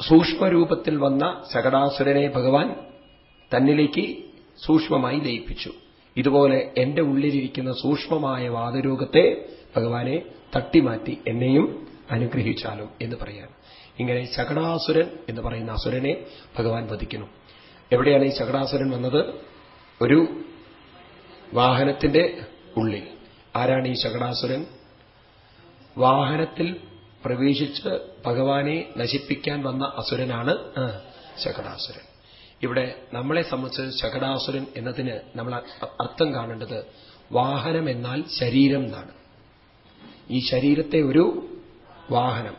സൂക്ഷ്മരൂപത്തിൽ വന്ന ശകടാസുരനെ ഭഗവാൻ തന്നിലേക്ക് സൂക്ഷ്മമായി ലയിപ്പിച്ചു. ഇതുപോലെ എന്റെ ഉള്ളിലിരിക്കുന്ന സൂക്ഷ്മമായ വാദരോഗത്തെ ഭഗവാനെ തട്ടിമാറ്റി എന്നെയും അനുഗ്രഹിച്ചാലും എന്ന് പറയാൻ ഇങ്ങനെ ശകടാസുരൻ എന്ന് പറയുന്ന അസുരനെ ഭഗവാൻ വധിക്കുന്നു. എവിടെയാണ് ഈ ശകടാസുരൻ വന്നത്? ഒരു വാഹനത്തിന്റെ ഉള്ളിൽ. ആരാണ് ഈ ശകടാസുരൻ വാഹനത്തിൽ പ്രവേശിച്ച് ഭഗവാനെ നശിപ്പിക്കാൻ വന്ന അസുരനാണ് ശകടാസുരൻ. ഇവിടെ നമ്മളെ സംബന്ധിച്ച് ശകടാസുരൻ എന്നതിന് നമ്മൾ അർത്ഥം കാണേണ്ടത് വാഹനം എന്നാൽ ശരീരം എന്നാണ്. ഈ ശരീരത്തെ ഒരു വാഹനം.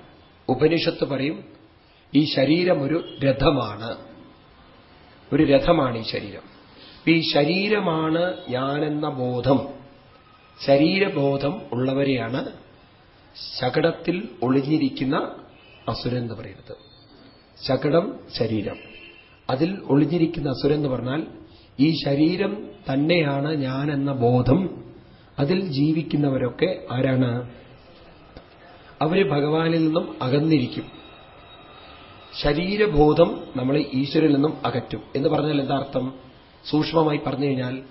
ഉപനിഷത്ത് പറയും ഈ ശരീരം ഒരു രഥമാണ്. ഒരു രഥമാണ് ഈ ശരീരം. ഈ ശരീരമാണ് ഞാനെന്ന ബോധം. ശരീരബോധം ഉള്ളവരെയാണ് ശകടത്തിൽ ഒളിഞ്ഞിരിക്കുന്ന അസുരൻ എന്ന് പറയുന്നത്. ശകടം ശരീരം. അതിൽ ഒളിഞ്ഞിരിക്കുന്ന അസുരൻ എന്ന് പറഞ്ഞാൽ ഈ ശരീരം തന്നെയാണ് ഞാൻ എന്ന ബോധം അതിൽ ജീവിക്കുന്നവരൊക്കെ ആരാണ്? അവർ ഭഗവാനിൽ നിന്നും അകന്നിരിക്കും. ശരീരബോധം നമ്മളെ ഈശ്വരനിൽ നിന്നും അകറ്റും. എന്ന് പറഞ്ഞാൽ എന്താർത്ഥം സൂക്ഷ്മമായി പറഞ്ഞു കഴിഞ്ഞാൽ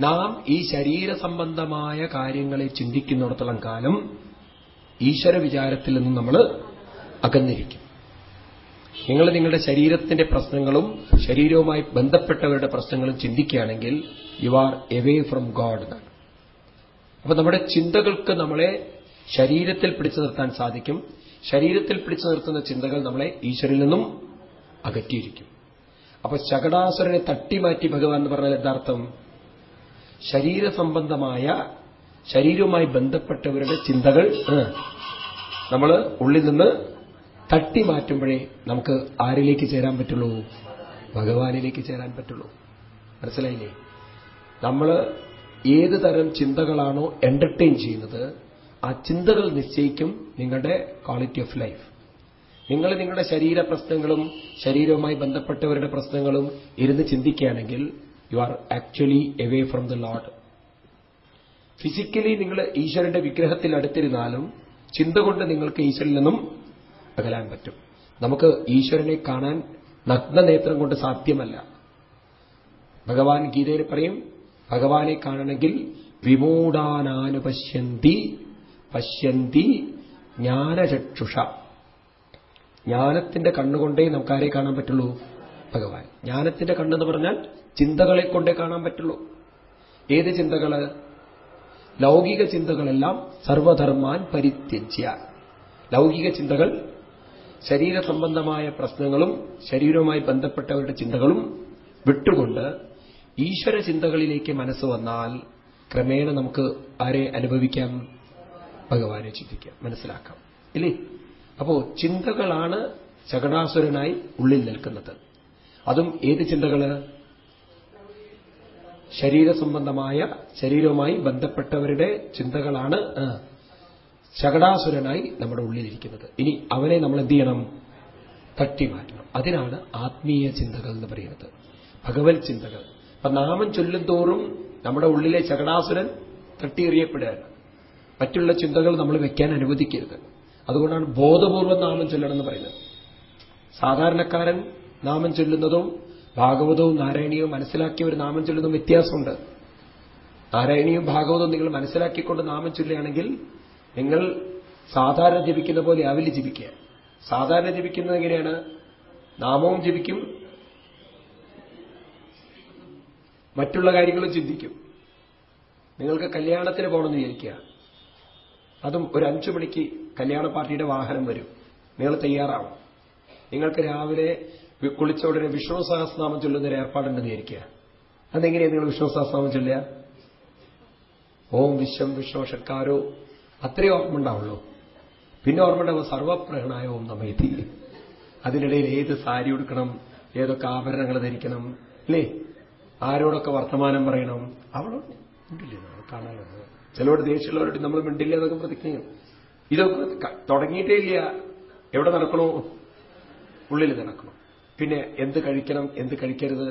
നാം ഈ ശരീര സംബന്ധമായ കാര്യങ്ങളെ ചിന്തിക്കുന്നിടത്തോളം കാലം ഈശ്വര വിചാരത്തിൽ നിന്നും നമ്മൾ അകന്നിരിക്കും. നിങ്ങൾ നിങ്ങളുടെ ശരീരത്തിന്റെ പ്രശ്നങ്ങളും ശരീരവുമായി ബന്ധപ്പെട്ടവരുടെ പ്രശ്നങ്ങളും ചിന്തിക്കുകയാണെങ്കിൽ you are away from God എന്നാണ്. അപ്പൊ നമ്മുടെ ചിന്തകൾക്ക് നമ്മളെ ശരീരത്തിൽ പിടിച്ചു നിർത്താൻ സാധിക്കും. ശരീരത്തിൽ പിടിച്ചു നിർത്തുന്ന ചിന്തകൾ നമ്മളെ ഈശ്വരിൽ നിന്നും അകറ്റിയിരിക്കും. അപ്പൊ ശകടാസുരനെ തട്ടിമാറ്റി ഭഗവാൻ എന്ന് പറഞ്ഞാൽ എന്താർത്ഥം? ശരീര സംബന്ധമായ ശരീരവുമായി ബന്ധപ്പെട്ടവരുടെ ചിന്തകൾ നമ്മൾ ഉള്ളിൽ നിന്ന് തട്ടി മാറ്റുമ്പോഴേ നമുക്ക് ആരിലേക്ക് ചേരാൻ പറ്റുള്ളൂ? ഭഗവാനിലേക്ക് ചേരാൻ പറ്റുള്ളൂ. മനസ്സിലായില്ലേ? നമ്മൾ ഏത് തരം ചിന്തകളാണോ എന്റർടൈൻ ചെയ്യുന്നത് ആ ചിന്തകൾ നിശ്ചയിക്കും നിങ്ങളുടെ ക്വാളിറ്റി ഓഫ് ലൈഫ് നിങ്ങൾ നിങ്ങളുടെ ശരീര പ്രശ്നങ്ങളും ശരീരവുമായി ബന്ധപ്പെട്ടവരുടെ പ്രശ്നങ്ങളും ഇരുന്ന് ചിന്തിക്കുകയാണെങ്കിൽ you are actually away from the Lord physically നിങ്ങൾ ഈശ്വരന്റെ വിഗ്രഹത്തിൽ അടുത്തിരുന്നാലും ചിന്ത കൊണ്ട് നിങ്ങൾക്ക് ഈശ്വരനിൽ നിന്നും അകലാൻ പറ്റും. നമുക്ക് ഈശ്വരനെ കാണാൻ നഗ്നനേത്രം കൊണ്ട് സാധ്യമല്ല. ഭഗവാൻ ഗീതയിൽ പറയും ഭഗവാനെ കാണണമെങ്കിൽ വിമൂഢാനാനുപശ്യന്തി പശ്യന്തി ജ്ഞാനചക്ഷുഷ. ജ്ഞാനത്തിന്റെ കണ്ണുകൊണ്ടേ നമുക്ക് ആരെ കാണാൻ പറ്റുള്ളൂ ഭഗവാൻ. ജ്ഞാനത്തിന്റെ കണ്ണെന്ന് പറഞ്ഞാൽ ചിന്തകളെ കൊണ്ടേ കാണാൻ പറ്റുള്ളൂ. ഏത് ചിന്തകൾ? ലൗകിക ചിന്തകളെല്ലാം സർവധർമാൻ പരിത്യജ്യ. ലൗകിക ചിന്തകൾ ശരീര സംബന്ധമായ പ്രശ്നങ്ങളും ശരീരവുമായി ബന്ധപ്പെട്ടവരുടെ ചിന്തകളും വിട്ടുകൊണ്ട് ഈശ്വര ചിന്തകളിലേക്ക് മനസ്സ് വന്നാൽ ക്രമേണ നമുക്ക് ആരെ അനുഭവിക്കാം? ഭഗവാനെ ചിന്തിക്കാം മനസ്സിലാക്കാം. ഇല്ലേ? അപ്പോ ചിന്തകളാണ് ശകടാസുരനായി ഉള്ളിൽ നിൽക്കുന്നത്. അതും ഏത് ചിന്തകൾ? ശരീര സംബന്ധമായ ശരീരവുമായി ബന്ധപ്പെട്ടവരുടെ ചിന്തകളാണ് ശകടാസുരനായി നമ്മുടെ ഉള്ളിലിരിക്കുന്നത്. ഇനി അവനെ നമ്മൾ എന്ത് ചെയ്യണം? തട്ടി മാറ്റണം അതിനാണ് ആത്മീയ ചിന്തകൾ എന്ന് പറയുന്നത്. ഭഗവത് ചിന്തകൾ. അപ്പൊ നാമം ചൊല്ലുംതോറും നമ്മുടെ ഉള്ളിലെ ശകടാസുരൻ തട്ടിയെറിയപ്പെടുകയാണ്. മറ്റുള്ള ചിന്തകൾ നമ്മൾ വെക്കാൻ അനുവദിക്കരുത്. അതുകൊണ്ടാണ് ബോധപൂർവം നാമം ചൊല്ലണം എന്ന് പറയുന്നത്. സാധാരണക്കാരൻ നാമം ചൊല്ലുന്നതും ഭാഗവതവും നാരായണീയവും മനസ്സിലാക്കിയ ഒരു നാമം ചൊല്ലുന്ന വ്യത്യാസമുണ്ട്. നാരായണീയും ഭാഗവതവും നിങ്ങൾ മനസ്സിലാക്കിക്കൊണ്ട് നാമം ചൊല്ലുകയാണെങ്കിൽ നിങ്ങൾ സാധാരണ ജപിക്കുന്ന പോലെ ആവില്ല ജപിക്കുക. സാധാരണ ജപിക്കുന്നത് എങ്ങനെയാണ്? നാമവും ജപിക്കും മറ്റുള്ള കാര്യങ്ങളും ചിന്തിക്കും. നിങ്ങൾക്ക് കല്യാണത്തിന് പോകണമെന്ന് വിചാരിക്കുക. അതും ഒരു അഞ്ചു മണിക്ക് കല്യാണ പാർട്ടിയുടെ വാഹനം വരും. നിങ്ങൾ തയ്യാറാവും. നിങ്ങൾക്ക് രാവിലെ കുളിച്ച ഉടനെ വിഷ്ണു സഹസ്രനാമം ചൊല്ലുന്നൊരു ഏർപ്പാടുണ്ടെന്ന് വിചാരിക്കുക. അതെങ്ങനെയാണ് നിങ്ങൾ വിഷ്ണു സഹസ്രനാമം ചൊല്ലുക? ഓം വിശ്വം വിഷ്ണു ഷക്കാരോ അത്രയും ഓർമ്മ ഉണ്ടാവുള്ളൂ പിന്നെ ഓർമ്മ ഉണ്ടാവും സർവപ്രഹണായ ഓം നമേതി അതിനിടയിൽ ഏത് സാരി ഉടുക്കണം ഏതൊക്കെ ആഭരണങ്ങൾ ധരിക്കണം അല്ലേ? ആരോടൊക്കെ വർത്തമാനം പറയണം. അവളോ മിണ്ടില്ലേ കാണാനോ ചിലരോട് ദേഷ്യമുള്ളവരോട് നമ്മൾ മിണ്ടില്ല എന്നൊക്കെ പ്രതിജ്ഞ ഇതൊക്കെ തുടങ്ങിയിട്ടേ ഇല്ല. എവിടെ നടക്കണോ? ഉള്ളിൽ നടക്കണം. പിന്നെ എന്ത് കഴിക്കണം എന്ത് കഴിക്കരുത്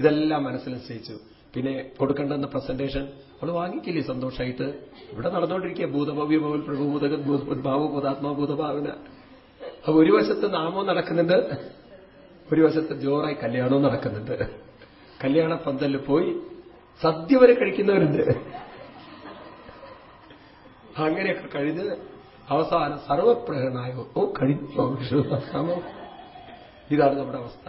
ഇതെല്ലാം മനസ്സിൽ നിശ്ചയിച്ചു. പിന്നെ കൊടുക്കേണ്ടെന്ന പ്രസന്റേഷൻ അവൾ വാങ്ങിക്കില്ലേ സന്തോഷമായിട്ട് ഇവിടെ നടന്നുകൊണ്ടിരിക്കുക. ഭൂതഭവ്യ ഭവൽ പ്രഭുഭൂതകൻ ഭൂതഭാവ ഭൂതാത്മാ ഭൂതഭാവന. അപ്പൊ ഒരു വശത്ത് നാമവും നടക്കുന്നുണ്ട് ഒരു വശത്ത് ജോറായി കല്യാണവും നടക്കുന്നുണ്ട്. കല്യാണ പന്തലിൽ പോയി സദ്യ വരെ കഴിക്കുന്നവരുണ്ട്. അങ്ങനെയൊക്കെ കഴിഞ്ഞ് അവസാനം സർവപ്രഹനായ ഓ കഴിഞ്ഞു വിഷുനാമം ഇതാണ് നമ്മുടെ അവസ്ഥ.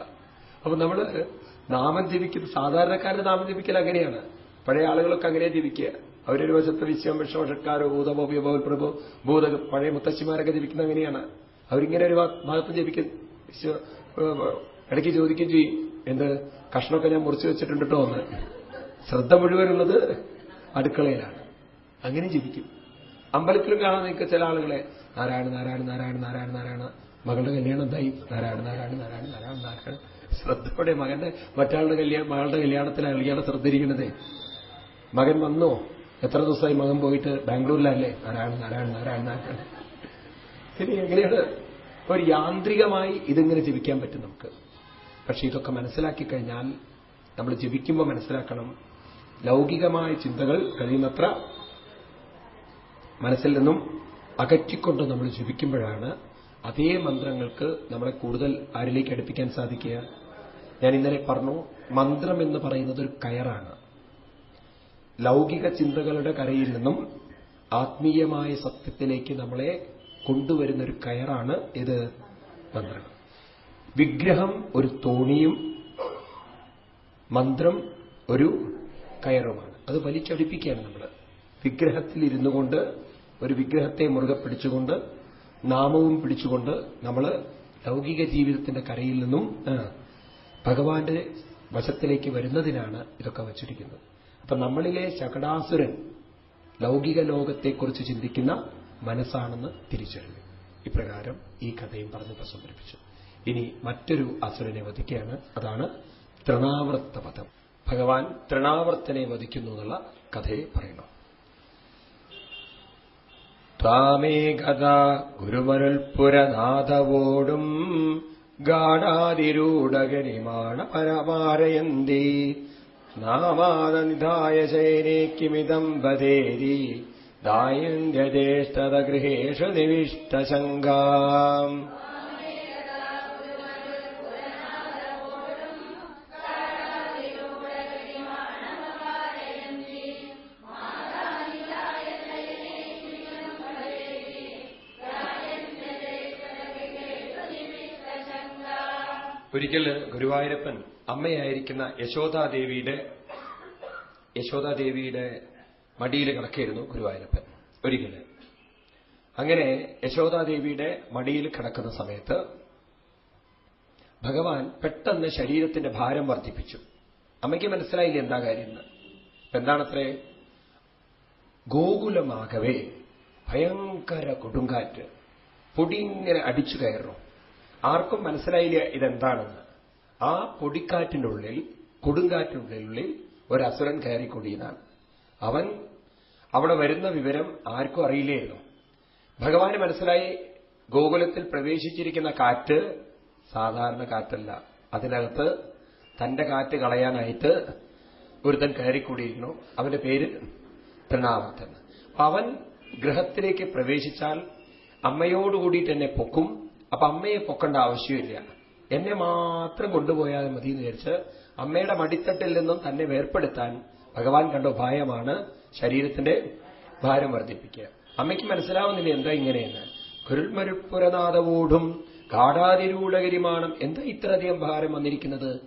അപ്പൊ നമ്മൾ നാമം ജപിക്കുന്ന സാധാരണക്കാരുടെ നാമം ജപിക്കൽ അങ്ങനെയാണ്. പഴയ ആളുകളൊക്കെ അങ്ങനെ ജപിക്കുക അവരൊരു വശത്ത് വിശ്വം വിഷമഷക്കാരോ വിഭവ പ്രഭു ഭൂത പഴയ മുത്തശ്ശിമാരൊക്കെ ജപിക്കുന്നത് അങ്ങനെയാണ്. അവരിങ്ങനെ ഒരു ഭാഗത്ത് ജപിക്കും ഇടയ്ക്ക് ചോദിക്കുകയും ചെയ്യും. എന്ത്? കഷ്ണമൊക്കെ ഞാൻ മുറിച്ചു വെച്ചിട്ടുണ്ട് കേട്ടോ എന്ന്. ശ്രദ്ധ മുഴുവനുള്ളത് അടുക്കളയിലാണ്. അങ്ങനെ ജപിക്കും. അമ്പലത്തിലും കാണാൻ നിങ്ങൾക്ക് ചില ആളുകളെ നാരായണ നാരായണ നാരായണ നാരായണ നാരായണ മകളുടെ കല്യാണം എന്തായി? നാരായണ നാരായണ നാരായണ നാരായണ നാരായണ ശ്രദ്ധയോടെ മകന്റെ മറ്റാളുടെ കല്യാണം മകളുടെ കല്യാണത്തിലാണ് അളിയാണ് ശ്രദ്ധിരിക്കുന്നത്. മകൻ വന്നോ? എത്ര ദിവസമായി മകൻ പോയിട്ട് ബാംഗ്ലൂരിലല്ലേ? നാരായണ നാരായണ നാരായണ നാരായണ ഇനി എങ്ങനെയാണ് ഒരു യാന്ത്രികമായി ഇതിങ്ങനെ ജീവിക്കാൻ പറ്റും നമുക്ക്? പക്ഷെ ഇതൊക്കെ മനസ്സിലാക്കി കഴിഞ്ഞാൽ നമ്മൾ ജീവിക്കുമ്പോൾ മനസ്സിലാക്കണം ലൗകികമായ ചിന്തകൾ കഴിയുന്നത്ര മനസ്സിൽ നിന്നും അകറ്റിക്കൊണ്ട് നമ്മൾ ജപിക്കുമ്പോഴാണ് അതേ മന്ത്രങ്ങൾക്ക് നമ്മളെ കൂടുതൽ ആരിലേക്ക് അടുപ്പിക്കാൻ സാധിക്കുക? ഞാൻ ഇന്നലെ പറഞ്ഞു മന്ത്രം എന്ന് പറയുന്നത് ഒരു കയറാണ്. ലൗകിക ചിന്തകളുടെ കരയിൽ നിന്നും ആത്മീയമായ സത്യത്തിലേക്ക് നമ്മളെ കൊണ്ടുവരുന്ന ഒരു കയറാണ് ഇത് മന്ത്രം. വിഗ്രഹം ഒരു തോണിയും മന്ത്രം ഒരു കയറുമാണ്. അത് വലിച്ചടിപ്പിക്കുകയാണ് നമ്മൾ വിഗ്രഹത്തിൽ ഇരുന്നു കൊണ്ട് ഒരു വിഗ്രഹത്തെ മുറുകെ പിടിച്ചുകൊണ്ട് നാമവും പിടിച്ചുകൊണ്ട് നമ്മൾ ലൗകിക ജീവിതത്തിന്റെ കരയിൽ നിന്നും ഭഗവാന്റെ വശത്തിലേക്ക് വരുന്നതിനാണ് ഇതൊക്കെ വച്ചിരിക്കുന്നത്. അപ്പൊ നമ്മളിലെ ശകടാസുരൻ ലൗകിക ലോകത്തെക്കുറിച്ച് ചിന്തിക്കുന്ന മനസ്സാണെന്ന് തിരിച്ചറിഞ്ഞു. ഇപ്രകാരം ഈ കഥയും പറഞ്ഞ് പ്രസംഗിപ്പിച്ചു. ഇനി മറ്റൊരു അസുരനെ വധിക്കുകയാണ്. അതാണ് തൃണാവർത്ത പദം ഭഗവാൻ തൃണാവർത്തനെ വധിക്കുന്നു എന്നുള്ള കഥയെ പറയണം ത്വാമേ കഥ ഗുരുമരുൾപുരനാഥവോടും ഗാഠാതിരൂഢഗരിമാണ പരമാരയന്തി നാമാദനിധായ ശൈനേക്കിമിതം വധേരി ദായന്യജ്യേഷ്ഠതഗൃഹേഷു നിവിഷ്ടശങ്കാം ഒരിക്കൽ ഗുരുവായൂരപ്പൻ അമ്മയായിരിക്കുന്ന യശോദാദേവിയുടെ യശോദാദേവിയുടെ മടിയിൽ കിടക്കുകയായിരുന്നു ഗുരുവായൂരപ്പൻ ഒരിക്കൽ. അങ്ങനെ യശോദാദേവിയുടെ മടിയിൽ കിടക്കുന്ന സമയത്ത് ഭഗവാൻ പെട്ടെന്ന് ശരീരത്തിന്റെ ഭാരം വർദ്ധിപ്പിച്ചു. അമ്മയ്ക്ക് മനസ്സിലായില്ല എന്താ കാര്യം? എന്താണത്രേ ഗോകുലമാകവേ ഭയങ്കര കൊടുങ്കാറ്റ് പൊടിങ്ങനെ അടിച്ചു കയറും ആർക്കും മനസ്സിലായില്ല ഇതെന്താണെന്ന്. ആ പൊടിക്കാറ്റിന്റെ ഉള്ളിൽ കൊടുങ്കാറ്റിന്റെ ഉള്ളിൽ ഒരു അസുരൻ കയറിക്കൂടിയതാണ് അവൻ അവിടെ വരുന്ന വിവരം ആർക്കും അറിയില്ലായിരുന്നു. ഭഗവാന് മനസ്സിലായി ഗോകുലത്തിൽ പ്രവേശിച്ചിരിക്കുന്ന കാറ്റ് സാധാരണ കാറ്റല്ല. അതിനകത്ത് തന്റെ കാറ്റ് കളയാനായിട്ട് ഒരുത്തൻ കയറിക്കൂടിയിരുന്നു. അവന്റെ പേര് തൃണാവർത്തൻ അവൻ ഗൃഹത്തിലേക്ക് പ്രവേശിച്ചാൽ അമ്മയോടുകൂടി തന്നെ പൊക്കും. അപ്പൊ അമ്മയെ പൊക്കേണ്ട ആവശ്യമില്ല. എന്നെ മാത്രം കൊണ്ടുപോയാൽ മതി എന്ന് വിചാരിച്ച് അമ്മയുടെ മടിത്തട്ടിൽ നിന്നും തന്നെ വേർപ്പെടുത്താൻ ഭഗവാൻ കണ്ട ഉപായമാണ് ശരീരത്തിന്റെ ഭാരം വർദ്ധിപ്പിക്കുക. അമ്മയ്ക്ക് മനസ്സിലാവുന്നില്ല എന്താ ഇങ്ങനെയെന്ന്. കുരുൾമരുപ്പുരനാഥവൂഢും ഗാഠാതിരൂഢഗരിമാണം എന്താ ഇത്രയധികം ഭാരം വന്നിരിക്കുന്നത്?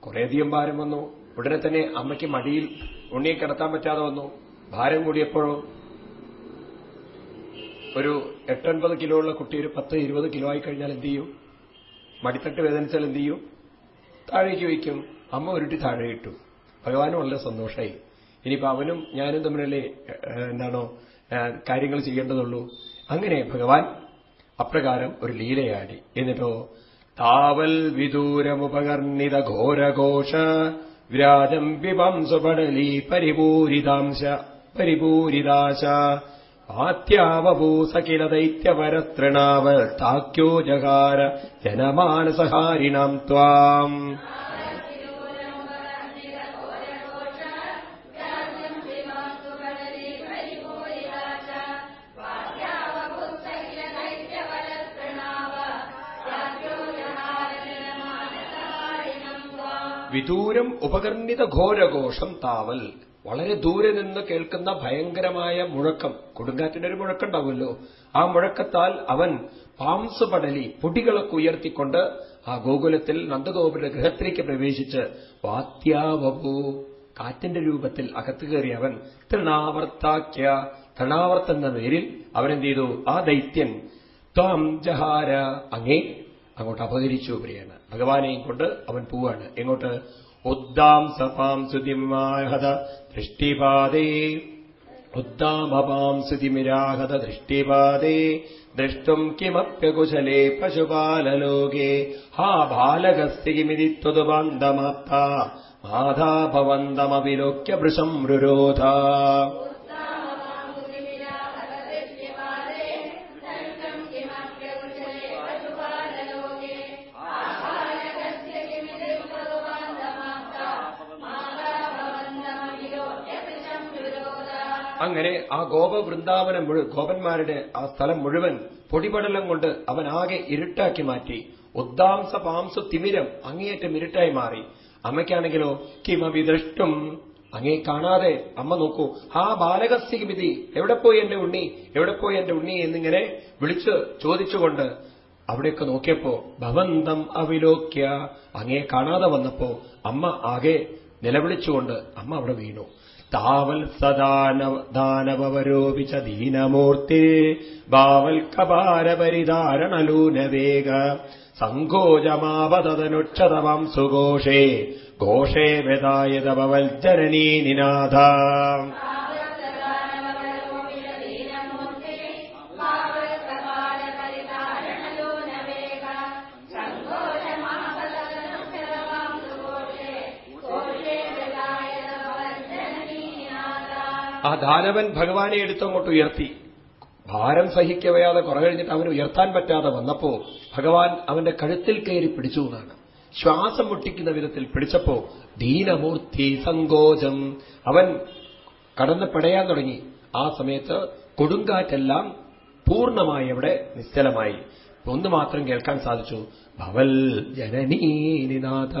കുറേയധികം ഭാരം വന്നു. ഉടനെ തന്നെ അമ്മയ്ക്ക് മടിയിൽ ഉണ്ണിയെ കിടത്താൻ പറ്റാതെ വന്നു. ഭാരം കൂടിയപ്പോഴോ ഒരു എട്ടൊൻപത് കിലോ ഉള്ള കുട്ടി ഒരു പത്ത് ഇരുപത് കിലോ ആയി കഴിഞ്ഞാൽ എന്ത് ചെയ്യും? മടിത്തട്ട് വേദനിച്ചാൽ എന്ത് ചെയ്യും? താഴേക്ക് വയ്ക്കും. അമ്മ ഉരുട്ടി താഴെ ഇട്ടു. ഭഗവാനും വളരെ സന്തോഷമായി ഇനിയിപ്പോ അവനും ഞാനും തമ്മിലല്ലേ എന്താണോ കാര്യങ്ങൾ ചെയ്യേണ്ടതുള്ളൂ. അങ്ങനെ ഭഗവാൻ അപ്രകാരം ഒരു ലീലയാടി. എന്നിട്ടോ താവൽ വിദൂരമുപകർണിത ഘോരഘോഷ വിരാജം വിപം സുപടലി പരിപൂരിതാംശ പരിപൂരിതാശ. ആത്യാവപൂസകില ദൈത്യവരതൃണാവൽ താക്യോ ജകാര ജനമാനസഹാരിണം ത്വാം. വിദൂരം ഉപകർണിത ഘോരഘോഷം താവൽ വളരെ ദൂരെ നിന്ന് കേൾക്കുന്ന ഭയങ്കരമായ മുഴക്കം. കൊടുങ്കാറ്റിന്റെ ഒരു മുഴക്കമുണ്ടാവുമല്ലോ ആ മുഴക്കത്താൽ അവൻ പാംസ് പടലി പൊടികളൊക്കെ ഉയർത്തിക്കൊണ്ട് ആ ഗോകുലത്തിൽ നന്ദഗോപുര ഗൃഹത്തിലേക്ക് പ്രവേശിച്ച് വാത്യാവപു കാറ്റിന്റെ രൂപത്തിൽ അകത്ത് കയറി അവൻ തൃണാവർത്താക്യ തൃണാവർത്ത എന്ന പേരിൽ അവനെന്ത് ചെയ്തു ആ ദൈത്യൻ ത്വാം ജഹാര അങ്ങേ അങ്ങോട്ട് അപകരിച്ചു പ്രിയാണ് ഭഗവാനെയും കൊണ്ട് അവൻ പോവാണ്. എങ്ങോട്ട്? ഉദ്ദാം സപാം സുതിമാഹത ദൃഷ്ടിപാദേ. ഉദ്ദാമപാം സുതിമിരാഹത ദൃഷ്ടിപാദേ. ദ്രഷ്ടും കിമപ്യകുശലേ പശുപാലലോകേ. ഹാ ബാലകസ്യ കിമിതി ത്വതുബന്ധമാപ്ത മാധാഭവന്തമവിലോക്യ വൃഷം രുരോധ അങ്ങനെ ആ ഗോപവൃന്ദാവനം മുഴുവൻ ഗോപന്മാരുടെ ആ സ്ഥലം മുഴുവൻ പൊടിപടലം കൊണ്ട് അവൻ ആകെ ഇരുട്ടാക്കി മാറ്റി. ഉദ്ദാംസ പാംസു തിമിരം അങ്ങേയറ്റം ഇരുട്ടായി മാറി. അമ്മയ്ക്കാണെങ്കിലോ കിമവി ദൃഷ്ടും അങ്ങേ കാണാതെ അമ്മ നോക്കൂ ആ ബാലകസ്യകിമിതി എവിടെ പോയി എന്റെ ഉണ്ണി? എവിടെ പോയി എന്റെ ഉണ്ണി എന്നിങ്ങനെ വിളിച്ച് ചോദിച്ചുകൊണ്ട് അവിടെയൊക്കെ നോക്കിയപ്പോ ഭവന്തം അവിലോക്യ. അങ്ങേ കാണാതെ വന്നപ്പോ അമ്മ ആകെ നിലവിളിച്ചുകൊണ്ട് അമ്മ അവിടെ വീണു. താവൽ ദീനമൂർത്തി ബാവൽക്കപാരപരിധാരണലൂനവേഗ സങ്കോചമാപതനുക്ഷതമം സുഘോഷേ ഘോഷേ നിനാഥ. ആ ദാനവൻ ഭഗവാനെ എടുത്തങ്ങോട്ട് ഉയർത്തി. ഭാരം സഹിക്കവയാതെ കുറെ കഴിഞ്ഞിട്ട് അവന് ഉയർത്താൻ പറ്റാതെ വന്നപ്പോ ഭഗവാൻ അവന്റെ കഴുത്തിൽ കയറി പിടിച്ചു എന്നാണ്. ശ്വാസം മുട്ടിക്കുന്ന വിധത്തിൽ പിടിച്ചപ്പോ ദീനമൂർത്തി സങ്കോചം. അവൻ കടന്ന് പിടയാൻ തുടങ്ങി. ആ സമയത്ത് കൊടുങ്കാറ്റെല്ലാം പൂർണമായി അവിടെ നിശ്ചലമായി. ഒന്ന് മാത്രം കേൾക്കാൻ സാധിച്ചു. ഭവൽ ജനനീനിനാഥ.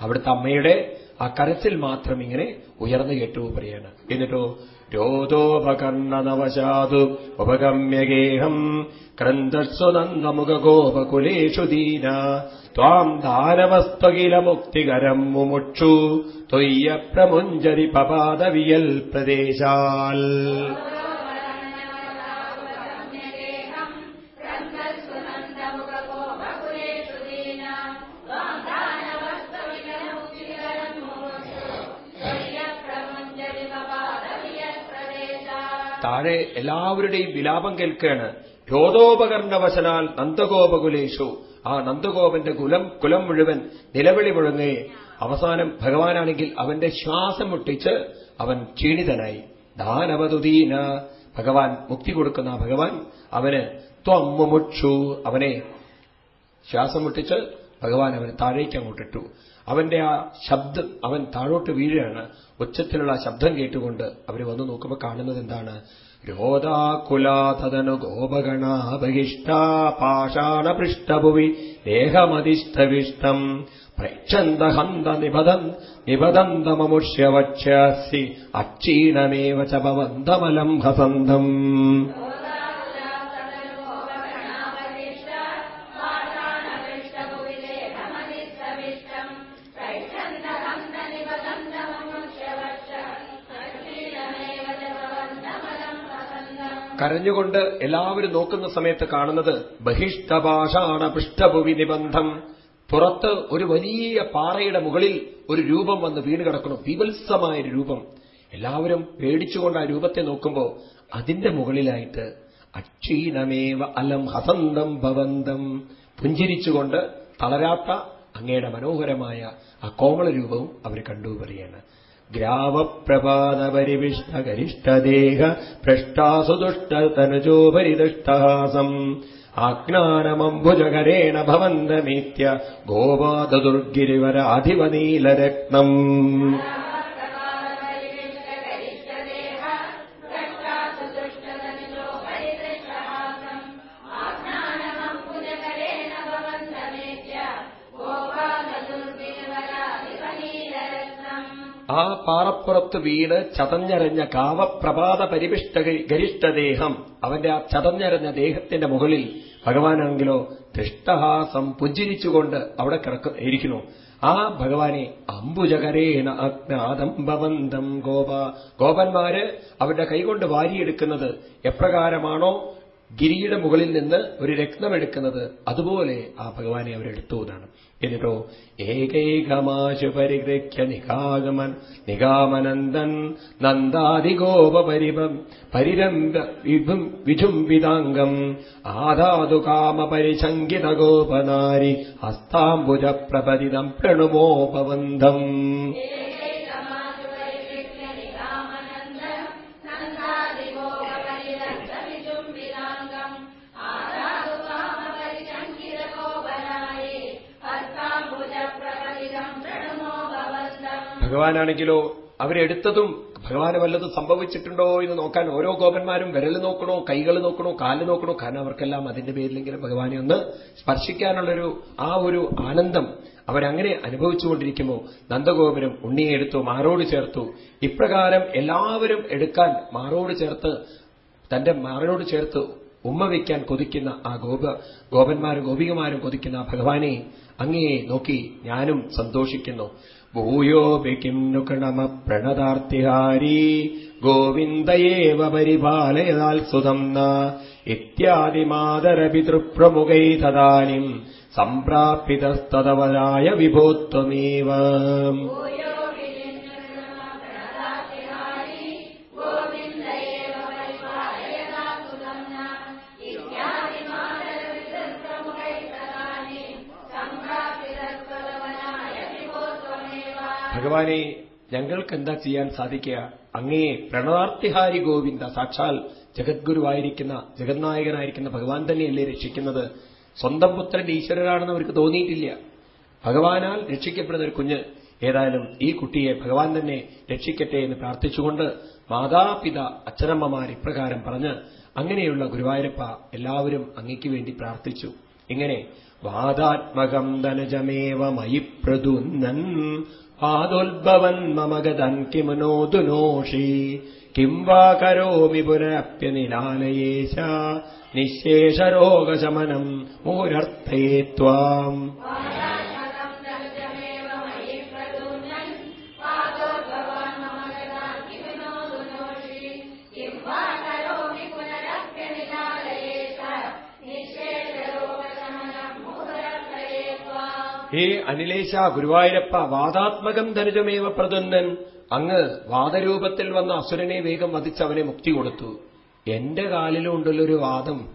അവിടുത്തെ അമ്മയുടെ ആ കരച്ചിൽ മാത്രം ഇങ്ങനെ ഉയർന്നു കേട്ടു പറയാണ് എന്നിട്ടോ രോധോപകർണനവശാതു ഉപഗമ്യഗേഹം ക്രന്ദസ്വനന്ദമുഖഗോപകുലേഷു ദീന. ത്വാം ദാനവസ്ത്വകില മുക്തികരം മുമുക്ഷു. ത്വയ്യ പ്രമുഞ്ചരി പപാദവിയൽ പ്രദേശാൽ താഴെ എല്ലാവരുടെയും വിലാപം കേൾക്കുകയാണ്. രോധോപകരണവശനാൽ നന്ദഗോപകുലേഷു ആ നന്ദഗോപന്റെ കുലം കുലം മുഴുവൻ നിലവിളി മുഴങ്ങേ. അവസാനം ഭഗവാനാണെങ്കിൽ അവന്റെ ശ്വാസം മുട്ടിച്ച് അവൻ ക്ഷീണിതനായി. ദാനവതുദീന. ഭഗവാൻ മുക്തി കൊടുക്കുന്ന ഭഗവാൻ അവന് ത്വമ്മുമുക്ഷു അവനെ ശ്വാസം മുട്ടിച്ച് ഭഗവാൻ അവന് താഴേക്ക് അങ്ങോട്ടിട്ടു. അവന്റെ ആ ശബ്ദം അവൻ താഴോട്ട് വീഴുകയാണ്. ഉച്ചത്തിലുള്ള ആ ശബ്ദം കേട്ടുകൊണ്ട് അവർ വന്നു നോക്കുമ്പോൾ കാണുന്നത് എന്താണ്? രോദാകുലാതനു ഗോപഗണ ബഹിഷ്ടാ പാഷാണ പൃഷ്ഠഭുവി ദേഹമതിഷ്ഠവിഷ്ടം പ്രക്ഷന്തഹന്ത നിബദം നിബദന്തമമുഷ്യവക്ഷ്യസി അക്ഷീണമേവ ച ഹസന്തം കരഞ്ഞുകൊണ്ട് എല്ലാവരും നോക്കുന്ന സമയത്ത് കാണുന്നത് ബഹിഷ്ടഭാഷാണ പൃഷ്ഠഭുവി നിബന്ധം. പുറത്ത് ഒരു വലിയ പാറയുടെ മുകളിൽ ഒരു രൂപം വന്ന് വീണ് കിടക്കണം ബീഭത്സമായൊരു രൂപം. എല്ലാവരും പേടിച്ചുകൊണ്ട് ആ രൂപത്തെ നോക്കുമ്പോൾ അതിന്റെ മുകളിലായിട്ട് അക്ഷീണമേവ അലം ഹസന്തം ഭവന്തം പുഞ്ചിരിച്ചുകൊണ്ട് തളരാത്ത അങ്ങയുടെ മനോഹരമായ ആ കോമള രൂപവും അവർ കണ്ടു പറയാണ് ഗ്രാവപ്രപാദപരിവിഷ്ടകരിഷ്ടദേഹ ഭ്രഷ്ടാസുദുഷ്ടതനുജോപരിദുഷ്ടഹാസം ആജ്ഞാനമംബുജകരേണ ഭവന്തമീത്യ ഗോപാദുർഗിരിവരാധിപനീലരത്നം പാറപ്പുറത്ത് വീട് ചതഞ്ഞരഞ്ഞ കാവപ്രഭാത പരിപിഷ്ട ഗരിഷ്ടദേഹം. അവന്റെ ആ ചതഞ്ഞരഞ്ഞ ദേഹത്തിന്റെ മുകളിൽ ഭഗവാനാണെങ്കിലോ ദൃഷ്ടഹാസം പുഞ്ചിരിച്ചുകൊണ്ട് അവിടെ കിടക്കുന്നു ആ ഭഗവാനെ അംബുജകരേണ അജ്ഞാതംബവന്തം ഗോപ. ഗോപന്മാര് അവരുടെ കൈകൊണ്ട് വാരിയെടുക്കുന്നത് എപ്രകാരമാണോ? ഗിരിയുടെ മുകളിൽ നിന്ന് ഒരു രക്തമെടുക്കുന്നത് അതുപോലെ ആ ഭഗവാനെ അവരെടുത്തു എന്നാണ്. എന്നിട്ടോ ഏകൈകമാശു പരിഗ്രഹ്യ നിഗാഗമൻ നിഗാമനന്ദൻ നന്ദാദിഗോപ പരിപം പരിരംഭ വിഭും വിജുംബിതാംഗം ആധാതു കാമ പരിശങ്കിത ഗോപനാരി ഹസ്താംബുജ പ്രപതിതം പ്രണുമോപവന്തം ഭഗവാനാണെങ്കിലോ അവരെടുത്തതും ഭഗവാന് വല്ലതും സംഭവിച്ചിട്ടുണ്ടോ എന്ന് നോക്കാൻ ഓരോ ഗോപന്മാരും വിരൽ നോക്കണോ കൈകൾ നോക്കണോ കാൽ നോക്കണോ കാരണം അവർക്കെല്ലാം അതിന്റെ പേരിലെങ്കിലും ഭഗവാനെ ഒന്ന് സ്പർശിക്കാനുള്ളൊരു ആ ഒരു ആനന്ദം അവരങ്ങനെ അനുഭവിച്ചുകൊണ്ടിരിക്കുമ്പോൾ നന്ദഗോപുരം ഉണ്ണിയെ എടുത്തു മാറോട് ചേർത്തു. ഇപ്രകാരം എല്ലാവരും എടുക്കാൻ മാറോട് ചേർത്ത് തന്റെ മാറിനോട് ചേർത്ത് ഉമ്മ വയ്ക്കാൻ കൊതിക്കുന്ന ആ ഗോപ ഗോപന്മാരും ഗോപികമാരും കൊതിക്കുന്ന ആ ഭഗവാനെ അങ്ങയെ നോക്കി ഞാനും സന്തോഷിക്കുന്നു. ഭൂയോപി കിം നുകണമ പ്രണതാർത്തിഹാരി. ഗോവിന്ദയേവ പരിപാലയതാൽ സുതം ന. ഇത്യാദിമാതരപിതൃപ്രമുഖൈ തദാനിം സംപ്രാപിതസ്തവരായ വിഭോത്വമേവ. ഭഗവാനെ ഞങ്ങൾക്ക് എന്താ ചെയ്യാൻ സാധിക്കുക? അങ്ങയെ പ്രണതാർത്ഥിഹാരി ഗോവിന്ദ സാക്ഷാൽ ജഗദ്ഗുരുവായിരിക്കുന്ന ജഗന്നായകനായിരിക്കുന്ന ഭഗവാൻ തന്നെയല്ലേ രക്ഷിക്കുന്നത്? സ്വന്തം പുത്രൻ ഈശ്വരനാണെന്ന് അവർക്ക് തോന്നിയിട്ടില്ല. ഭഗവാനാൽ രക്ഷിക്കപ്പെടുന്ന ഒരു കുഞ്ഞ് ഏതായാലും ഈ കുട്ടിയെ ഭഗവാൻ തന്നെ രക്ഷിക്കട്ടെ എന്ന് പ്രാർത്ഥിച്ചുകൊണ്ട് മാതാപിത അച്ഛനമ്മമാർ ഇപ്രകാരം പറഞ്ഞ് അങ്ങനെയുള്ള ഗുരുവായൂരപ്പ എല്ലാവരും അങ്ങയ്ക്ക് വേണ്ടി പ്രാർത്ഥിച്ചു. ഇങ്ങനെ വാദാത്മകം ധനജമേവ മയി പ്രതുന്നൻ പാദോത്ഭവൻ മമഗതൻ കിമനോതുനോഷി കിം വാ കരോമി പുനരപ്യനിലാലയേശ നിശേഷരോഗശമനം മൂരർത്ഥയേ ത്വാം. ഹേ അനിലേശ ഗുരുവായൂരപ്പ വാദാത്മകം ധനുജമേവ പ്രതുന്നൻ അങ്ങ് വാദരൂപത്തിൽ വന്ന അസുരനെ വേഗം വധിച്ച് അവനെ മുക്തി കൊടുത്തു. എന്റെ കാലിലും ഉണ്ടല്ലൊരു വാദം.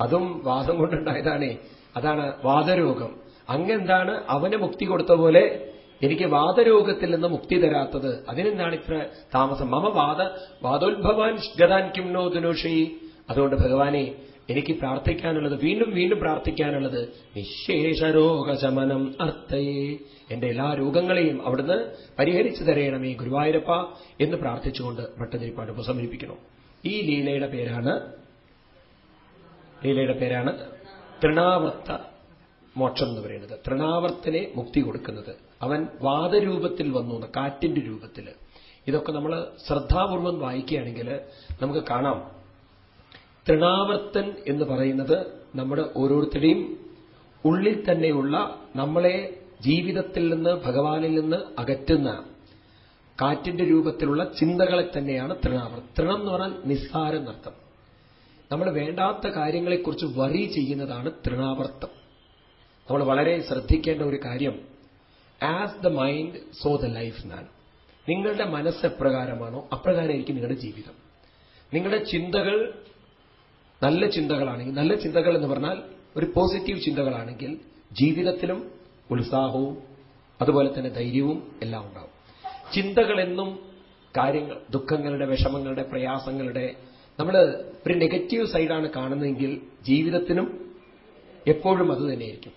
അതും വാദം കൊണ്ടുണ്ടായതാണേ. അതാണ് വാദരോഗം. അങ്ങെന്താണ് അവന് മുക്തി കൊടുത്ത പോലെ എനിക്ക് വാദരോഗത്തിൽ നിന്ന് മുക്തി തരാത്തത്? അതിനെന്താണ് ഇത്ര താമസം? മമ വാദ വാദോത്ഭവാൻ ഗതാൻ കിംനോ ദുനോഷി അതുകൊണ്ട് ഭഗവാനെ എനിക്ക് പ്രാർത്ഥിക്കാനുള്ളത് വീണ്ടും വീണ്ടും പ്രാർത്ഥിക്കാനുള്ളത് നിശേഷരോഗശമനം അർത്ഥയേ. എന്റെ എല്ലാ രോഗങ്ങളെയും അവിടുന്ന് പരിഹരിച്ചു തരയണമേ ഗുരുവായൂരപ്പ എന്ന് പ്രാർത്ഥിച്ചുകൊണ്ട് ഭട്ടതിരിപ്പാട് ഉപസമരിപ്പിക്കണം ഈ ലീലയുടെ പേരാണ് ലീലയുടെ പേരാണ് തൃണാവർത്ത മോക്ഷം എന്ന് പറയുന്നത്. തൃണാവർത്തനെ മുക്തി കൊടുക്കുന്നത്. അവൻ വാദരൂപത്തിൽ വന്നു കാറ്റിന്റെ രൂപത്തിൽ ഇതൊക്കെ നമ്മൾ ശ്രദ്ധാപൂർവം വായിക്കുകയാണെങ്കിൽ നമുക്ക് കാണാം. തൃണാവർത്തൻ എന്ന് പറയുന്നത് നമ്മുടെ ഓരോരുത്തരുടെയും ഉള്ളിൽ തന്നെയുള്ള നമ്മളെ ജീവിതത്തിൽ നിന്ന് ഭഗവാനിൽ നിന്ന് അകറ്റുന്ന കാറ്റിന്റെ രൂപത്തിലുള്ള ചിന്തകളെ തന്നെയാണ് തൃണാവർത്തം തൃണം എന്ന് പറഞ്ഞാൽ നിസ്സാരം അർത്ഥം നമ്മൾ വേണ്ടാത്ത കാര്യങ്ങളെക്കുറിച്ച് വറി ചെയ്യുന്നതാണ് തൃണാവർത്തം. നമ്മൾ വളരെ ശ്രദ്ധിക്കേണ്ട ഒരു കാര്യം as the mind so the life എന്നാണ്. നിങ്ങളുടെ മനസ്സ് എപ്രകാരമാണോ അപ്രകാരമായിരിക്കും നിങ്ങളുടെ ജീവിതം. നിങ്ങളുടെ ചിന്തകൾ നല്ല ചിന്തകളാണെങ്കിൽ നല്ല ചിന്തകൾ എന്ന് പറഞ്ഞാൽ ഒരു പോസിറ്റീവ് ചിന്തകളാണെങ്കിൽ ജീവിതത്തിലും ഉത്സാഹവും അതുപോലെ തന്നെ ധൈര്യവും എല്ലാം ഉണ്ടാവും. ചിന്തകളെന്നും കാര്യങ്ങൾ ദുഃഖങ്ങളുടെ വിഷമങ്ങളുടെ പ്രയാസങ്ങളുടെ നമ്മൾ ഒരു നെഗറ്റീവ് സൈഡാണ് കാണുന്നതെങ്കിൽ ജീവിതത്തിനും എപ്പോഴും അത് തന്നെയായിരിക്കും.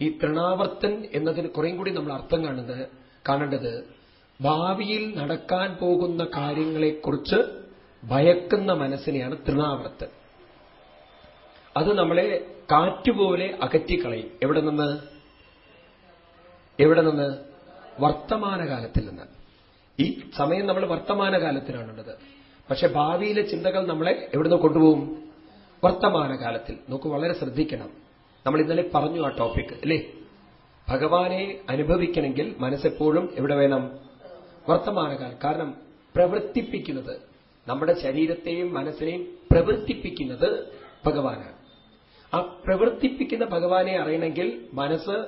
ഈ തൃണാവർത്തൻ എന്നതിന് കുറേയും കൂടി നമ്മൾ അർത്ഥം കാണുന്നത് കാണേണ്ടത് ഭാവിയിൽ നടക്കാൻ പോകുന്ന കാര്യങ്ങളെക്കുറിച്ച് ഭയക്കുന്ന മനസ്സിനെയാണ് തൃണാവർത്തൻ. അത് നമ്മളെ കാറ്റുപോലെ അകറ്റിക്കളയും. എവിടെ നിന്ന്? എവിടെ നിന്ന്? വർത്തമാനകാലത്തിൽ നിന്ന്. ഈ സമയം നമ്മൾ വർത്തമാനകാലത്തിലാണുള്ളത് പക്ഷെ ഭാവിയിലെ ചിന്തകൾ നമ്മളെ എവിടുന്ന് കൊണ്ടുപോകും? വർത്തമാനകാലത്തിൽ. നോക്ക് വളരെ ശ്രദ്ധിക്കണം. നമ്മൾ ഇന്നലെ പറഞ്ഞു ആ ടോപ്പിക് അല്ലേ? ഭഗവാനെ അനുഭവിക്കണമെങ്കിൽ മനസ്സെപ്പോഴും എവിടെ വേണം? വർത്തമാനകാലം കാരണം പ്രവർത്തിപ്പിക്കുന്നത് നമ്മുടെ ശരീരത്തെയും മനസ്സിനെയും പ്രവർത്തിപ്പിക്കുന്നത് ഭഗവാനാണ്. ആ പ്രവർത്തിപ്പിക്കുന്ന ഭഗവാനെ അറിയണമെങ്കിൽ മനസ്സ്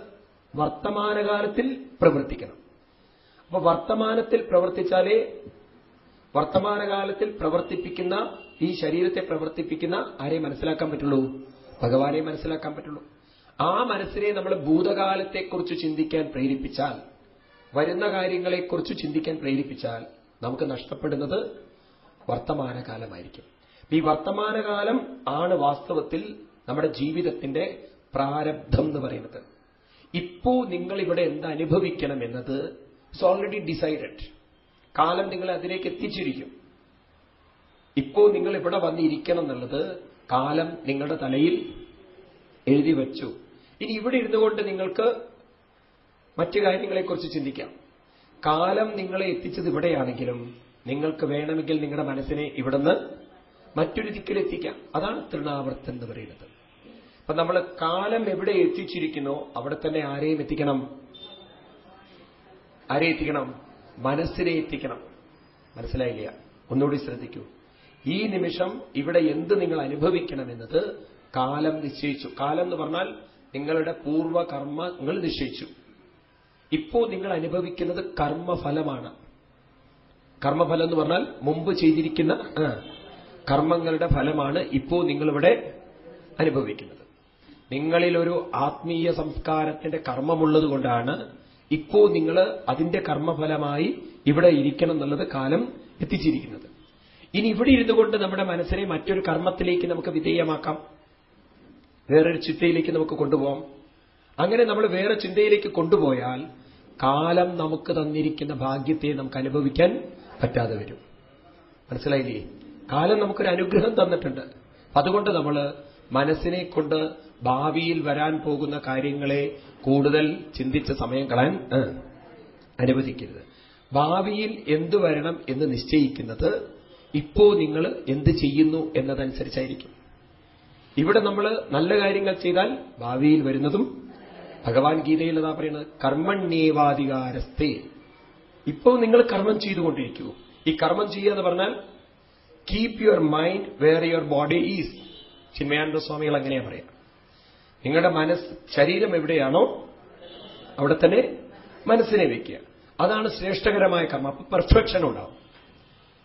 വർത്തമാനകാലത്തിൽ പ്രവർത്തിക്കണം. അപ്പൊ വർത്തമാനത്തിൽ പ്രവർത്തിച്ചാലേ വർത്തമാനകാലത്തിൽ പ്രവർത്തിപ്പിക്കുന്ന ഈ ശരീരത്തെ പ്രവർത്തിപ്പിക്കുന്ന ആരെ മനസ്സിലാക്കാൻ പറ്റുള്ളൂ? ഭഗവാനെ മനസ്സിലാക്കാൻ പറ്റുള്ളൂ. ആ മനസ്സിനെ നമ്മൾ ഭൂതകാലത്തെക്കുറിച്ച് ചിന്തിക്കാൻ പ്രേരിപ്പിച്ചാൽ വരുന്ന കാര്യങ്ങളെക്കുറിച്ച് ചിന്തിക്കാൻ പ്രേരിപ്പിച്ചാൽ നമുക്ക് നഷ്ടപ്പെടുന്നത് വർത്തമാനകാലമായിരിക്കും. ഈ വർത്തമാനകാലം ആണ് വാസ്തവത്തിൽ നമ്മുടെ ജീവിതത്തിന്റെ പ്രാരബ്ധം എന്ന് പറയുന്നത്. ഇപ്പോ നിങ്ങൾ ഇവിടെ എന്ത് അനുഭവിക്കണം എന്നത് ഇറ്റ്സ് ഓൾറെഡി ഡിസൈഡഡ് കാലം നിങ്ങളെ അതിലേക്ക് എത്തിച്ചിരിക്കും. ഇപ്പോ നിങ്ങൾ ഇവിടെ വന്നിരിക്കണം എന്നുള്ളത് കാലം നിങ്ങളുടെ തലയിൽ എഴുതി വച്ചു. ഇനി ഇവിടെ ഇരുന്നു കൊണ്ട് നിങ്ങൾക്ക് മറ്റു കാര്യങ്ങളെക്കുറിച്ച് ചിന്തിക്കാം. കാലം നിങ്ങളെ എത്തിച്ചത് ഇവിടെയാണെങ്കിലും നിങ്ങൾക്ക് വേണമെങ്കിൽ നിങ്ങളുടെ മനസ്സിനെ ഇവിടുന്ന് മറ്റൊരു ദിക്കിലെത്തിക്കാം. അതാണ് തൃണാവർത്തെന്ന് പറയുന്നത്. അപ്പൊ നമ്മൾ കാലം എവിടെ എത്തിച്ചിരിക്കുന്നോ അവിടെ തന്നെ ആരെയും എത്തിക്കണം? ആരെ എത്തിക്കണം? മനസ്സിനെ എത്തിക്കണം. മനസ്സിലായില്ല? ഒന്നുകൂടി ശ്രദ്ധിക്കൂ. ഈ നിമിഷം ഇവിടെ എന്ത് നിങ്ങൾ അനുഭവിക്കണമെന്നത് കാലം നിശ്ചയിച്ചു. കാലം എന്ന് പറഞ്ഞാൽ നിങ്ങളുടെ പൂർവകർമ്മങ്ങൾ നിശ്ചയിച്ചു. ഇപ്പോ നിങ്ങൾ അനുഭവിക്കുന്നത് കർമ്മഫലമാണ്. കർമ്മഫലം എന്ന് പറഞ്ഞാൽ മുമ്പ് ചെയ്തിരിക്കുന്ന കർമ്മങ്ങളുടെ ഫലമാണ് ഇപ്പോ നിങ്ങളിവിടെ അനുഭവിക്കുന്നത്. നിങ്ങളിലൊരു ആത്മീയ സംസ്കാരത്തിന്റെ കർമ്മമുള്ളതുകൊണ്ടാണ് ഇപ്പോ നിങ്ങൾ അതിന്റെ കർമ്മഫലമായി ഇവിടെ ഇരിക്കണം എന്നുള്ളത് കാലം എത്തിച്ചിരിക്കുന്നത്. ഇനി ഇവിടെ ഇരുന്നു കൊണ്ട് നമ്മുടെ മനസ്സിനെ മറ്റൊരു കർമ്മത്തിലേക്ക് നമുക്ക് വിധേയമാക്കാം. വേറൊരു ചിന്തയിലേക്ക് നമുക്ക് കൊണ്ടുപോകാം അങ്ങനെ നമ്മൾ വേറെ ചിന്തയിലേക്ക് കൊണ്ടുപോയാൽ കാലം നമുക്ക് തന്നിരിക്കുന്ന ഭാഗ്യത്തെ നമുക്ക് അനുഭവിക്കാൻ പറ്റാതെ വരും. മനസ്സിലായില്ലേ? കാലം നമുക്കൊരു അനുഗ്രഹം തന്നിട്ടുണ്ട്. അതുകൊണ്ട് നമ്മൾ മനസ്സിനെ കൊണ്ട് ഭാവിയിൽ വരാൻ പോകുന്ന കാര്യങ്ങളെ കൂടുതൽ ചിന്തിച്ച സമയം കളയാൻ അനുവദിക്കരുത്. ഭാവിയിൽ എന്തു വരണം എന്ന് നിശ്ചയിക്കുന്നത് ഇപ്പോ നിങ്ങൾ എന്ത് ചെയ്യുന്നു എന്നതനുസരിച്ചായിരിക്കും. ഇവിടെ നമ്മൾ നല്ല കാര്യങ്ങൾ ചെയ്താൽ ഭാവിയിൽ വരുന്നതും ഭഗവാൻ ഗീതയിൽ അതാ പറയുന്നത് കർമ്മണ്യേവാധികാരസ്ഥേ. ഇപ്പോൾ നിങ്ങൾ കർമ്മം ചെയ്തുകൊണ്ടിരിക്കൂ. ഈ കർമ്മം ചെയ്യുക എന്ന് പറഞ്ഞാൽ keep your mind where your body is Chinmayananda സ്വാമികൾ അങ്ങനെയാ പറയാം. നിങ്ങളുടെ മനസ്സ് ശരീരം എവിടെയാണോ അവിടെ തന്നെ മനസ്സിനെ വയ്ക്കുക അതാണ് ശ്രേഷ്ഠകരമായ കർമ്മം. അപ്പൊ പെർഫെക്ഷൻ ഉണ്ടാവും.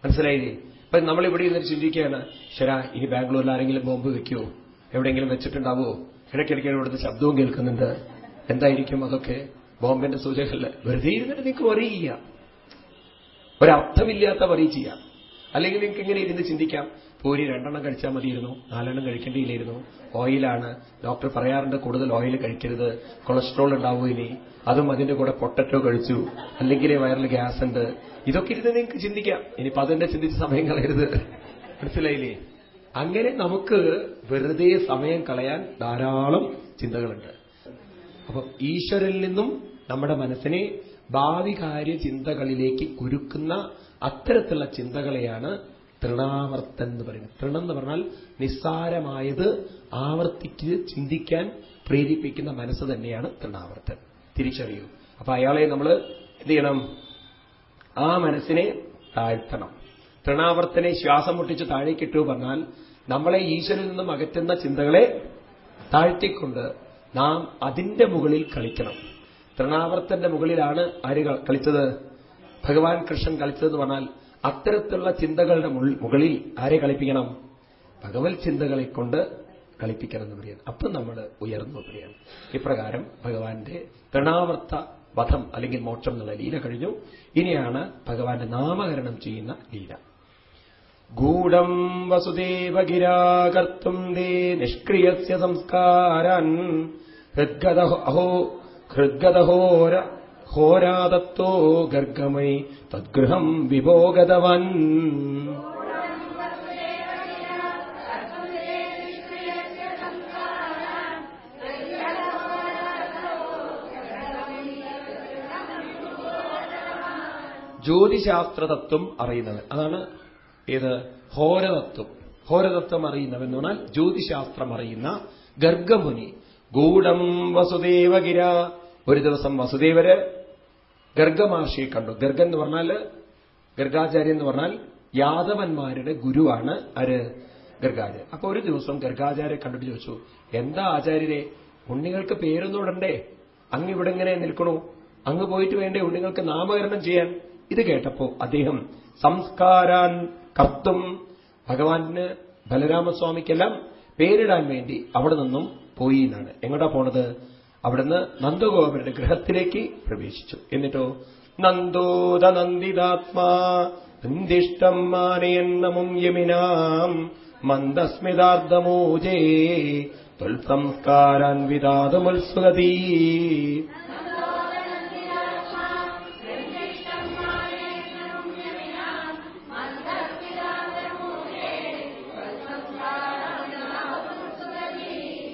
മനസ്സിലായില്ലേ? ഇപ്പൊ നമ്മളിവിടെ ഇരുന്ന് ചിന്തിക്കുകയാണ് ശരാ ഇനി ബാംഗ്ലൂരിൽ ആരെങ്കിലും ബോംബ് വെക്കുമോ എവിടെയെങ്കിലും വെച്ചിട്ടുണ്ടാവുമോ ഇടയ്ക്കിടയ്ക്ക് ഇവിടുത്തെ ശബ്ദവും കേൾക്കുന്നുണ്ട്. എന്തായിരിക്കും അതൊക്കെ? ബോംബിന്റെ സൂചകല്ല. വെറുതെ ഇരുന്നിട്ട് നിങ്ങൾക്ക് വറി ചെയ്യാം. ഒരർത്ഥമില്ലാത്ത വറി ചെയ്യാം. അല്ലെങ്കിൽ നിങ്ങൾക്ക് എങ്ങനെ ഇരുന്ന് ചിന്തിക്കാം പൂരി രണ്ടെണ്ണം കഴിച്ചാൽ മതിയിരുന്നു നാലെണ്ണം കഴിക്കേണ്ടിയില്ലായിരുന്നു. ഓയിലാണ് ഡോക്ടർ പറയാറുണ്ട് കൂടുതൽ ഓയിൽ കഴിക്കരുത് കൊളസ്ട്രോൾ ഉണ്ടാവും ഇനി. അതും അതിന്റെ കൂടെ പൊട്ടറ്റോ കഴിച്ചു അല്ലെങ്കിൽ വയറിൽ ഗ്യാസ് ഉണ്ട്. ഇതൊക്കെ ഇരുന്ന് നിങ്ങൾക്ക് ചിന്തിക്കാം. ഇനിയിപ്പോൾ അതിന്റെ ചിന്തിച്ച് സമയം കളയരുത്. മനസ്സിലായില്ലേ? അങ്ങനെ നമുക്ക് വെറുതെ സമയം കളയാൻ ധാരാളം ചിന്തകളുണ്ട്. അപ്പൊ ഈശ്വരനിൽ നിന്നും നമ്മുടെ മനസ്സിനെ ഭാവി കാര്യ ചിന്തകളിലേക്ക് കുരുക്കുന്ന അത്തരത്തിലുള്ള ചിന്തകളെയാണ് തൃണാവർത്തൻ എന്ന് പറയുന്നത്. തൃണം എന്ന് പറഞ്ഞാൽ നിസ്സാരമായത് ആവർത്തിച്ച് ചിന്തിക്കാൻ പ്രേരിപ്പിക്കുന്ന മനസ്സ് തന്നെയാണ് തൃണാവർത്തൻ. തിരിച്ചറിയൂ. അപ്പൊ അയാളെ നമ്മൾ എന്ത് ചെയ്യണം? ആ മനസ്സിനെ താഴ്ത്തണം. തൃണാവർത്തനെ ശ്വാസം മുട്ടിച്ച് താഴേക്കിട്ടു പറഞ്ഞാൽ നമ്മളെ ഈശ്വരിൽ നിന്നും അകറ്റുന്ന ചിന്തകളെ താഴ്ത്തിക്കൊണ്ട് നാം അതിന്റെ മുകളിൽ കളിക്കണം. തൃണാവർത്തന്റെ മുകളിലാണ് ആര് കളിച്ചത്? ഭഗവാൻ കൃഷ്ണൻ കളിച്ചതെന്ന് പറഞ്ഞാൽ അത്തരത്തിലുള്ള ചിന്തകളുടെ മുകളിൽ ആരെ കളിപ്പിക്കണം? ഭഗവത് ചിന്തകളെ കൊണ്ട് കളിപ്പിക്കണം എന്ന് പറയുന്നത്. അപ്പം നമ്മൾ ഉയർന്നു പറയാണ് ഇപ്രകാരം ഭഗവാന്റെ പ്രണാവർത്ത വധം അല്ലെങ്കിൽ മോക്ഷം എന്നുള്ള ലീല കഴിഞ്ഞു. ഇനിയാണ് ഭഗവാന്റെ നാമകരണം ചെയ്യുന്ന ലീല. ഗൂഢം വസുദേവഗിരാകർത്തും ദേ നിഷ്ക്രിയസ്യ സംസ്കാരൻ ഹൃദ്ഗതഹോ ഹൃദ്ഗതഹോര ഹോരാദത്തോ ഗർഗമൈ. തദ്ഗൃഹം വിഭോഗതവൻ. ജ്യോതിശാസ്ത്രതത്വം അറിയുന്നവൻ. അതാണ് ഏത്? ഹോരതത്വം ഹോരതത്വം അറിയുന്നവൻ എന്ന് പറഞ്ഞാൽ ജ്യോതിശാസ്ത്രം അറിയുന്ന ഗർഗമുനി. ഗൂഢം വസുദേവഗിര. ഒരു ദിവസം വസുദേവര് ഗർഗമഹർഷിയെ കണ്ടു. ഗർഗൻ എന്ന് പറഞ്ഞാൽ ഗർഗാചാര്യൻ എന്ന് പറഞ്ഞാൽ യാദവന്മാരുടെ ഗുരുവാണ് ആര്? ഗർഗാചാര്യൻ. അപ്പൊ ഒരു ദിവസം ഗർഗാചാര്യെ കണ്ടിട്ട് ചോദിച്ചു എന്താ ആചാര്യരെ ഉണ്ണികൾക്ക് പേരൊന്നും ഇടണ്ടേ? അങ്ങ് ഇവിടെ ഇങ്ങനെ നിൽക്കണു? അങ്ങ് പോയിട്ട് വേണ്ടേ ഉണ്ണികൾക്ക് നാമകരണം ചെയ്യാൻ? ഇത് കേട്ടപ്പോ അദ്ദേഹം സംസ്കാരാൻ കർത്തും ഭഗവാന് ബലരാമസ്വാമിക്കെല്ലാം പേരിടാൻ വേണ്ടി അവിടെ നിന്നും പോയി എന്നാണ്. എങ്ങോട്ടാ പോണത്? അവിടുന്ന് നന്ദഗോപരുടെ ഗൃഹത്തിലേക്ക് പ്രവേശിച്ചു. എന്നിട്ടോ നന്ദോദനന്ദിതാത്മാഷ്ടം നന്ദിതാത്മാ നന്ദിഷ്ടം മാനയൻ നമും യമിനാം മന്ദസ്മിതാർദ്ധമൂജേ ത്വൽസംസ്കാരാൻവിതാതമുത്സുഗതീ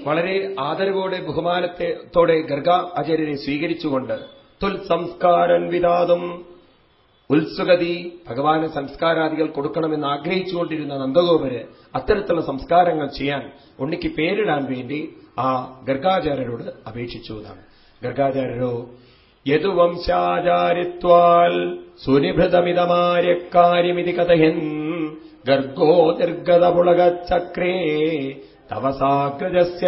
വളരെ ആദരവോടെ ബഹുമാനത്തോടെ ഗർഗ ആചാര്യരെ സ്വീകരിച്ചുകൊണ്ട് തുൽ സംസ്കാരൻ വിതാതും ഉത്സുകതി ഭഗവാന് സംസ്കാരാദികൾ കൊടുക്കണമെന്ന് ആഗ്രഹിച്ചുകൊണ്ടിരുന്ന നന്ദഗോപര് അത്തരത്തിലുള്ള സംസ്കാരങ്ങൾ ചെയ്യാൻ ഉണ്ണിക്ക് പേരിടാൻ വേണ്ടി ആ ഗർഗാചാര്യരോട് അപേക്ഷിച്ചു എന്നാണ്. ഗർഗാചാര്യരോ യദുവംശാചാരിത്വാൽ സുനിഭൃതമിതമാര്യക്കാര്യമിതി കഥയൻ ഗർഗോ നിർഗതപുളകച്ചക്രേ തവസാഗ്രജസ്യ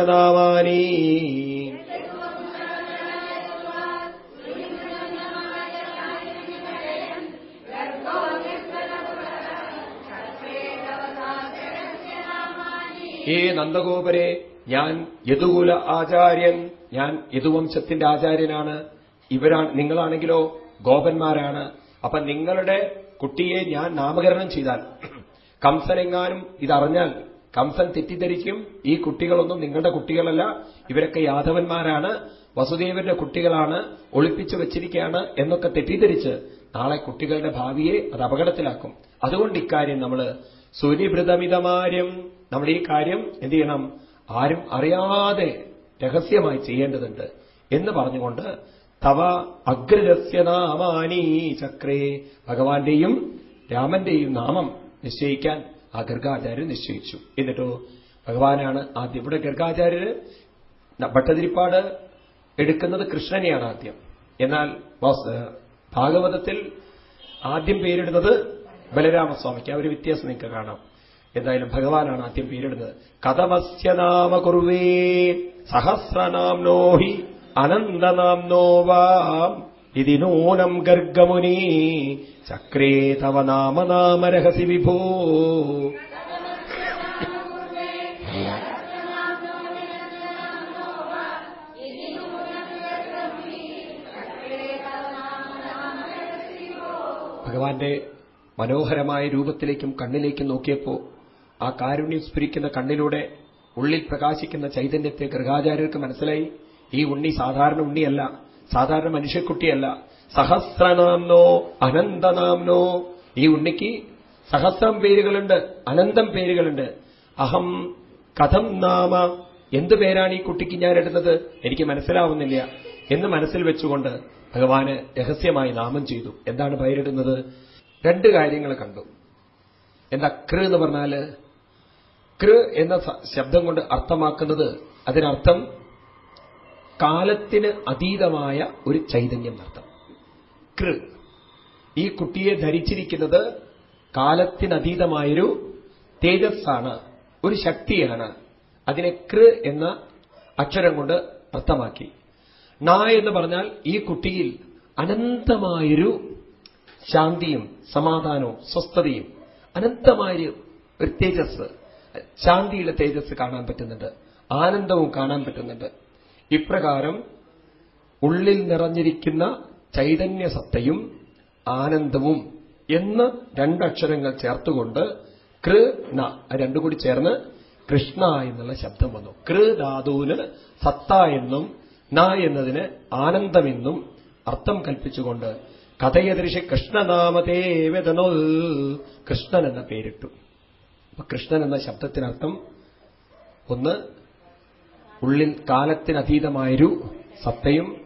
ഹേ ഏ നന്ദഗോപരെ ഞാൻ യദുകുല ആചാര്യൻ ഞാൻ യദുവംശത്തിന്റെ ആചാര്യനാണ്. ഇവരാണ് നിങ്ങളാണെങ്കിലോ ഗോപന്മാരാണ്. അപ്പൊ നിങ്ങളുടെ കുട്ടിയെ ഞാൻ നാമകരണം ചെയ്താൽ കംസനെങ്ങാനും ഇതറിഞ്ഞാൽ കംസൻ തെറ്റിദ്ധരിക്കും. ഈ കുട്ടികളൊന്നും നിങ്ങളുടെ കുട്ടികളല്ല. ഇവരൊക്കെ യാദവന്മാരാണ്. വസുദേവന്റെ കുട്ടികളാണ്. ഒളിപ്പിച്ചു വെച്ചിരിക്കുകയാണ് എന്നൊക്കെ തെറ്റിദ്ധരിച്ച് നാളെ കുട്ടികളുടെ ഭാവിയെ അത് അപകടത്തിലാക്കും. അതുകൊണ്ട് ഇക്കാര്യം നമ്മൾ സുനിഭൃതമിതമാര്യം നമ്മൾ ഈ കാര്യം എന്ത് ചെയ്യണം? ആരും അറിയാതെ രഹസ്യമായി ചെയ്യേണ്ടതുണ്ട് എന്ന് പറഞ്ഞുകൊണ്ട് തവ അഗ്രജസ്യനാമാനീ ചക്രേ ഭഗവാന്റെയും രാമന്റെയും നാമം നിശ്ചയിക്കാൻ ആ ഗർഗാചാര്യർ നിശ്ചയിച്ചു. എന്നിട്ടോ ഭഗവാനാണ് ആദ്യം. ഇവിടെ ഗർഗാചാര്യര് ഭട്ടതിരിപ്പാട് എടുക്കുന്നത് കൃഷ്ണനെയാണ് ആദ്യം. എന്നാൽ ഭാഗവതത്തിൽ ആദ്യം പേരിടുന്നത് ബലരാമസ്വാമിക്ക്. ആ ഒരു വ്യത്യാസം നിങ്ങൾക്ക് കാണാം. എന്തായാലും ഭഗവാനാണ് ആദ്യം പേരിടുന്നത്. കഥമസ്യ നാമ സഹസ്രനാം സഹസ്രനാംനോ ഹി അനന്തനാംനോ വാം ഇതി നൂനം ഗർഗമുനി. ചക്രേ തവ നാമനാമരഹസി വിഭൂ. ഭഗവാന്റെ മനോഹരമായ രൂപത്തിലേക്കും കണ്ണിലേക്കും നോക്കിയപ്പോ ആ കാരുണ്യം സ്ഫുരിക്കുന്ന കണ്ണിലൂടെ ഉള്ളിൽ പ്രകാശിക്കുന്ന ചൈതന്യത്തെ ഗൃഹാചാര്യർക്ക് മനസ്സിലായി. ഈ ഉണ്ണി സാധാരണ ഉണ്ണിയല്ല. സാധാരണ മനുഷ്യക്കുട്ടിയല്ല. സഹസ്രനാംനോ അനന്തനാംനോ ഈ ഉണ്ണിക്ക് സഹസ്രം പേരുകളുണ്ട് അനന്തം പേരുകളുണ്ട്. അഹം കഥം നാമ. എന്ത് പേരാണ് ഈ കുട്ടിക്ക് ഞാൻ എടുത്തത് എനിക്ക് മനസ്സിലാവുന്നില്ല. എന്ന് മനസ്സിൽ വെച്ചുകൊണ്ട് ഭഗവാന് രഹസ്യമായി നാമം ചെയ്തു. എന്താണ് പേരിടുന്നത് രണ്ട് കാര്യങ്ങൾ കണ്ടു. എന്താ കൃ എന്ന് പറഞ്ഞാൽ? കൃ എന്ന ശബ്ദം കൊണ്ട് അർത്ഥമാക്കുന്നത് അതിനർത്ഥം കാലത്തിന് അതീതമായ ഒരു ചൈതന്യം നൃത്തം. കൃ. ഈ കുട്ടിയെ ധരിച്ചിരിക്കുന്നത് കാലത്തിനതീതമായൊരു തേജസ്സാണ് ഒരു ശക്തിയാണ്. അതിനെ കൃ എന്ന അക്ഷരം കൊണ്ട് അർത്ഥമാക്കി ന എന്ന് പറഞ്ഞാൽ ഈ കുട്ടിയിൽ അനന്തമായൊരു ശാന്തിയും സമാധാനവും സ്വസ്ഥതയും അനന്തമായൊരു ഒരു തേജസ് ശാന്തിയുടെ തേജസ് കാണാൻ പറ്റുന്നുണ്ട് ആനന്ദവും കാണാൻ പറ്റുന്നുണ്ട്. ഇപ്രകാരം ഉള്ളിൽ നിറഞ്ഞിരിക്കുന്ന ചൈതന്യസത്തയും ആനന്ദവും എന്ന് രണ്ടക്ഷരങ്ങൾ ചേർത്തുകൊണ്ട് കൃ ന രണ്ടും കൂടി ചേർന്ന് കൃഷ്ണ എന്നുള്ള ശബ്ദം വന്നു. കൃ ധാതുവിന് സത്ത എന്നും ന എന്നതിന് ആനന്ദമെന്നും അർത്ഥം കൽപ്പിച്ചുകൊണ്ട് കഥയദൃശി കൃഷ്ണനാമതേവതനോ കൃഷ്ണൻ എന്ന പേരിട്ടു. അപ്പൊ കൃഷ്ണൻ എന്ന ശബ്ദത്തിനർത്ഥം ഒന്ന് ഉള്ളിൽ കാലത്തിനതീതമായൊരു സത്തയും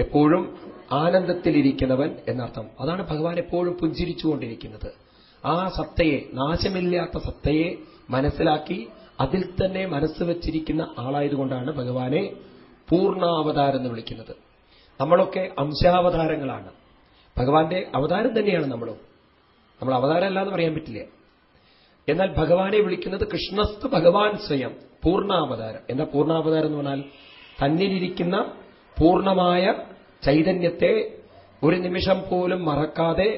എപ്പോഴും ആനന്ദത്തിലിരിക്കുന്നവൻ എന്നർത്ഥം. അതാണ് ഭഗവാൻ എപ്പോഴും പുഞ്ചിരിച്ചുകൊണ്ടിരിക്കുന്നത്. ആ സത്തയെ നാശമില്ലാത്ത സത്തയെ മനസ്സിലാക്കി അതിൽ തന്നെ മനസ്സ് വച്ചിരിക്കുന്ന ആളായതുകൊണ്ടാണ് ഭഗവാനെ പൂർണാവതാരം എന്ന് വിളിക്കുന്നത്. നമ്മളൊക്കെ അംശാവതാരങ്ങളാണ്. ഭഗവാന്റെ അവതാരം തന്നെയാണ് നമ്മളും. നമ്മൾ അവതാരമല്ല എന്ന് പറയാൻ പറ്റില്ല. എന്നാൽ ഭഗവാനെ വിളിക്കുന്നത് കൃഷ്ണസ്തു ഭഗവാൻ സ്വയം പൂർണാവതാരം എന്താ പൂർണാവതാരം എന്ന് പറഞ്ഞാൽ? തന്നിലിരിക്കുന്ന പൂർണമായ ചൈതന്യത്തെ ഒരു നിമിഷം പോലും മറക്കാതെ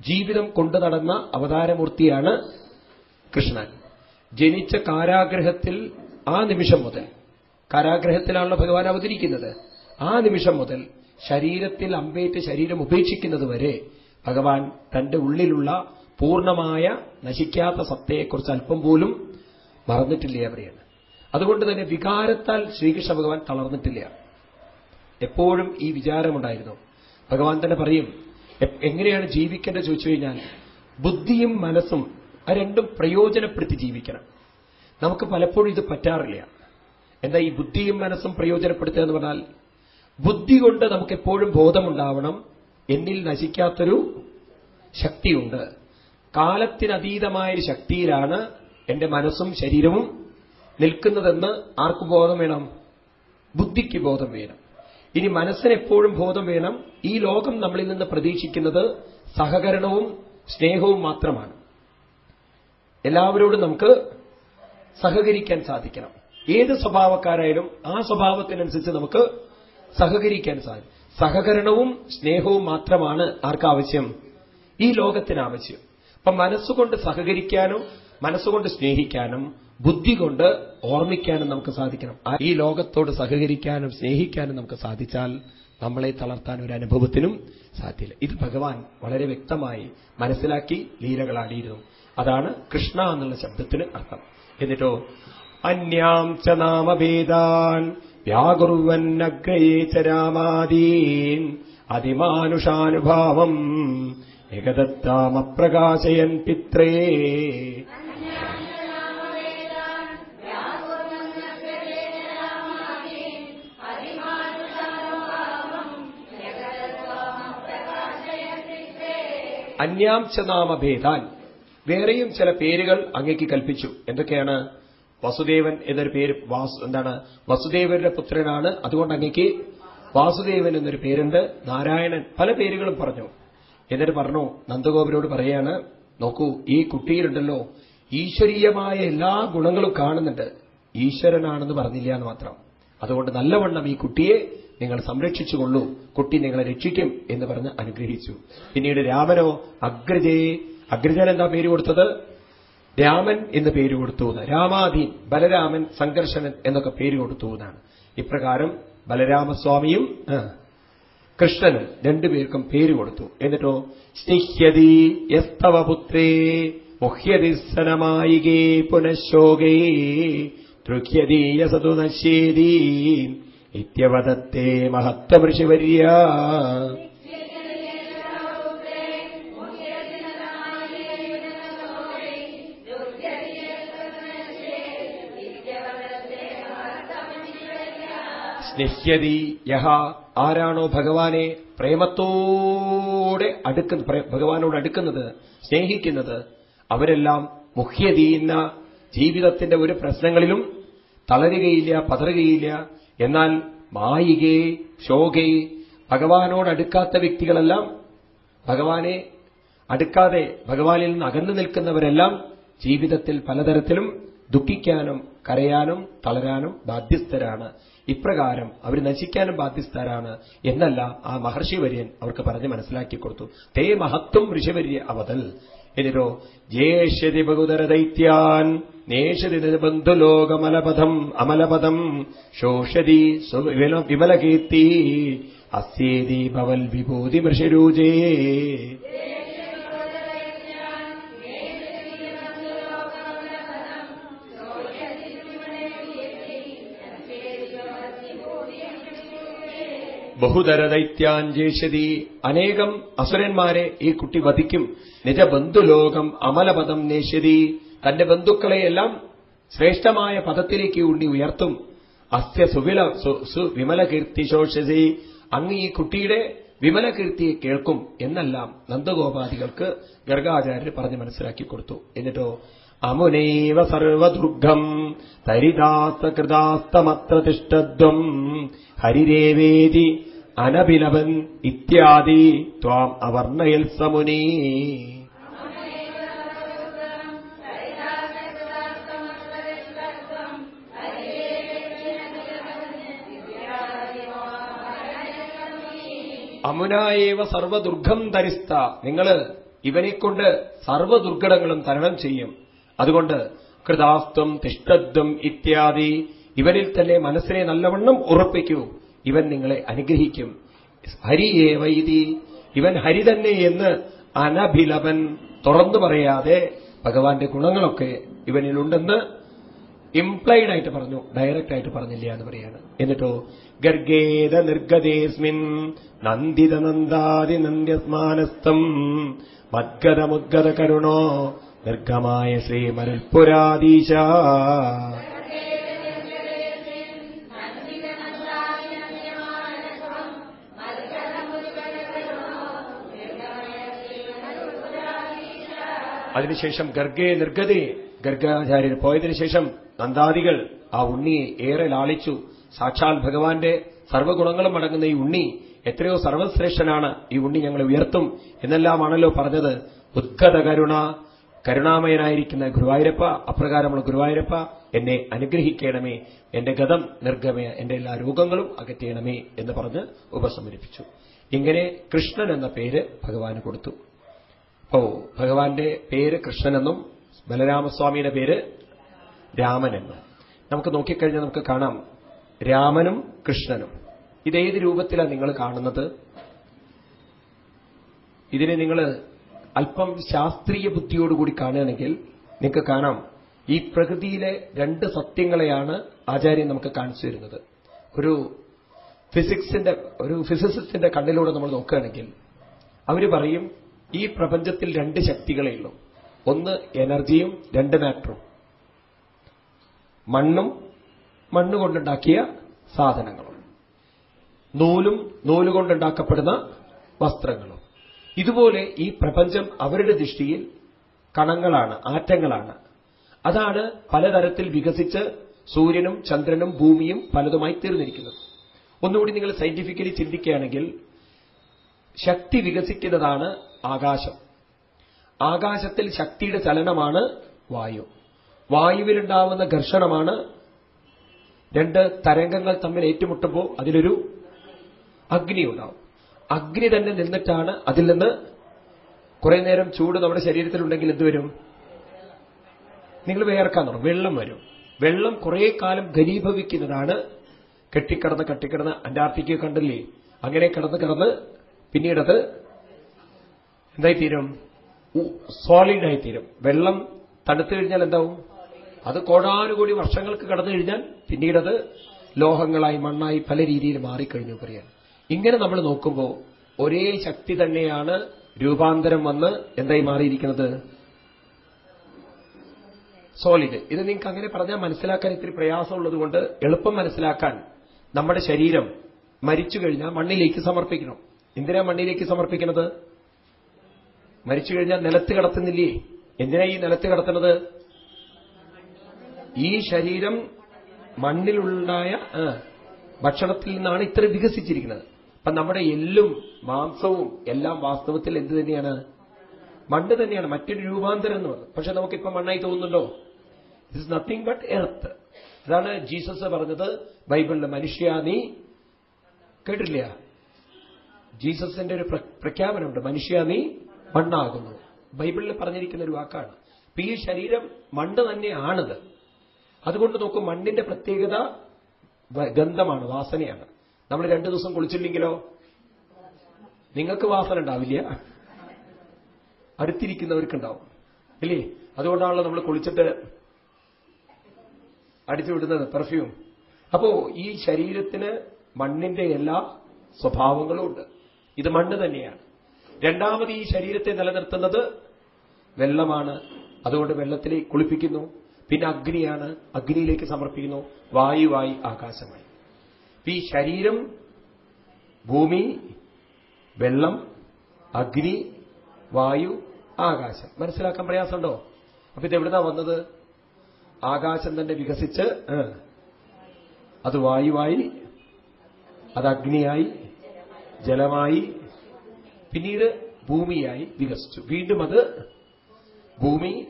ജീവിതം കൊണ്ടു നടന്ന അവതാരമൂർത്തിയാണ് കൃഷ്ണൻ. ജനിച്ച കാരാഗ്രഹത്തിൽ ആ നിമിഷം മുതൽ കാരാഗ്രഹത്തിലാണല്ലോ ഭഗവാൻ അവതരിക്കുന്നത് ആ നിമിഷം മുതൽ ശരീരത്തിൽ അമ്പേറ്റ് ശരീരം ഉപേക്ഷിക്കുന്നത് വരെ ഭഗവാൻ തന്റെ ഉള്ളിലുള്ള പൂർണമായ നശിക്കാത്ത സത്തയെക്കുറിച്ച് അല്പം പോലും മറന്നിട്ടില്ല അവരെയാണ് അതുകൊണ്ട് തന്നെ വികാരത്താൽ ശ്രീകൃഷ്ണ ഭഗവാൻ തളർന്നിട്ടില്ല. എപ്പോഴും ഈ വിചാരമുണ്ടായിരുന്നു. ഭഗവാൻ തന്നെ പറയും എങ്ങനെയാണ് ജീവിക്കേണ്ടത്? ചോദിച്ചു കഴിഞ്ഞാൽ ബുദ്ധിയും മനസ്സും ആ രണ്ടും പ്രയോജനപ്പെടുത്തി ജീവിക്കണം. നമുക്ക് പലപ്പോഴും ഇത് പറ്റാറില്ല. എന്താ ഈ ബുദ്ധിയും മനസ്സും പ്രയോജനപ്പെടുത്തുക എന്ന് പറഞ്ഞാൽ ബുദ്ധി കൊണ്ട് നമുക്ക് എപ്പോഴും ബോധമുണ്ടാവണം. എന്നിൽ നശിക്കാത്തൊരു ശക്തിയുണ്ട്. കാലത്തിനതീതമായൊരു ശക്തിയിലാണ് എന്റെ മനസ്സും ശരീരവും നിൽക്കുന്നതെന്ന് ആർക്ക് ബോധം വേണം? ബുദ്ധിക്ക് ബോധം വേണം. ഇനി മനസ്സിനെപ്പോഴും ബോധം വേണം. ഈ ലോകം നമ്മളിൽ നിന്ന് പ്രതീക്ഷിക്കുന്നത് സഹകരണവും സ്നേഹവും മാത്രമാണ്. എല്ലാവരോടും നമുക്ക് സഹകരിക്കാൻ സാധിക്കണം. ഏത് സ്വഭാവക്കാരായാലും ആ സ്വഭാവത്തിനനുസരിച്ച് നമുക്ക് സഹകരിക്കാൻ സാധിക്കും. സഹകരണവും സ്നേഹവും മാത്രമാണ് ആർക്കാവശ്യം? ഈ ലോകത്തിന് ആവശ്യം അപ്പൊ മനസ്സുകൊണ്ട് സഹകരിക്കാനും മനസ്സുകൊണ്ട് സ്നേഹിക്കാനും ബുദ്ധി കൊണ്ട് ഓർമ്മിക്കാനും നമുക്ക് സാധിക്കണം. ഈ ലോകത്തോട് സഹകരിക്കാനും സ്നേഹിക്കാനും നമുക്ക് സാധിച്ചാൽ നമ്മളെ തളർത്താൻ ഒരു അനുഭവത്തിനും സാധ്യല്ല. ഇത് ഭഗവാൻ വളരെ വ്യക്തമായി മനസ്സിലാക്കി ലീലകളാടിയിരുന്നു. അതാണ് കൃഷ്ണ എന്നുള്ള ശബ്ദത്തിന് അർത്ഥം. എന്നിട്ടോ അന്യാം ച നാമഭേദാൻ വ്യാകുർവന്നഗ്രയേ ച രാമാദീൻ അതിമാനുഷാനുഭാവം ഏകദത്താമപ്രകാശയൻ പിത്രേ അന്യാംശനാമഭേദാൻ വേറെയും ചില പേരുകൾ അങ്ങേക്ക് കൽപ്പിച്ചു. എന്തൊക്കെയാണ്? വസുദേവൻ എന്നൊരു പേര് വാസു എന്താണ്? വസുദേവരുടെ പുത്രനാണ്. അതുകൊണ്ട് അങ്ങേക്ക് വാസുദേവൻ എന്നൊരു പേരുണ്ട്. നാരായണൻ. പല പേരുകളും പറഞ്ഞു. എന്നിട്ട് പറഞ്ഞു നന്ദഗോപുരോട് പറയാണ് നോക്കൂ ഈ കുട്ടിയിലുണ്ടല്ലോ ഈശ്വരീയമായ എല്ലാ ഗുണങ്ങളും കാണുന്നുണ്ട്. ഈശ്വരനാണെന്ന് പറഞ്ഞില്ല എന്ന് മാത്രം. അതുകൊണ്ട് നല്ലവണ്ണം ഈ കുട്ടിയെ നിങ്ങൾ സംരക്ഷിച്ചുകൊള്ളൂ. കുട്ടി നിങ്ങളെ രക്ഷിക്കും എന്ന് പറഞ്ഞ് അനുഗ്രഹിച്ചു. പിന്നീട് രാമനോ അഗ്രജേ അഗ്രജൻ എന്താ പേര് കൊടുത്തത്? രാമൻ എന്ന് പേര് കൊടുത്തു രാമാധീൻ ബലരാമൻ സംഘർഷണൻ എന്നൊക്കെ പേര് കൊടുത്തു എന്നാണ്. ഇപ്രകാരം ബലരാമസ്വാമിയും കൃഷ്ണനും രണ്ടുപേർക്കും പേര് കൊടുത്തു. എന്നിട്ടോ സ്നിഹ്യതി യസ്തവ പുത്രേ മുഹ്യതി സനമായികേ പുനഃശോകേ ദൃഹ്യതീയസതു നശ്യേതി ഇത്യവദത്തെ മഹത്വഋഷിവര്യ സ്നിഹ്യതി യഹ. ആരാണോ ഭഗവാനെ പ്രേമത്തോടെ അടുക്കുന്ന ഭഗവാനോട് അടുക്കുന്നത് സ്നേഹിക്കുന്നത് അവരെല്ലാം മുഖ്യതീന്ന ജീവിതത്തിന്റെ ഒരു പ്രശ്നങ്ങളിലും തളരുകയില്ല പതറുകയില്ല. എന്നാൽ മായികേ ശോകേ ഭഗവാനോട് അടുക്കാത്ത വ്യക്തികളെല്ലാം ഭഗവാനെ അടുക്കാതെ ഭഗവാനിൽ നിന്ന് അകന്നു നിൽക്കുന്നവരെല്ലാം ജീവിതത്തിൽ പലതരത്തിലും ദുഃഖിക്കാനും കരയാനും തളരാനും ബാധ്യസ്ഥരാണ്. ഇപ്രകാരം അവർ നശിക്കാനും ബാധ്യസ്ഥരാണ് എന്നല്ല ആ മഹർഷി വര്യൻ അവർക്ക് പറഞ്ഞ് മനസ്സിലാക്കി കൊടുത്തു. തേ മഹത്വം ഋഷിവര്യ അവതൽ. എന്നിട്ടോ ജേഷ്യതി ബഹുതര ദൈത്യാൻ നേഷതി ബന്ധുലോകമലപഥം അമലപഥം ശോഷതി വിമലകീർത്തി അസ്യേതി ഭവൽ വിഭൂതി മൃഷരൂജേ ബഹുതര ദൈത്യാഞ്ജേഷതി അനേകം അസുരന്മാരെ ഈ കുട്ടി വധിക്കും. നിജബന്ധുലോകം അമലപദം നേശതി തന്റെ ബന്ധുക്കളെയെല്ലാം ശ്രേഷ്ഠമായ പദത്തിലേക്ക് ഉണ്ണി ഉയർത്തും. അസ്യ സുവില വിമല കീർത്തി ശോഷസി. അങ്ങ് ഈ കുട്ടിയുടെ വിമല വിമലകീർത്തിയെ കേൾക്കും എന്നെല്ലാം നന്ദഗോപാദികൾക്ക് ഗർഗാചാര്യർ പറഞ്ഞ് മനസ്സിലാക്കി കൊടുത്തു. എന്നിട്ടോ അമുനൈവ സർവദുർഗം തരിതാസ്തകൃതാസ്തമത്ര തിഷ്ടദ്വം ഹരിരേവേദി അനഭിനവൻ ഇത്യാദി ത്വാം അവർണയൽ സമുനി. അമുനായേവ സർവദുർഗം ധരിസ്ത നിങ്ങൾ ഇവനെക്കൊണ്ട് സർവദുർഘടങ്ങളും തരണം ചെയ്യും. അതുകൊണ്ട് കൃതാസ്ത്വം തിഷ്ടം ഇത്യാദി ഇവരിൽ തന്നെ മനസ്സിനെ നല്ലവണ്ണം ഉറപ്പിക്കൂ. ഇവൻ നിങ്ങളെ അനുഗ്രഹിക്കും. ഹരിയേ ഇതി. ഇവൻ ഹരി തന്നെ എന്ന് അനഭിലവൻ തുറന്നു പറയാതെ ഭഗവാന്റെ ഗുണങ്ങളൊക്കെ ഇവനിലുണ്ടെന്ന് ഇംപ്ലൈഡ് ആയിട്ട് പറഞ്ഞു ഡയറക്റ്റ് ആയിട്ട് പറഞ്ഞില്ല എന്ന് പറയാണ്. എന്നിട്ടോ ഗർഗേദ നിർഗതേസ്മിൻ നന്ദിത നന്ദാതി നന്ദ്യസ്മാനസ്ഥം മദ്ഗതമുദ്ഗത കരുണോ നിർഗമായ ശ്രീമരുൽപുരാദീശ അതിനുശേഷം ഗർഗേ നിർഗതേ ഗർഗാചാര്യർ പോയതിനു ശേഷം നന്ദാദികൾ ആ ഉണ്ണിയെ ഏറെ ലാളിച്ചു. സാക്ഷാൽ ഭഗവാന്റെ സർവഗുണങ്ങളും അടങ്ങുന്ന ഈ ഉണ്ണി എത്രയോ സർവശ്രേഷ്ഠനാണ് ഈ ഉണ്ണി ഞങ്ങളെ ഉയർത്തും. എന്നെല്ലാമാണല്ലോ പറഞ്ഞത്. ഉദ്ഗത കരുണ കരുണാമയനായിരിക്കുന്ന ഗുരുവായൂരപ്പ അപ്രകാരമുള്ള ഗുരുവായൂരപ്പ എന്നെ അനുഗ്രഹിക്കണമേ. എന്റെ ഗതം നിർഗമയ എന്റെ എല്ലാ രോഗങ്ങളും അകറ്റണമേ എന്ന് പറഞ്ഞ് ഉപസമരിപ്പിച്ചു. ഇങ്ങനെ കൃഷ്ണൻ എന്ന പേര് ഭഗവാന് കൊടുത്തു. അപ്പോ ഭഗവാന്റെ പേര് കൃഷ്ണനെന്നും ബലരാമസ്വാമിയുടെ പേര് രാമനെന്നും. നമുക്ക് നോക്കിക്കഴിഞ്ഞാൽ നമുക്ക് കാണാം രാമനും കൃഷ്ണനും. ഇതേത് രൂപത്തിലാണ് നിങ്ങൾ കാണുന്നത്? ഇതിനെ നിങ്ങൾ അല്പം ശാസ്ത്രീയ ബുദ്ധിയോടുകൂടി കാണുകയാണെങ്കിൽ നിങ്ങൾക്ക് കാണാം ഈ പ്രകൃതിയിലെ രണ്ട് സത്യങ്ങളെയാണ് ആചാര്യൻ നമുക്ക് കാണിച്ചു തരുന്നത്. ഒരു ഫിസിക്സിന്റെ ഒരു ഫിസിസിസ്റ്റിന്റെ കണ്ണിലൂടെ നമ്മൾ നോക്കുകയാണെങ്കിൽ അവർ പറയും ഈ പ്രപഞ്ചത്തിൽ രണ്ട് ശക്തികളേ ഉള്ളൂ. ഒന്ന് എനർജിയും രണ്ട് മാറ്ററും. മണ്ണും മണ്ണ് കൊണ്ടുണ്ടാക്കിയ സാധനങ്ങളും. നൂലും നൂലുകൊണ്ടുണ്ടാക്കപ്പെടുന്ന വസ്ത്രങ്ങളും. ഇതുപോലെ ഈ പ്രപഞ്ചം അവരുടെ ദൃഷ്ടിയിൽ കണങ്ങളാണ് ആറ്റങ്ങളാണ്. അതാണ് പലതരത്തിൽ വികസിച്ച് സൂര്യനും ചന്ദ്രനും ഭൂമിയും പലതുമായി തീർന്നിരിക്കുന്നത്. ഒന്നുകൂടി നിങ്ങൾ സയന്റിഫിക്കലി ചിന്തിക്കുകയാണെങ്കിൽ ശക്തി വികസിക്കുന്നതാണ് ആകാശം. ആകാശത്തിൽ ശക്തിയുടെ ചലനമാണ് വായു. വായുവിലുണ്ടാവുന്ന ഘർഷണമാണ് രണ്ട് തരംഗങ്ങൾ തമ്മിൽ ഏറ്റുമുട്ടുമ്പോൾ അതിലൊരു അഗ്നി ഉണ്ടാവും. അഗ്നി തന്നെ നിന്നിട്ടാണ് അതിൽ നിന്ന് കുറെ നേരം ചൂട് നമ്മുടെ ശരീരത്തിലുണ്ടെങ്കിൽ എന്തുവരും നിങ്ങൾ വേർക്കാൻ തുടങ്ങും. വെള്ളം വരും. വെള്ളം കുറെ കാലം ഘനീഭവിക്കുന്നതാണ് കെട്ടിക്കിടന്ന് കെട്ടിക്കിടന്ന് അന്റാർട്ടിക്ക കണ്ടില്ലേ? അങ്ങനെ കിടന്ന് കിടന്ന് പിന്നീടത് എന്തായിത്തീരും? സോളിഡായി തീരും വെള്ളം തണുത്തു കഴിഞ്ഞാൽ എന്താവും? അത് കോടാനുകൂടി വർഷങ്ങൾക്ക് കടന്നു കഴിഞ്ഞാൽ പിന്നീടത് ലോഹങ്ങളായി മണ്ണായി പല രീതിയിൽ മാറിക്കഴിഞ്ഞു പറയാൻ. ഇങ്ങനെ നമ്മൾ നോക്കുമ്പോൾ ഒരേ ശക്തി തന്നെയാണ് രൂപാന്തരം വന്ന് എന്തായി മാറിയിരിക്കുന്നത്? സോളിഡ് ഇത് നിങ്ങൾക്ക് അങ്ങനെ പറഞ്ഞാൽ മനസ്സിലാക്കാൻ ഇത്തിരി പ്രയാസമുള്ളത് കൊണ്ട് എളുപ്പം മനസ്സിലാക്കാൻ നമ്മുടെ ശരീരം മരിച്ചു കഴിഞ്ഞാൽ മണ്ണിലേക്ക് സമർപ്പിക്കണം. എന്തിനാ മണ്ണിലേക്ക് സമർപ്പിക്കുന്നത്? മരിച്ചു കഴിഞ്ഞാൽ നിലത്ത് കിടത്തുന്നില്ലേ? എന്തിനാ ഈ നിലത്ത് കിടത്തുന്നത്? ഈ ശരീരം മണ്ണിലുണ്ടായ ഭക്ഷണത്തിൽ നിന്നാണ് ഇത്ര വികസിച്ചിരിക്കുന്നത്. അപ്പൊ നമ്മുടെ എല്ലും മാംസവും എല്ലാം വാസ്തവത്തിൽ എന്ത് തന്നെയാണ്? മണ്ണ് തന്നെയാണ് മറ്റൊരു രൂപാന്തരം എന്ന് പറയുന്നത് പക്ഷെ നമുക്കിപ്പോ മണ്ണായി തോന്നുന്നുണ്ടോ? ഇറ്റ്സ് നത്തിങ് ബട്ട് എർത്ത് അതാണ് ജീസസ് പറഞ്ഞത്. ബൈബിളിലെ മനുഷ്യ നീ കേട്ടില്ല ജീസസിന്റെ ഒരു പ്രഖ്യാപനമുണ്ട്. മനുഷ്യ നീ മണ്ണാകുന്നു ബൈബിളിൽ പറഞ്ഞിരിക്കുന്ന ഒരു വാക്കാണ്. അപ്പൊ ഈ ശരീരം മണ്ണ് തന്നെയാണിത്. അതുകൊണ്ട് നോക്കും മണ്ണിന്റെ പ്രത്യേകത ഗന്ധമാണ് വാസനയാണ്. നമ്മൾ രണ്ടു ദിവസം കുളിച്ചില്ലെങ്കിലോ? നിങ്ങൾക്ക് വാസന ഉണ്ടാവില്ല. അടുത്തിരിക്കുന്നവർക്കുണ്ടാവും. ഇല്ലേ? അതുകൊണ്ടാണല്ലോ നമ്മൾ കുളിച്ചിട്ട് അടിച്ചു വിടുന്നത് പെർഫ്യൂം അപ്പോ ഈ ശരീരത്തിന് മണ്ണിന്റെ എല്ലാ സ്വഭാവങ്ങളും ഉണ്ട്. ഇത് മണ്ണ് തന്നെയാണ്. രണ്ടാമത് ഈ ശരീരത്തെ നിലനിർത്തുന്നത് വെള്ളമാണ്. അതുകൊണ്ട് വെള്ളത്തിലേക്ക് കുളിപ്പിക്കുന്നു. പിന്നെ അഗ്നിയാണ്. അഗ്നിയിലേക്ക് സമർപ്പിക്കുന്നു. വായുവായി ആകാശമായി. ഈ ശരീരം ഭൂമി വെള്ളം അഗ്നി വായു ആകാശം. മനസ്സിലാക്കാൻ പ്രയാസമുണ്ടോ? അപ്പൊ ഇത് എവിടുന്നാ വന്നത്? ആകാശം തന്നെ വികസിച്ച് അത് വായുവായി അത് അഗ്നിയായി ജലമായി പിന്നീട് ഭൂമിയായി വികസിച്ചു. വീണ്ടും അത് ഭൂമി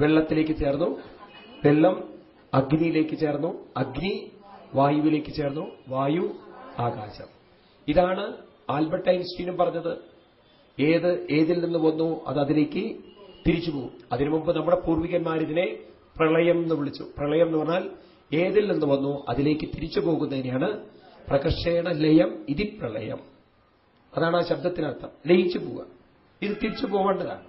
വെള്ളത്തിലേക്ക് ചേർന്നു. വെള്ളം അഗ്നിയിലേക്ക് ചേർന്നു. അഗ്നി വായുവിലേക്ക് ചേർന്നു. വായു ആകാശം. ഇതാണ് ആൽബർട്ട് ഐൻസ്റ്റീനും പറഞ്ഞത്. ഏത് ഏതിൽ നിന്ന് വന്നു അത് അതിലേക്ക് തിരിച്ചു പോകും. അതിനു മുമ്പ് നമ്മുടെ പൂർവികന്മാർ ഇതിനെ പ്രളയം എന്ന് വിളിച്ചു. പ്രളയം എന്ന് പറഞ്ഞാൽ ഏതിൽ നിന്ന് വന്നു അതിലേക്ക് തിരിച്ചു പോകുന്നതിനെയാണ് പ്രകർഷേണ ലയം ഇതി പ്രളയം അതാണ് ആ ശബ്ദത്തിനർത്ഥം. ലയിച്ചു പോവുക. ഇത് തിരിച്ചു പോകേണ്ടതാണ്.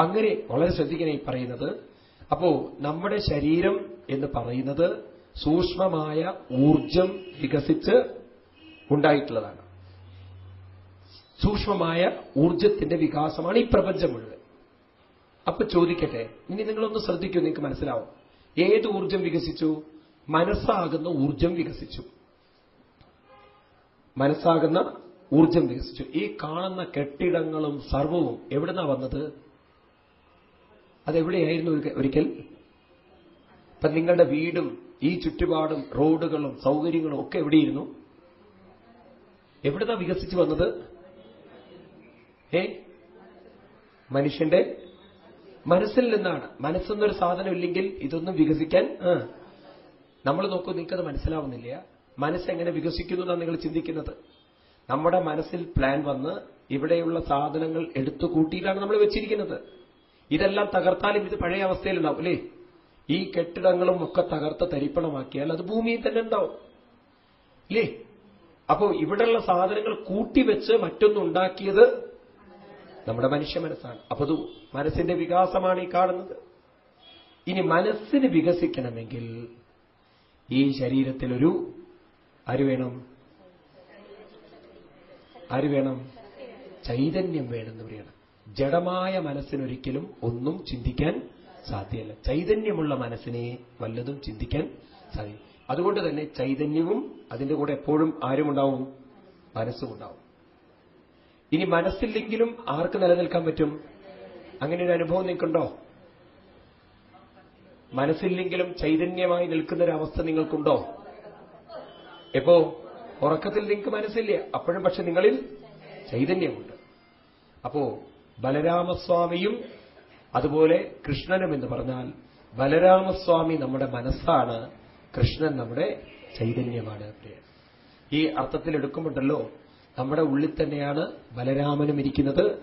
അങ്ങനെ വളരെ ശ്രദ്ധിക്കണം പറയുന്നത്. അപ്പോ നമ്മുടെ ശരീരം എന്ന് പറയുന്നത് സൂക്ഷ്മമായ ഊർജം വികസിച്ച് ഉണ്ടായിട്ടുള്ളതാണ്. സൂക്ഷ്മമായ ഊർജത്തിന്റെ വികാസമാണ് ഈ പ്രപഞ്ചം മുഴുവൻ. അപ്പൊ ചോദിക്കട്ടെ ഇനി നിങ്ങളൊന്ന് ശ്രദ്ധിക്കൂ നിങ്ങൾക്ക് മനസ്സിലാവും. ഏത് ഊർജം വികസിച്ചു? മനസ്സാകുന്ന ഊർജം വികസിച്ചു. മനസ്സാകുന്ന ഊർജം വികസിച്ചു. ഈ കാണുന്ന കെട്ടിടങ്ങളും സർവവും എവിടുന്നാ വന്നത്? അതെവിടെയായിരുന്നു ഒരിക്കൽ? ഇപ്പൊ നിങ്ങളുടെ വീടും ഈ ചുറ്റുപാടും റോഡുകളും സൗകര്യങ്ങളും ഒക്കെ എവിടെയിരുന്നു? എവിടുന്നാ വികസിച്ചു വന്നത്? ഏ? മനുഷ്യന്റെ മനസ്സിൽ നിന്നാണ്. മനസ്സെന്നൊരു സാധനം ഇല്ലെങ്കിൽ ഇതൊന്നും വികസിക്കാൻ നമ്മൾ നോക്കൂ നിങ്ങൾക്കത് മനസ്സിലാവുന്നില്ല. മനസ്സെങ്ങനെ വികസിക്കുന്നു എന്നാണ് നിങ്ങൾ ചിന്തിക്കുന്നത്. നമ്മുടെ മനസ്സിൽ പ്ലാൻ വന്ന് ഇവിടെയുള്ള സാധനങ്ങൾ എടുത്തു കൂട്ടിയിട്ടാണ് നമ്മൾ വെച്ചിരിക്കുന്നത്. ഇതെല്ലാം തകർത്താലും ഇത് പഴയ അവസ്ഥയിലുണ്ടാവും അല്ലേ? ഈ കെട്ടിടങ്ങളും ഒക്കെ തകർത്ത് തരിപ്പണമാക്കിയാൽ അത് ഭൂമിയിൽ തന്നെ ഉണ്ടാവും ഇല്ലേ അപ്പോ ഇവിടെയുള്ള സാധനങ്ങൾ കൂട്ടിവെച്ച് മറ്റൊന്നുണ്ടാക്കിയത് നമ്മുടെ മനുഷ്യ മനസ്സാണ്. അപ്പൊ അത് മനസ്സിന്റെ വികാസമാണ് ഈ കാണുന്നത്. ഇനി മനസ്സിന് വികസിക്കണമെങ്കിൽ ഈ ശരീരത്തിലൊരു ആര് വേണം. ആര് വേണം? ചൈതന്യം വേണമെന്ന് പറയണം. ജഡമായ മനസ്സിനൊരിക്കലും ഒന്നും ചിന്തിക്കാൻ സാധ്യമല്ല ചൈതന്യമുള്ള മനസ്സിനെ വല്ലതും ചിന്തിക്കാൻ സാധിക്കും അതുകൊണ്ട് തന്നെ ചൈതന്യവും അതിന്റെ കൂടെ എപ്പോഴും ആരുമുണ്ടാവും? മനസ്സും ഉണ്ടാവും ഇനി മനസ്സില്ലെങ്കിലും ആർക്ക് നിലനിൽക്കാൻ പറ്റും? അങ്ങനെ ഒരു അനുഭവം നിങ്ങൾക്കുണ്ടോ? മനസ്സില്ലെങ്കിലും ചൈതന്യമായി നിൽക്കുന്നൊരവസ്ഥ നിങ്ങൾക്കുണ്ടോ? എപ്പോ? ഉറക്കത്തിൽ നിങ്ങൾക്ക് മനസ്സില്ല. അപ്പോഴും പക്ഷെ നിങ്ങളിൽ ചൈതന്യമുണ്ട്. അപ്പോ ബലരാമസ്വാമിയും അതുപോലെ കൃഷ്ണനും എന്ന് പറഞ്ഞാൽ ബലരാമസ്വാമി നമ്മുടെ മനസ്സാണ് കൃഷ്ണൻ നമ്മുടെ ചൈതന്യമാണ് ഈ അർത്ഥത്തിൽ എടുക്കുമ്പോണ്ടല്ലോ നമ്മുടെ ഉള്ളിൽ തന്നെയാണ് ബലരാമനും ഇരിക്കുന്നത്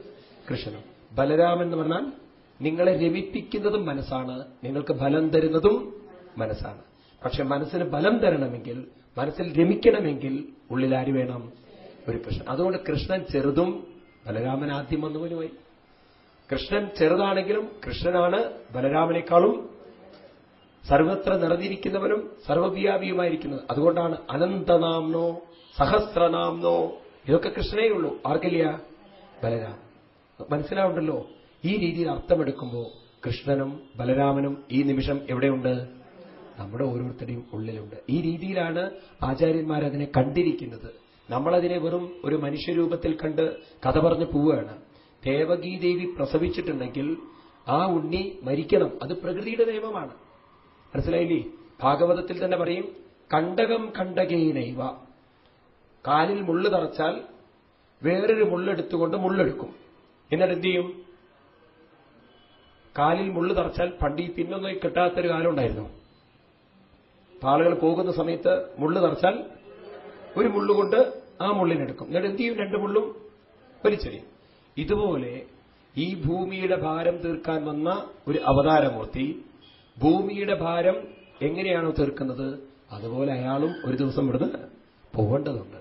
കൃഷ്ണനും. ബലരാമൻ എന്ന് പറഞ്ഞാൽ നിങ്ങളെ രമിപ്പിക്കുന്നതും മനസ്സാണ് നിങ്ങൾക്ക് ബലം തരുന്നതും മനസ്സാണ്. പക്ഷെ മനസ്സിന് ബലം തരണമെങ്കിൽ മനസ്സിൽ രമിക്കണമെങ്കിൽ ഉള്ളിൽ ആര് വേണം? ഒരു കൃഷ്ണൻ. അതുകൊണ്ട് കൃഷ്ണൻ ചെറുതും ബലരാമൻ ആദ്യം വന്നുപോലുമായി കൃഷ്ണൻ ചെറുതാണെങ്കിലും കൃഷ്ണനാണ് ബലരാമനേക്കാളും സർവത്ര നിറഞ്ഞിരിക്കുന്നവനും സർവവ്യാപിയുമായിരിക്കുന്നത്. അതുകൊണ്ടാണ് അനന്തനാംനോ സഹസ്രനാംനോ ഇതൊക്കെ കൃഷ്ണനേ ഉള്ളൂ. ആർക്കില്ല ബലരാം മനസ്സിലാവുണ്ടല്ലോ? ഈ രീതിയിൽ അർത്ഥമെടുക്കുമ്പോൾ കൃഷ്ണനും ബലരാമനും ഈ നിമിഷം എവിടെയുണ്ട്? നമ്മുടെ ഓരോരുത്തരുടെയും ഉള്ളിലുണ്ട്. ഈ രീതിയിലാണ് ആചാര്യന്മാരതിനെ കണ്ടിരിക്കുന്നത്. നമ്മളതിനെ വെറും ഒരു മനുഷ്യരൂപത്തിൽ കണ്ട് കഥ പറഞ്ഞു പോവുകയാണ്. ദേവകീ ദേവി പ്രസവിച്ചിട്ടുണ്ടെങ്കിൽ ആ ഉണ്ണി മരിക്കണം. അത് പ്രകൃതിയുടെ നിയമമാണ്. മനസ്സിലായില്ലേ? ഭാഗവതത്തിൽ തന്നെ പറയും കണ്ടകം കണ്ടകേനൈവ. കാലിൽ മുള്ളു തറച്ചാൽ വേറൊരു മുള്ളെടുത്തുകൊണ്ട് മുള്ളെടുക്കും. എന്നിട്ട് എന്ത് ചെയ്യും? കാലിൽ മുള്ളു തറച്ചാൽ പണ്ട് ഈ പിന്നൊന്നും കിട്ടാത്തൊരു കാലം ഉണ്ടായിരുന്നു. ആളുകൾ പോകുന്ന സമയത്ത് മുള്ളു നിറച്ചാൽ ഒരു മുള്ളുകൊണ്ട് ആ മുള്ളിനെടുക്കും. എന്നിട്ട് എന്ത് ചെയ്യും? രണ്ട് മുള്ളും വലിച്ചെറിയും. ഇതുപോലെ ഈ ഭൂമിയുടെ ഭാരം തീർക്കാൻ വന്ന ഒരു അവതാരമൂർത്തി ഭൂമിയുടെ ഭാരം എങ്ങനെയാണോ തീർക്കുന്നത്? അതുപോലെ അയാളും ഒരു ദിവസം ഇവിടുന്ന് പോകേണ്ടതുണ്ട്.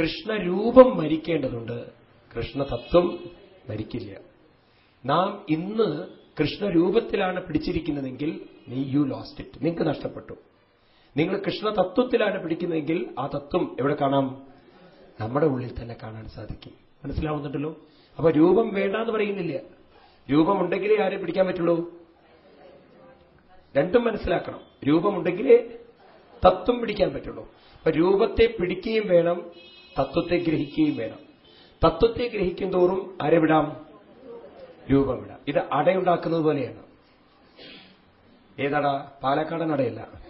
കൃഷ്ണരൂപം മരിക്കേണ്ടതുണ്ട്. കൃഷ്ണതത്വം മരിക്കില്ല. നാം ഇന്ന് കൃഷ്ണരൂപത്തിലാണ് പിടിച്ചിരിക്കുന്നതെങ്കിൽ നീ യു ലോസ്റ്റ് ഇറ്റ്. നിങ്ങൾക്ക് നഷ്ടപ്പെട്ടു. നിങ്ങൾ കൃഷ്ണ തത്വത്തിലാണ് പിടിക്കുന്നതെങ്കിൽ ആ തത്വം എവിടെ കാണാം? നമ്മുടെ ഉള്ളിൽ തന്നെ കാണാൻ സാധിക്കും. മനസ്സിലാവുന്നുണ്ടല്ലോ? അപ്പൊ രൂപം വേണ്ട എന്ന് പറയുന്നില്ല. രൂപമുണ്ടെങ്കിലേ ആരെ പിടിക്കാൻ പറ്റുള്ളൂ? രണ്ടും മനസ്സിലാക്കണം. രൂപമുണ്ടെങ്കിലേ തത്വം പിടിക്കാൻ പറ്റുള്ളൂ. അപ്പൊ രൂപത്തെ പിടിക്കുകയും വേണം തത്വത്തെ ഗ്രഹിക്കുകയും വേണം. തത്വത്തെ ഗ്രഹിക്കും തോറും ആരെ വിടാം? രൂപം വിടാം. ഇത് അടയുണ്ടാക്കുന്നത് പോലെയാണ്. ഏതട? പാലക്കാടൻ അടയല്ല.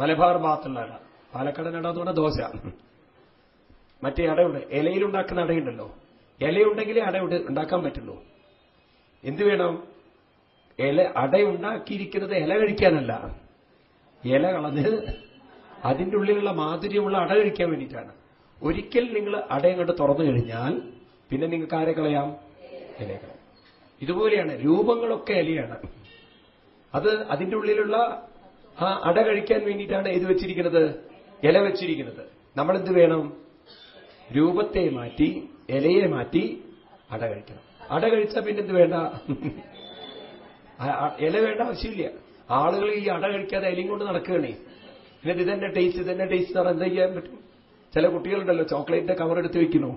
മലബാർ ഭാഗത്തുള്ള അട പാലക്കാടൻ അട എന്ന് പറഞ്ഞാൽ ദോശ. മറ്റേ അടയുണ്ട്. ഇലയിലുണ്ടാക്കുന്ന അടയുണ്ടല്ലോ. ഇലയുണ്ടെങ്കിലേ അട ഉണ്ടാക്കാൻ പറ്റുള്ളൂ. എന്ത് വേണം? ഇല അടയുണ്ടാക്കിയിരിക്കുന്നത് ഇല കഴിക്കാനല്ല. ഇല കളഞ്ഞ് അതിന്റെ ഉള്ളിലുള്ള മാധുര്യമുള്ള അട കഴിക്കാൻ വേണ്ടിയിട്ടാണ്. ഒരിക്കൽ നിങ്ങൾ അടയും കണ്ട് തുറന്നു കഴിഞ്ഞാൽ പിന്നെ നിങ്ങൾക്ക് ആരെ കളയാം? ഇലയെ കളയാം. ഇതുപോലെയാണ്. രൂപങ്ങളൊക്കെ ഇലയാണ്. അത് അതിന്റെ ഉള്ളിലുള്ള ആ അട കഴിക്കാൻ വേണ്ടിയിട്ടാണ് ഇത് വെച്ചിരിക്കുന്നത്. ഇല വെച്ചിരിക്കുന്നത്. നമ്മളെന്ത് വേണം? രൂപത്തെ മാറ്റി ഇലയെ മാറ്റി അട കഴിക്കണം. അട കഴിച്ചാൽ പിന്നെ എന്ത് വേണ്ട ഇല വേണ്ട ആവശ്യമില്ല. ആളുകൾ ഈ അട കഴിക്കാതെ ഇലയും കൊണ്ട് നടക്കുകയാണേ. പിന്നെ ഇതന്നെ ടേസ്റ്റ് ഇതന്നെ ടേസ്റ്റ് എന്ന് എന്താ ചെയ്യാൻ പറ്റും? ചില കുട്ടികളുണ്ടല്ലോ ചോക്ലേറ്റിന്റെ കവർ എടുത്ത് വെക്കുന്നു?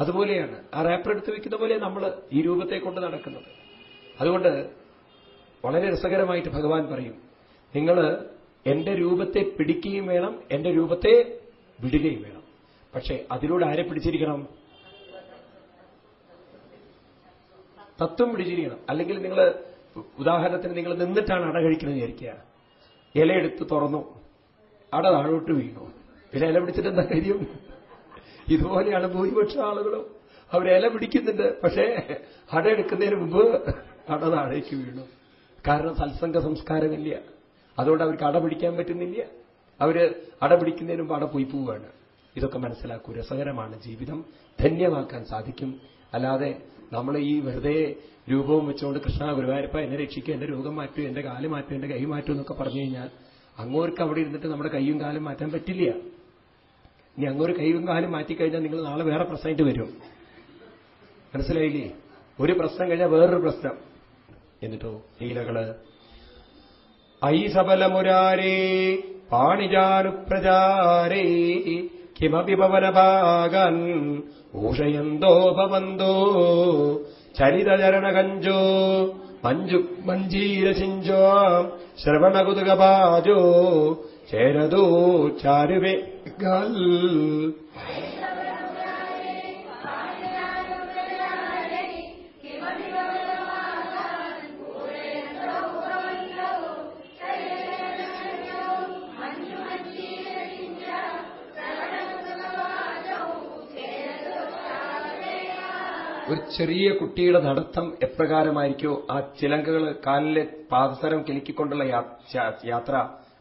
അതുപോലെയാണ്. ആ റാപ്പർ എടുത്ത് വെക്കുന്ന പോലെ നമ്മൾ ഈ രൂപത്തെ കൊണ്ട് നടക്കുന്നത്. അതുകൊണ്ട് വളരെ രസകരമായിട്ട് ഭഗവാൻ പറയും നിങ്ങൾ എന്റെ രൂപത്തെ പിടിക്കുകയും വേണം എന്റെ രൂപത്തെ വിടുകയും വേണം. പക്ഷെ അതിലൂടെ ആരെ പിടിച്ചിരിക്കണം? തത്വം പിടിച്ചിരിക്കണം. അല്ലെങ്കിൽ നിങ്ങൾ ഉദാഹരണത്തിന് നിങ്ങൾ നിന്നിട്ടാണ് അട കഴിക്കുന്നത് വിചാരിക്കുക. ഇലയെടുത്ത് തുറന്നു. അട താഴോട്ട് വീണു. പിന്നെ ഇല പിടിച്ചിട്ട് എന്താ കാര്യം? ഇതുപോലെയാണ് ഭൂരിപക്ഷം ആളുകളും. അവർ ഇല പിടിക്കുന്നുണ്ട്. പക്ഷേ അട എടുക്കുന്നതിന് മുമ്പ് അട താഴേക്ക് വീണു. കാരണം സത്സംഗ സംസ്കാരമില്ല. അതുകൊണ്ട് അവർക്ക് അട പിടിക്കാൻ പറ്റുന്നില്ല. അവർ അട പിടിക്കുന്നതിന് മുമ്പ് അട പോയി പോവുകയാണ് ഇതൊക്കെ മനസ്സിലാക്കൂ. രസകരമാണ് ജീവിതം. ധന്യമാക്കാൻ സാധിക്കും. അല്ലാതെ നമ്മൾ ഈ വെറുതെ രൂപവും വെച്ചുകൊണ്ട് കൃഷ്ണ ഗുരുവായൂരപ്പ എന്നെ രക്ഷിക്കുക എന്റെ രോഗം മാറ്റൂ എന്റെ കാൽ മാറ്റൂ എന്റെ കൈ മാറ്റൂ എന്നൊക്കെ പറഞ്ഞു കഴിഞ്ഞാൽ അങ്ങോർക്ക് അവിടെ ഇരുന്നിട്ട് നമ്മുടെ കൈയും കാലും മാറ്റാൻ പറ്റില്ല. ഇനി അങ്ങോര് കൈയും കാലും മാറ്റിക്കഴിഞ്ഞാൽ നിങ്ങൾ നാളെ വേറെ പ്രശ്നമായിട്ട് വരും. മനസ്സിലായില്ലേ? ഒരു പ്രശ്നം കഴിഞ്ഞാൽ വേറൊരു പ്രശ്നം. എന്നിട്ടോ ലീലകൾ ഐ സബലമുരാരേ പാണിജാനുപ്രചാരേ കിമപി പവനഭാഗൻ ഊഷയന്തോ ഭവന്തോ ചരിതചരണകഞ്ചോ മഞ്ജു മഞ്ജീരസിഞ്ചോ ശ്രവണകുതുകപാജോ ചേരതോ ചാരുവേ ഒരു ചെറിയ കുട്ടിയുടെ നടത്തം എപ്രകാരമായിരിക്കോ ആ ചിലങ്കകൾ കാലിലെ പാദസരം കിലുക്കിക്കൊണ്ടുള്ള യാത്ര?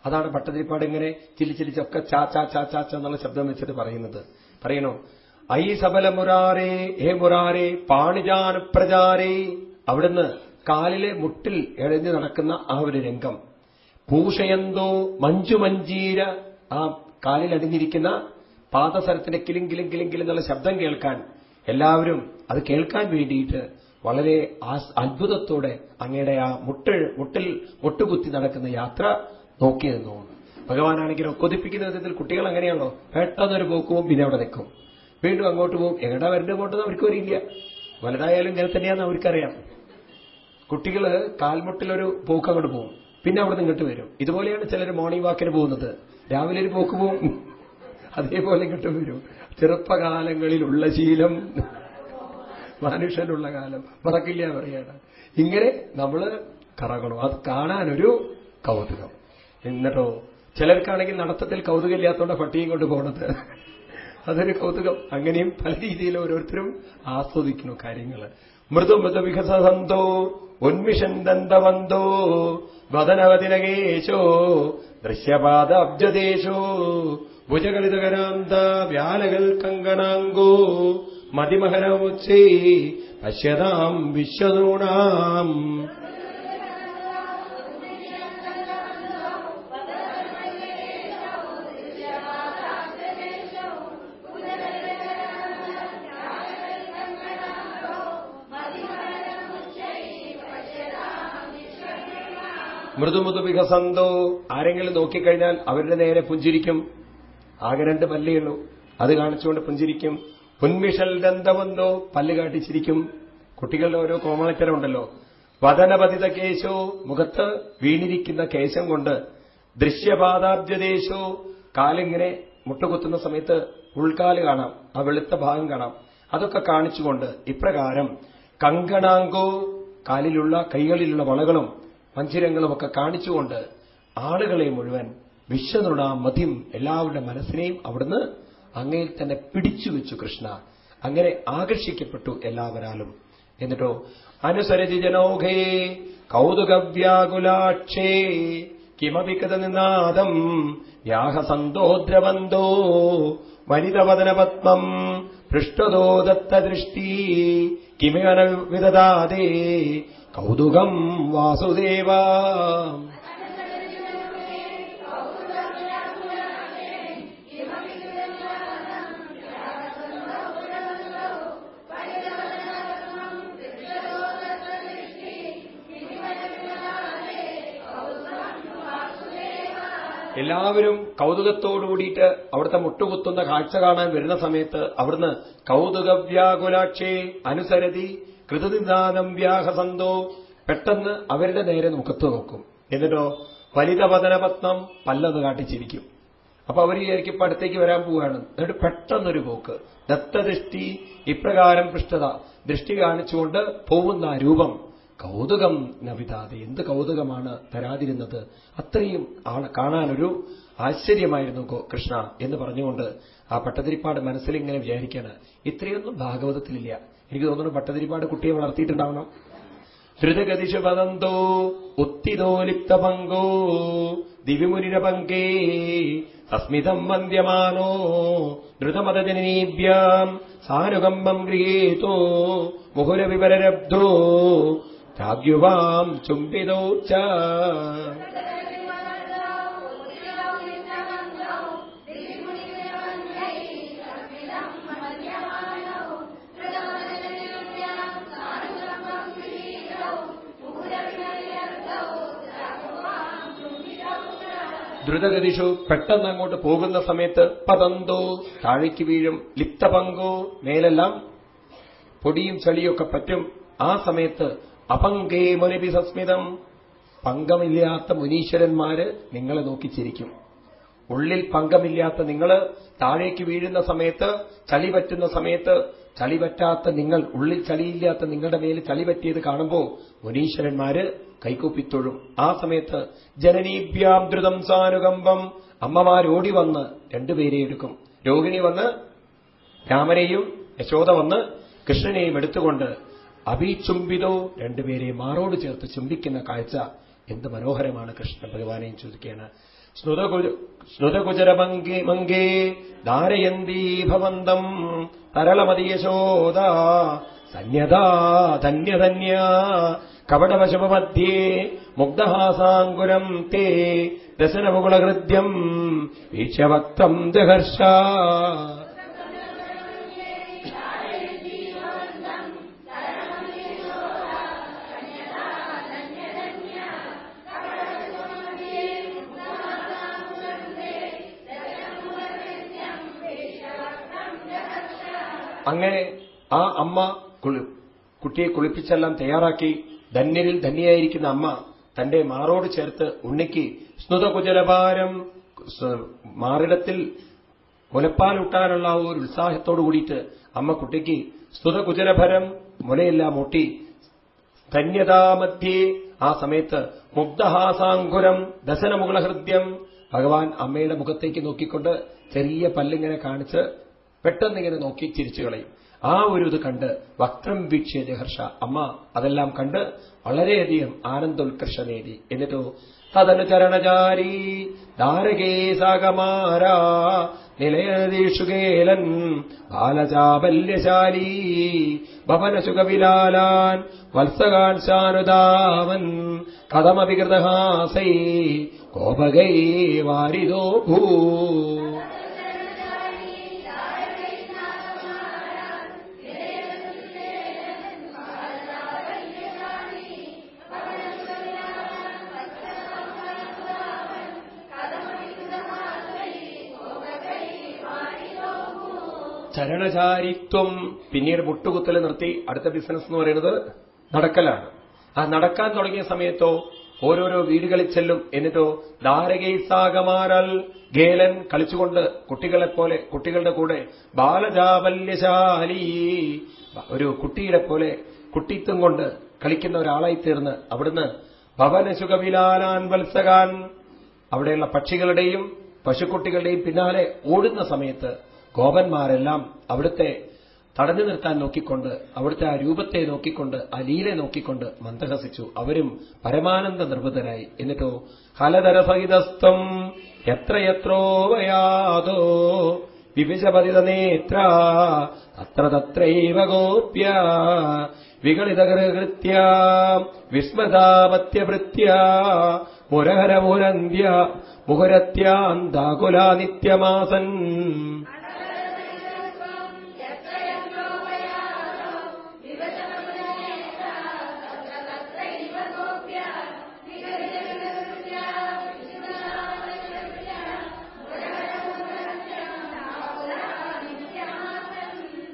അതാണ് ഭട്ടതിരിപ്പാട് ഇങ്ങനെ ചിലിച്ചിലിച്ചൊക്കെ ചാ ചാ ചാ ചാ എന്നുള്ള ശബ്ദം വെച്ചിട്ട് പറയുന്നത്. പറയണോ? ഐ സബല മുരാരേ ഹേ മുരാരേ പാണിജാന പ്രചാരേ അവിടുന്ന് കാലിലെ മുട്ടിൽ എഴഞ്ഞു നടക്കുന്ന ആ ഒരു രംഗം. പൂഷയന്തോ മഞ്ജുമഞ്ജീര ആ കാലിൽ അണിഞ്ഞിരിക്കുന്ന പാദസരത്തിന്റെ കിലും കിലും കിലും കിലും എന്നുള്ള ശബ്ദം കേൾക്കാൻ എല്ലാവരും അത് കേൾക്കാൻ വേണ്ടിയിട്ട് വളരെ അത്ഭുതത്തോടെ അങ്ങയുടെ ആ മുട്ട് മുട്ടിൽ മുട്ടുകുത്തി നടക്കുന്ന യാത്ര നോക്കി തോന്നുന്നു. ഭഗവാനാണെങ്കിലോ കൊതിപ്പിക്കുന്ന വിധത്തിൽ കുട്ടികൾ അങ്ങനെയാണല്ലോ പെട്ടെന്നൊരു പോക്കുമ്പോൾ പിന്നെ അവിടെ നിൽക്കും. വീണ്ടും അങ്ങോട്ട് പോകും. എങ്ങടാ വരണ്ട് പോകേണ്ടത് അവർക്ക് വരില്ല വലുതായാലും ഇങ്ങനെ തന്നെയാണെന്ന് അവർക്കറിയാം. കുട്ടികൾ കാൽമുട്ടിലൊരു പോക്ക് അങ്ങോട്ട് പോകും. പിന്നെ അവിടെ നിന്ന് ഇങ്ങോട്ട് വരും. ഇതുപോലെയാണ് ചിലർ മോർണിംഗ് വാക്കിന് പോകുന്നത്. രാവിലെ ഒരു പോക്ക് പോകും അതേപോലെ ഇങ്ങോട്ട് വരും. ചെറുപ്പകാലങ്ങളിലുള്ള ശീലം. മനുഷ്യനുള്ള കാലം. മറക്കില്ല പറയാണ്. ഇങ്ങനെ നമ്മൾ കറങ്ങണം. അത് കാണാനൊരു കൗതുകം. എന്നിട്ടോ ചിലർക്കാണെങ്കിൽ നടത്തത്തിൽ കൗതുകമില്ലാത്തതുകൊണ്ട് പട്ടിയും കൊണ്ട് പോണത്. അതൊരു കൗതുകം. അങ്ങനെയും പല രീതിയിൽ ഓരോരുത്തരും ആസ്വദിക്കുന്നു കാര്യങ്ങൾ മൃദു മൃദു വികസന്തോ ഉന്മിഷൻ ദന്തവന്തോ വദനവതിനകേശോ ദൃശ്യപാദ അബ്ജദേശോ ഭുജകളിതകരാന്ത വ്യാലകൾ കങ്കണാങ്കോ മതിമഹരമുച്ചേ പശ്യതാം വിശ്വനൂണാം മൃദുമൃദു വികസന്തോ ആരെങ്കിലും നോക്കിക്കഴിഞ്ഞാൽ അവരുടെ നേരെ പുഞ്ചിരിക്കും. ആകെ രണ്ട് പല്ലേ ഉള്ളൂ. അത് കാണിച്ചുകൊണ്ട് പുഞ്ചിരിക്കും. പുൻമിഷൽ ദന്തമെന്തോ പല്ല് കാട്ടിച്ചിരിക്കും. കുട്ടികളുടെ ഓരോ കോമളത്തരം ഉണ്ടല്ലോ. വതനപതിത കേശോ മുഖത്ത് വീണിരിക്കുന്ന കേശം കൊണ്ട് ദൃശ്യപാദാബ്ജദേശോ കാലിങ്ങനെ മുട്ടുകുത്തുന്ന സമയത്ത് ഉൾക്കാൽ കാണാം. ആ വെളുത്ത ഭാഗം കാണാം. അതൊക്കെ കാണിച്ചുകൊണ്ട് ഇപ്രകാരം കങ്കണാങ്കോ കാലിലുള്ള കൈകളിലുള്ള വളകളും മഞ്ചിരങ്ങളുമൊക്കെ കാണിച്ചുകൊണ്ട് ആളുകളെ മുഴുവൻ വിശ്വനുണ മതിം എല്ലാവരുടെ മനസ്സിനെയും അവിടുന്ന് അങ്ങയിൽ തന്നെ പിടിച്ചു വെച്ചു കൃഷ്ണ. അങ്ങനെ ആകർഷിക്കപ്പെട്ടു എല്ലാവരാലും. എന്നിട്ടോ അനുസരതി ജനോഘേ കൗതുകവ്യാകുലാക്ഷേ കിമപി കൃതനിനാദം വനിതവദന വനിതവദനപത്മം പൃഷ്ടതോ ദത്തദൃഷ്ടി കിമിവന കൗതുകം വാസുദേവ. എല്ലാവരും കൗതുകത്തോടു കൂടിയിട്ട് അവിടുത്തെ മുട്ടുകുത്തുന്ന കാഴ്ച കാണാൻ വരുന്ന സമയത്ത് അവിടുന്ന് കൗതുകവ്യാകുലാക്ഷേ അനുസരതി കൃതനിദാനം വ്യാഹസന്തോ പെട്ടെന്ന് അവരുടെ നേരെ മുഖത്ത് നോക്കും. എന്നിട്ടോ ഫലിതപതനപത്നം പല്ലത് കാട്ടിച്ചിരിക്കും അപ്പൊ അവർ വിചാരിക്കും ഇപ്പൊ അടുത്തേക്ക് വരാൻ പോവുകയാണ് എന്നിട്ട് പെട്ടെന്നൊരു പോക്ക്. ദത്തദൃഷ്ടി ഇപ്രകാരം പൃഷ്ഠത. ദൃഷ്ടി കാണിച്ചുകൊണ്ട് പോകുന്ന രൂപം. കൗതുകം നവിതാതെ എന്ത് കൗതുകമാണ് തരാതിരുന്നത്? അത്രയും ആളെ കാണാനൊരു ആശ്ചര്യമായിരുന്നു കൃഷ്ണ എന്ന് പറഞ്ഞുകൊണ്ട് ആ പട്ടതിരിപ്പാട് മനസ്സിൽ ഇങ്ങനെ വിചാരിക്കാണ്. ഇത്രയൊന്നും ഭാഗവതത്തിലില്ല. എനിക്ക് തോന്നുന്നു പട്ടതിരിപ്പാട് കുട്ടിയെ വളർത്തിയിട്ടുണ്ടാവണം. ധൃതഗതിഷു പതന്തോ ഉത്തിതോ ലിപ്തപങ്കോ ദിവിമുനിരപങ്കേ അസ്മിതം വന്ദ്യമാനോ ധൃതമതജനനീഭ്യാം സാനുകമ്പം ഗൃഹീതോ മുഹുരവിവരരബ്ധോ രാഗ്യുവാം ചുംബിതോ ച. ദ്രുതഗതിഷു പെട്ടെന്ന് അങ്ങോട്ട് പോകുന്ന സമയത്ത് പതന്തോ താഴേക്ക് വീഴും ലിപ്തപങ്കോ മേലെല്ലാം പൊടിയും ചളിയൊക്കെ പറ്റും. ആ സമയത്ത് അപങ്കേ മുനിപി സസ്മിതം. പങ്കമില്ലാത്ത മുനീശ്വരന്മാര് നിങ്ങളെ നോക്കിച്ചിരിക്കും ഉള്ളിൽ പങ്കമില്ലാത്ത നിങ്ങൾ താഴേക്ക് വീഴുന്ന സമയത്ത് ചളി പറ്റുന്ന സമയത്ത് ചളി പറ്റാത്ത നിങ്ങൾ ഉള്ളിൽ ചളിയില്ലാത്ത നിങ്ങളുടെ മേൽ ചളി പറ്റിയത് കാണുമ്പോൾ മുനീശ്വരന്മാര് കൈകൂപ്പിത്തൊഴും. ആ സമയത്ത് ജനനീഭ്യാം ദ്രുതം സാനുകമ്പം അമ്മമാരോടി വന്ന് രണ്ടുപേരെ എടുക്കും. രോഹിണി വന്ന് രാമനെയും യശോദ വന്ന് കൃഷ്ണനെയും എടുത്തുകൊണ്ട് അഭിചുംബിതോ രണ്ടുപേരെ മാറോട് ചേർത്ത് ചുംബിക്കുന്ന കാഴ്ച എന്ത് മനോഹരമാണ്. കൃഷ്ണ ഭഗവാനെയും ചോദിക്കുകയാണ്. സ്നുതകുചരമങ്കേ മങ്കേ ധാരയന്തീ ഭവന്തം തരളമതിയശോദ സന്യതാ ധന്യധന്യ കപടവശമധ്യേ മുഗ്ധഹാസാങ്കുരം തേ ദശനമുകുളഹൃദ്യം വീക്ഷവക്തം ദഹർഷ. അങ്ങനെ ആ അമ്മ കുട്ടിയെ കുളിപ്പിച്ചെല്ലാം തയ്യാറാക്കി ധന്യരിൽ ധന്യയായിരിക്കുന്ന അമ്മ തന്റെ മാറോട് ചേർത്ത് ഉണ്ണിക്ക് സ്നുതകുജലഭാരം മാറിടത്തിൽ മുലപ്പാലൂട്ടാനുള്ള ഒരു ഉത്സാഹത്തോടു കൂടിയിട്ട് അമ്മ കുട്ടിക്ക് സ്തുതകുജലഭരം മുലയെല്ലാം മുട്ടി ധന്യതാമധ്യേ ആ സമയത്ത് മുഗ്ധഹാസാങ്കുരം ദശനമുകളഹൃദ്യം ഭഗവാൻ അമ്മയുടെ മുഖത്തേക്ക് നോക്കിക്കൊണ്ട് ചെറിയ പല്ലിങ്ങനെ കാണിച്ച് പെട്ടെന്നിങ്ങനെ നോക്കി ചിരിച്ചു കളയും. ആ ഒരു ഇത് കണ്ട് വക്രം വീക്ഷ്യ ജഹർഷ അമ്മ അതെല്ലാം കണ്ട് വളരെയധികം ആനന്ദോത്കർഷ നേടി. എന്നിട്ടോ തദനുചരണചാരി ധാരകേ സാഗമാരാ നിലയതീഷുകേലൻ ബാലചാബല്യശാലീ ഭവനസുഖവിലാലാൻ വത്സകാൻ ശാനുദാവൻ കഥമവികൃതഹാസൈ കോപകൈ വാരിതോ ഭൂ ചരണചാരിത്വം പിന്നീട് മുട്ടുകുത്തൽ നിർത്തി അടുത്ത ബിസിനസ് എന്ന് പറയുന്നത് നടക്കലാണ്. ആ നടക്കാൻ തുടങ്ങിയ സമയത്തോ ഓരോരോ വീടുകളിൽ ചെല്ലും എന്നിട്ടോ ധാരകൈസാകമാരൽ ഗേലൻ കളിച്ചുകൊണ്ട് കുട്ടികളെ കുട്ടികളെപ്പോലെ കുട്ടികളുടെ കൂടെ ബാലജാബല്യശാലി ഒരു കുട്ടിയുടെ പോലെ കുട്ടിത്വം കൊണ്ട് കളിക്കുന്ന ഒരാളായി തീർന്ന് അവിടുന്ന് ഭവനശുഖവിലാനാൻ വത്സകാൻ അവിടെയുള്ള പക്ഷികളുടെയും പശുക്കുട്ടികളുടെയും പിന്നാലെ ഓടുന്ന സമയത്ത് ഗോപന്മാരെല്ലാം അവിടുത്തെ തടഞ്ഞു നിർത്താൻ നോക്കിക്കൊണ്ട് അവിടുത്തെ ആ രൂപത്തെ നോക്കിക്കൊണ്ട് ആ ലീലെ നോക്കിക്കൊണ്ട് മന്ദഹസിച്ചു അവരും പരമാനന്ദ നിർഭൃതരായി എന്നിട്ടോ ഹലതരസഹിതസ്ഥം എത്രയെത്രോ വയാതോ വിവിശപതിത നേത്ര അത്ര തത്രൈവ ഗോപ്യ വികളിതകൃത്യ വിസ്മതാപത്യഭൃത്യ മുരഹരമുരന്ത്യ മുഹുരത്യാന്താകുല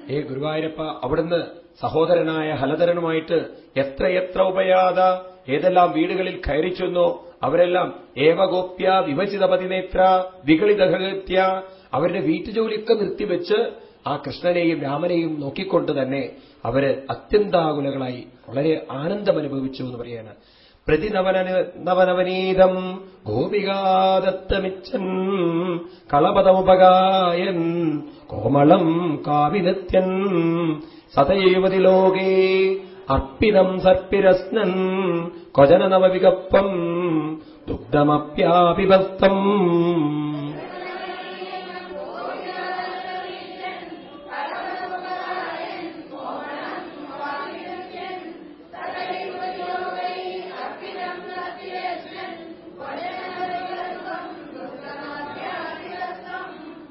ഏ ഗുരുവായൂരപ്പ അവിടുന്ന് സഹോദരനായ ഹലധരനുമായിട്ട് എത്രയെത്ര ഉപയാത ഏതെല്ലാം വീടുകളിൽ കയറി ചെന്നോ അവരെല്ലാം ഏവഗോപ്യ വിഭജിത പതിനേത്ര വികളിതഹത്യ അവരുടെ വീട്ടുജോലിയൊക്കെ നിർത്തിവെച്ച് ആ കൃഷ്ണനെയും രാമനെയും നോക്കിക്കൊണ്ട് തന്നെ അവർ അത്യന്താകുലകളായി വളരെ ആനന്ദം അനുഭവിച്ചു എന്ന് പറയാണ്. പ്രതിനവനവനീതം ഗോപികാദത്തമിച്ചൻ കളപതമുപകായൻ കോമളം കാവിനത്യൻ സതയുവതി ലോകേ അർപ്പിതം സർപ്പിരസ്നൻ കൊജന നവവികപ്പം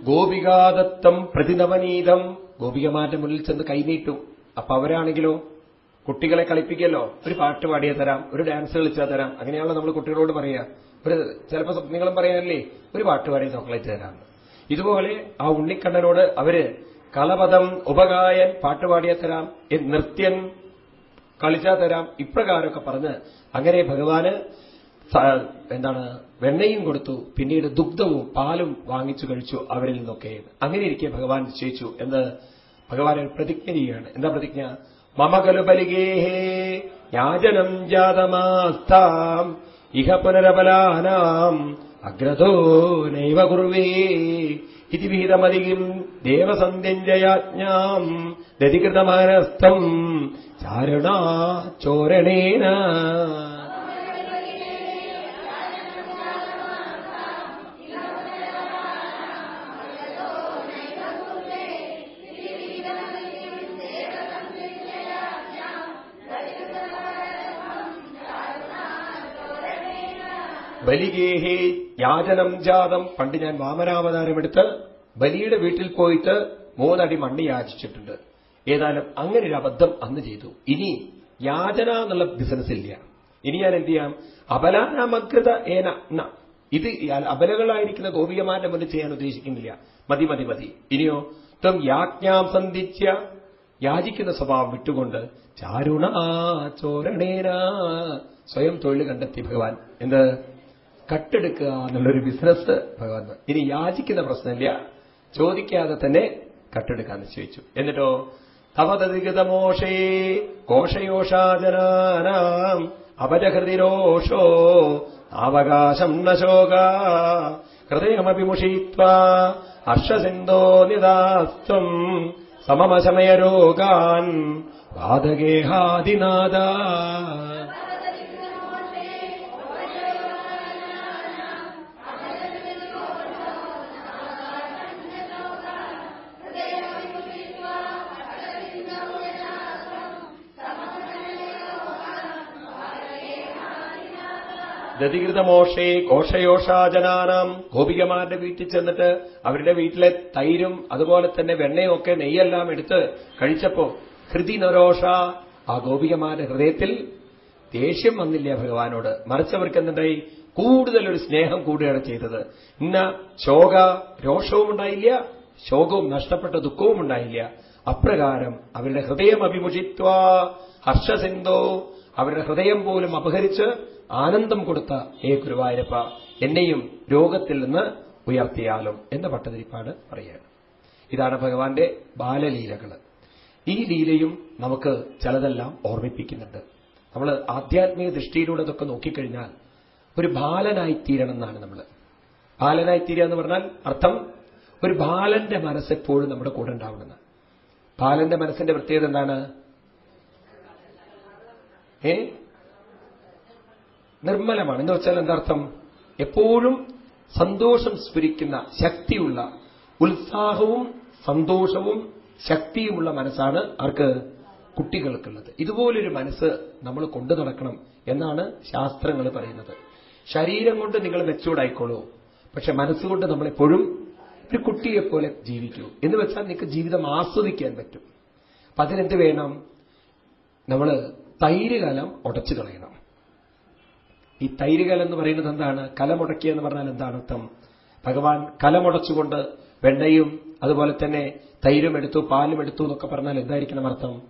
ഗോപികാദത്തം പ്രതിനവനീതം. ഗോപികമാരുടെ മുന്നിൽ ചെന്ന് കൈനീട്ടു. അപ്പൊ അവരാണെങ്കിലോ കുട്ടികളെ കളിപ്പിക്കല്ലോ. ഒരു പാട്ട് പാടിയാ തരാം ഒരു ഡാൻസ് കളിച്ചാൽ തരാം. അങ്ങനെയാണല്ലോ നമ്മൾ കുട്ടികളോട് പറയുക ഒരു ചിലപ്പോൾ നിങ്ങളും പറയാനല്ലേ ഒരു പാട്ട് പാടി ചോക്ലേറ്റ് തരാം. ഇതുപോലെ ആ ഉണ്ണിക്കണ്ണനോട് അവർ കലപദം ഉപകായൻ പാട്ട് പാട്ടുപാടിയാ തരാം നൃത്യൻ കളിച്ചാ തരാം ഇപ്രകാരമൊക്കെ പറഞ്ഞ് അങ്ങനെ ഭഗവാന് എന്താണ് വെണ്ണയും കൊടുത്തു പിന്നീട് ദുഗ്ധവും പാലും വാങ്ങിച്ചു കഴിച്ചു അവരിൽ നിന്നൊക്കെ. അങ്ങനെ ഇരിക്കെ ഭഗവാൻ നിശ്ചയിച്ചു എന്ന് ഭഗവാൻ ഒരു പ്രതിജ്ഞ ചെയ്യുകയാണ്. എന്താ പ്രതിജ്ഞ? മമകലു ബലിഗേഹേ യാചനം ജാതമാസ്താം ഇഹ പുനരബലാനാം അഗ്രതോ നൈവ കുർവേ ഇതി വിഹിതമതികിം ദേവസന്ധ്യഞ്ജയാജ്ഞാം ദതികൃതമാനസ്ഥം ചാരണാ ചോരണേന. ബലിഗേഹേ യാചനം ജാതം. പണ്ട് ഞാൻ വാമനാവതാരമെടുത്ത് ബലിയുടെ വീട്ടിൽ പോയിട്ട് മൂന്നടി മണ്ണ് യാചിച്ചിട്ടുണ്ട്. ഏതായാലും അങ്ങനെ ഒരു അബദ്ധം അന്ന് ചെയ്തു. ഇനി യാചന എന്നുള്ള ബിസിനസ് ഇല്ല. ഇനി ഞാൻ എന്ത് ചെയ്യാം? അപലാനാമകൃത ഏന ഇത് അപലകളായിരിക്കുന്ന ഗോപികമാരുടെ മുന്നിൽ ചെയ്യാൻ ഉദ്ദേശിക്കുന്നില്ല. മതി മതി മതി. ഇനിയോ ത്വം യാജ്ഞാം സന്ധിച്ച യാചിക്കുന്ന സ്വഭാവം വിട്ടുകൊണ്ട് ചാരുണ ചോരണേന സ്വയം തൊഴിൽ കണ്ടെത്തി ഭഗവാൻ. എന്ത്? കട്ടെടുക്കുക എന്നുള്ളൊരു ബിസിനസ് ഭഗവാൻ ഇനി യാചിക്കുന്ന പ്രശ്നമില്ല. ചോദിക്കാതെ തന്നെ കട്ടെടുക്കാൻ നിശ്ചയിച്ചു. എന്നിട്ടോ? തവതധികതമോഷേ കോഷയോഷാജനാനാം അപരഹൃതിരോഷോ അവകാശം നശോക ഹൃദയമഭിമുഷീത്വ ഹർഷസിന്ധോ നിദാസ്ത്വം സമമശമയരോഗാൻ വാദഗേഹാദിനാദ. ദതികൃതമോഷേ കോഷയോഷാജനാനാം. ഗോപികമാരുടെ വീട്ടിൽ ചെന്നിട്ട് അവരുടെ വീട്ടിലെ തൈരും അതുപോലെ തന്നെ വെണ്ണയും ഒക്കെ നെയ്യെല്ലാം എടുത്ത് കഴിച്ചപ്പോ ഹൃതി നരോഷ. ആ ഗോപികമാരുടെ ഹൃദയത്തിൽ ദേഷ്യം വന്നില്ല ഭഗവാനോട്? മറിച്ചവർക്ക് എന്തുണ്ടായി? കൂടുതലൊരു സ്നേഹം കൂടുകയാണ് ചെയ്തത്. ഇന്ന ശോക രോഷവും ഉണ്ടായില്ല ശോകവും നഷ്ടപ്പെട്ട ദുഃഖവും ഉണ്ടായില്ല. അപ്രകാരം അവരുടെ ഹൃദയം അഭിമുഷിത്വ ഹർഷസിന്ധോ അവരുടെ ഹൃദയം പോലും അപഹരിച്ച് ആനന്ദം കൊടുത്ത ഏ ഗുരുവായൂരപ്പ എന്നെയും രോഗത്തിൽ നിന്ന് ഉയർത്തിയാലും എന്ന പട്ടതിരിപ്പാട് പറയുകയാണ്. ഇതാണ് ഭഗവാന്റെ ബാലലീലകൾ ഈ ലീലയും നമുക്ക് ചിലതെല്ലാം ഓർമ്മിപ്പിക്കുന്നുണ്ട്. നമ്മൾ ആധ്യാത്മിക ദൃഷ്ടിയിലൂടെ അതൊക്കെ നോക്കിക്കഴിഞ്ഞാൽ ഒരു ബാലനായിത്തീരണം എന്നാണ് നമ്മൾ ബാലനായിത്തീരുക എന്ന് പറഞ്ഞാൽ അർത്ഥം ഒരു ബാലന്റെ മനസ്സെപ്പോഴും നമ്മുടെ കൂടെ ഉണ്ടാവണമെന്ന്. ബാലന്റെ മനസ്സിന്റെ പ്രത്യേകത എന്താണ്? ഏ? നിർമ്മലമാണ്. എന്ന് വെച്ചാൽ എന്താർത്ഥം? എപ്പോഴും സന്തോഷം സ്ഫുരിക്കുന്ന ശക്തിയുള്ള ഉത്സാഹവും സന്തോഷവും ശക്തിയുമുള്ള മനസ്സാണ് ആർക്ക്? കുട്ടികൾക്കുള്ളത്. ഇതുപോലൊരു മനസ്സ് നമ്മൾ കൊണ്ടു നടക്കണം എന്നാണ് ശാസ്ത്രങ്ങൾ പറയുന്നത്. ശരീരം കൊണ്ട് നിങ്ങൾ മെച്ചൂർഡായിക്കോളൂ പക്ഷെ മനസ്സുകൊണ്ട് നമ്മളെപ്പോഴും ഒരു കുട്ടിയെപ്പോലെ ജീവിക്കൂ. എന്ന് വെച്ചാൽ നിങ്ങൾക്ക് ജീവിതം ആസ്വദിക്കാൻ പറ്റും. അപ്പൊ അതിനെന്ത് വേണം? നമ്മൾ തൈര് കലം ഉടച്ചു കളയണം. ഈ തൈര് കലം എന്ന് പറയുന്നത് എന്താണ്? കലമുടക്കിയ എന്ന് പറഞ്ഞാൽ എന്താണ് അർത്ഥം? ഭഗവാൻ കലമുടച്ചുകൊണ്ട് വെണ്ണയും അതുപോലെ തന്നെ തൈരും എടുത്തു പാലും എടുത്തു എന്നൊക്കെ പറഞ്ഞാൽ എന്തായിരിക്കണം അർത്ഥം?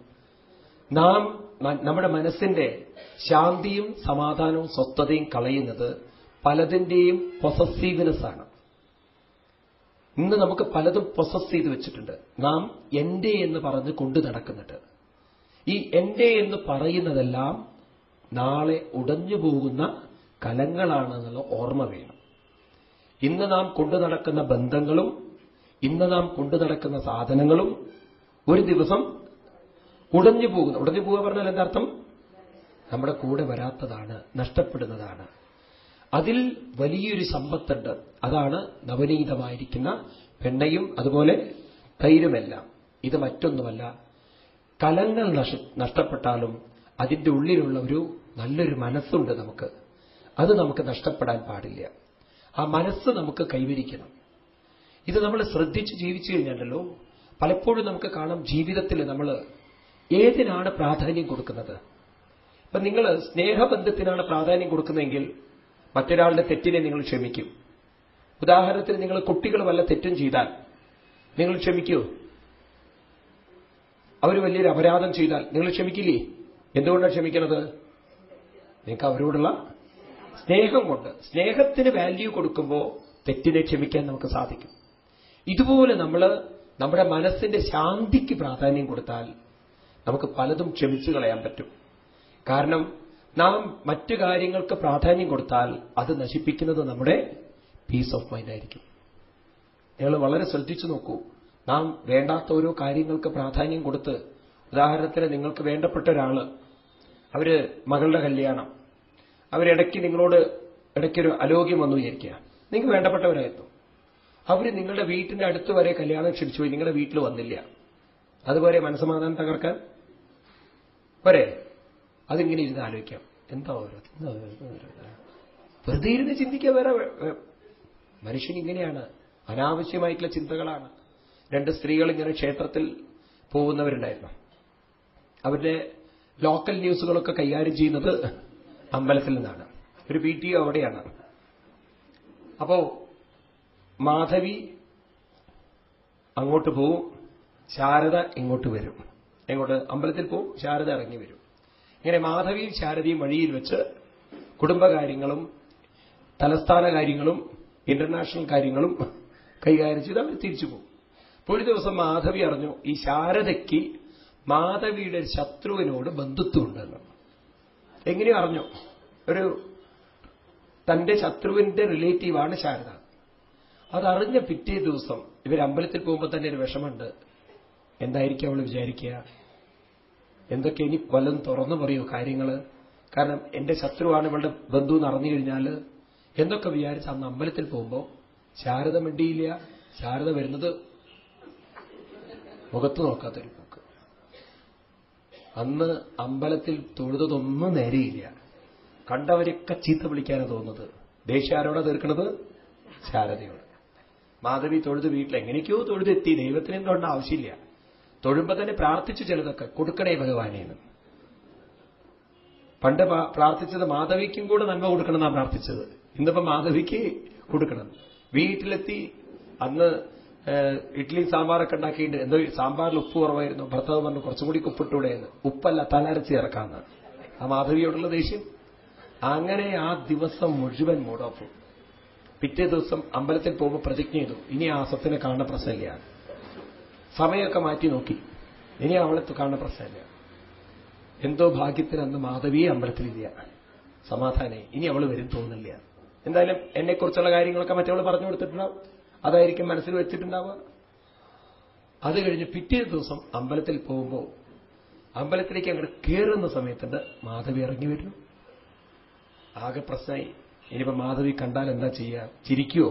നാം നമ്മുടെ മനസ്സിന്റെ ശാന്തിയും സമാധാനവും സ്വസ്ഥതയും കളയുന്നത് പലതിന്റെയും പൊസസീവ്നെസ് ആണ്. ഇന്ന് നമുക്ക് പലതും പൊസസ് ചെയ്ത് വെച്ചിട്ടുണ്ട്. നാം എന്റെ എന്ന് പറഞ്ഞ് കൊണ്ടു നടക്കുന്നുണ്ട്. ഈ എന്റെ എന്ന് പറയുന്നതെല്ലാം നാളെ ഉടഞ്ഞു പോകുന്ന കലങ്ങളാണെന്നുള്ള ഓർമ്മ വേണം. ഇന്ന് നാം കൊണ്ടു നടക്കുന്ന ബന്ധങ്ങളും ഇന്ന് നാം കൊണ്ടു നടക്കുന്ന സാധനങ്ങളും ഒരു ദിവസം ഉടഞ്ഞു പോകുന്നു ഉടഞ്ഞു പോകുക പറഞ്ഞാൽ എന്താർത്ഥം നമ്മുടെ കൂടെ വരാത്തതാണ് നഷ്ടപ്പെടുന്നതാണ്. അതിൽ വലിയൊരു സമ്പത്തുണ്ട്. അതാണ് നവനീതമായിരിക്കുന്ന പെണ്ണയും അതുപോലെ തൈരുമെല്ലാം. ഇത് മറ്റൊന്നുമല്ല. കലങ്ങൾ നഷ്ടപ്പെട്ടാലും അതിന്റെ ഉള്ളിലുള്ള ഒരു നല്ലൊരു മനസ്സുണ്ട് നമുക്ക്. അത് നമുക്ക് നഷ്ടപ്പെടാൻ പാടില്ല. ആ മനസ്സ് നമുക്ക് കൈവരിക്കണം. ഇത് നമ്മൾ ശ്രദ്ധിച്ച് ജീവിച്ചു കഴിഞ്ഞാലല്ലോ പലപ്പോഴും നമുക്ക് കാണാം ജീവിതത്തിൽ നമ്മൾ ഏതിനാണ് പ്രാധാന്യം കൊടുക്കുന്നത്? ഇപ്പൊ നിങ്ങൾ സ്നേഹബന്ധത്തിനാണ് പ്രാധാന്യം കൊടുക്കുന്നതെങ്കിൽ മറ്റൊരാളുടെ തെറ്റിനെ നിങ്ങൾ ക്ഷമിക്കും. ഉദാഹരണത്തിന് നിങ്ങൾ കുട്ടികൾ വല്ല തെറ്റും ചെയ്താൽ നിങ്ങൾ ക്ഷമിക്കൂ. അവർ വലിയൊരു അപരാധം ചെയ്താൽ നിങ്ങൾ ക്ഷമിക്കില്ലേ? എന്തുകൊണ്ടാണ് ക്ഷമിക്കുന്നത് നിങ്ങൾക്ക് അവരോടുള്ള സ്നേഹം കൊണ്ട്. സ്നേഹത്തിന് വാല്യൂ കൊടുക്കുമ്പോൾ തെറ്റിനെ ക്ഷമിക്കാൻ നമുക്ക് സാധിക്കും. ഇതുപോലെ നമ്മൾ നമ്മുടെ മനസ്സിന്റെ ശാന്തിക്ക് പ്രാധാന്യം കൊടുത്താൽ നമുക്ക് പലതും ക്ഷമിച്ചു കളയാൻ പറ്റും. കാരണം നാം മറ്റു കാര്യങ്ങൾക്ക് പ്രാധാന്യം കൊടുത്താൽ അത് നശിപ്പിക്കുന്നത് നമ്മുടെ പീസ് ഓഫ് മൈൻഡ് ആയിരിക്കും. നിങ്ങൾ വളരെ ശ്രദ്ധിച്ചു നോക്കൂ. നാം വേണ്ടാത്ത ഓരോ കാര്യങ്ങൾക്ക് പ്രാധാന്യം കൊടുത്ത് ഉദാഹരണത്തിന് നിങ്ങൾക്ക് വേണ്ടപ്പെട്ട ഒരാൾ അവർ മകളുടെ കല്യാണം. അവരിടയ്ക്ക് നിങ്ങളോട് ഇടയ്ക്കൊരു അലോഗ്യം വന്നു വിചാരിക്കുക. നിങ്ങൾക്ക് വേണ്ടപ്പെട്ടവരായിരുന്നു. അവർ നിങ്ങളുടെ വീട്ടിന്റെ അടുത്ത് വരെ കല്യാണം ക്ഷണിച്ചു പോയി. നിങ്ങളുടെ വീട്ടിൽ വന്നില്ല. അതുപോലെ മനസ്സമാധാനം തകർക്കാൻ പോരെ? അതിങ്ങനെ ഇരുന്ന് ആലോചിക്കാം. എന്താ ഓരോ വെറുതെ ഇരുന്ന് ചിന്തിക്കാൻ വേറെ മനുഷ്യൻ ഇങ്ങനെയാണ്. അനാവശ്യമായിട്ടുള്ള ചിന്തകളാണ്. രണ്ട് സ്ത്രീകൾ ഇങ്ങനെ ക്ഷേത്രത്തിൽ പോകുന്നവരുണ്ടായിരുന്നു. അവരുടെ ലോക്കൽ ന്യൂസുകളൊക്കെ കൈകാര്യം ചെയ്യുന്നത് അമ്പലത്തിൽ നിന്നാണ്. ഒരു പി ടി അവിടെയാണ്. അപ്പോ മാധവി അങ്ങോട്ട് പോവും ശാരദ ഇങ്ങോട്ട് വരും. എങ്ങോട്ട്? അമ്പലത്തിൽ പോവും ശാരദ ഇറങ്ങി വരും. ഇങ്ങനെ മാധവിയും ശാരദയും വഴിയിൽ വെച്ച് കുടുംബകാര്യങ്ങളും തലസ്ഥാന കാര്യങ്ങളും ഇന്റർനാഷണൽ കാര്യങ്ങളും കൈകാര്യം ചെയ്ത് അവർ തിരിച്ചു പോകും. ഒരു ദിവസം മാധവി അറിഞ്ഞു ഈ ശാരദയ്ക്ക് മാധവിയുടെ ശത്രുവിനോട് ബന്ധുത്വമുണ്ടെന്ന്. എങ്ങനെയോ അറിഞ്ഞു. ഒരു തന്റെ ശത്രുവിന്റെ റിലേറ്റീവാണ് ശാരദ. അതറിഞ്ഞ പിറ്റേ ദിവസം ഇവർ അമ്പലത്തിൽ പോകുമ്പോൾ തന്നെ ഒരു വിഷമുണ്ട് എന്തായിരിക്കും അവൾ വിചാരിക്കുക? എന്തൊക്കെ ഇനി വല്ലതും തുറന്നു പറയൂ കാര്യങ്ങൾ കാരണം എന്റെ ശത്രുവാണ് ഇവളുടെ ബന്ധു അറിഞ്ഞു കഴിഞ്ഞാൽ എന്തൊക്കെ വിചാരിച്ച് അന്ന് അമ്പലത്തിൽ പോകുമ്പോൾ ശാരദ മിണ്ടിയില്ല. ശാരദ വരുന്നത് മുഖത്ത് നോക്കാത്തൊരു പോക്ക്. അന്ന് അമ്പലത്തിൽ തൊഴുതൊന്നും നേരെയില്ല. കണ്ടവരൊക്കെ ചീത്ത വിളിക്കാനാണ് തോന്നുന്നത്. ദേഷ്യം ആരോടാ തീർക്കണത്? ശാരദയോട്. മാധവി തൊഴുത് വീട്ടിൽ എങ്ങനെയൊക്കെയോ തൊഴുതെത്തി. ദൈവത്തിന് എന്തുകൊണ്ട് ആവശ്യമില്ല. തൊഴുമ്പോ തന്നെ പ്രാർത്ഥിച്ചു ചിലതൊക്കെ. കൊടുക്കണേ ഭഗവാനേന്ന് പണ്ട് പ്രാർത്ഥിച്ചത് മാധവിക്കും കൂടെ നന്മ കൊടുക്കണം എന്നാണ് പ്രാർത്ഥിച്ചത്. ഇന്നിപ്പോ മാധവിക്ക് കൊടുക്കണം. വീട്ടിലെത്തി അന്ന് ഇഡ്ഡലി സാമ്പാറൊക്കെ ഉണ്ടാക്കിയിട്ട് എന്തോ സാമ്പാറിൽ ഉപ്പ് കുറവായിരുന്നു. ഭർത്താവ് പറഞ്ഞു കുറച്ചുകൂടി ഉപ്പിട്ടൂടെ എന്ന്. ഉപ്പല്ല തലരച്ച് ചേർക്കാന്ന് ആ മാധവിയോടുള്ള ദേഷ്യം. അങ്ങനെ ആ ദിവസം മുഴുവൻ മൂഡ് പിറ്റേ ദിവസം അമ്പലത്തിൽ പോകുമ്പോൾ പ്രതിജ്ഞ ചെയ്തു. ഇനി ആ സ്വത്തിനെ കാണുന്ന പ്രശ്നമില്ല. സമയമൊക്കെ മാറ്റി നോക്കി. ഇനി അവളെ കാണുന്ന പ്രശ്നമില്ല. എന്തോ ഭാഗ്യത്തിന് അന്ന് മാധവിയെ അമ്പലത്തിലില്ല. സമാധാനേ ഇനി അവൾ വരും തോന്നില്ല എന്തായാലും എന്നെക്കുറിച്ചുള്ള കാര്യങ്ങളൊക്കെ മറ്റവൾ പറഞ്ഞു കൊടുത്തിട്ടുണ്ടാവും. അതായിരിക്കും മനസ്സിൽ വെച്ചിട്ടുണ്ടാവുക. അത് കഴിഞ്ഞ് പിറ്റേ ദിവസം അമ്പലത്തിൽ പോകുമ്പോൾ അമ്പലത്തിലേക്ക് അങ്ങോട്ട് കയറുന്ന സമയത്തുണ്ട് മാധവി ഇറങ്ങി വരുന്നു. ആകെ പ്രശ്നമായി. ഇനിയിപ്പോ മാധവി കണ്ടാൽ എന്താ ചെയ്യുക ചിരിക്കുവോ?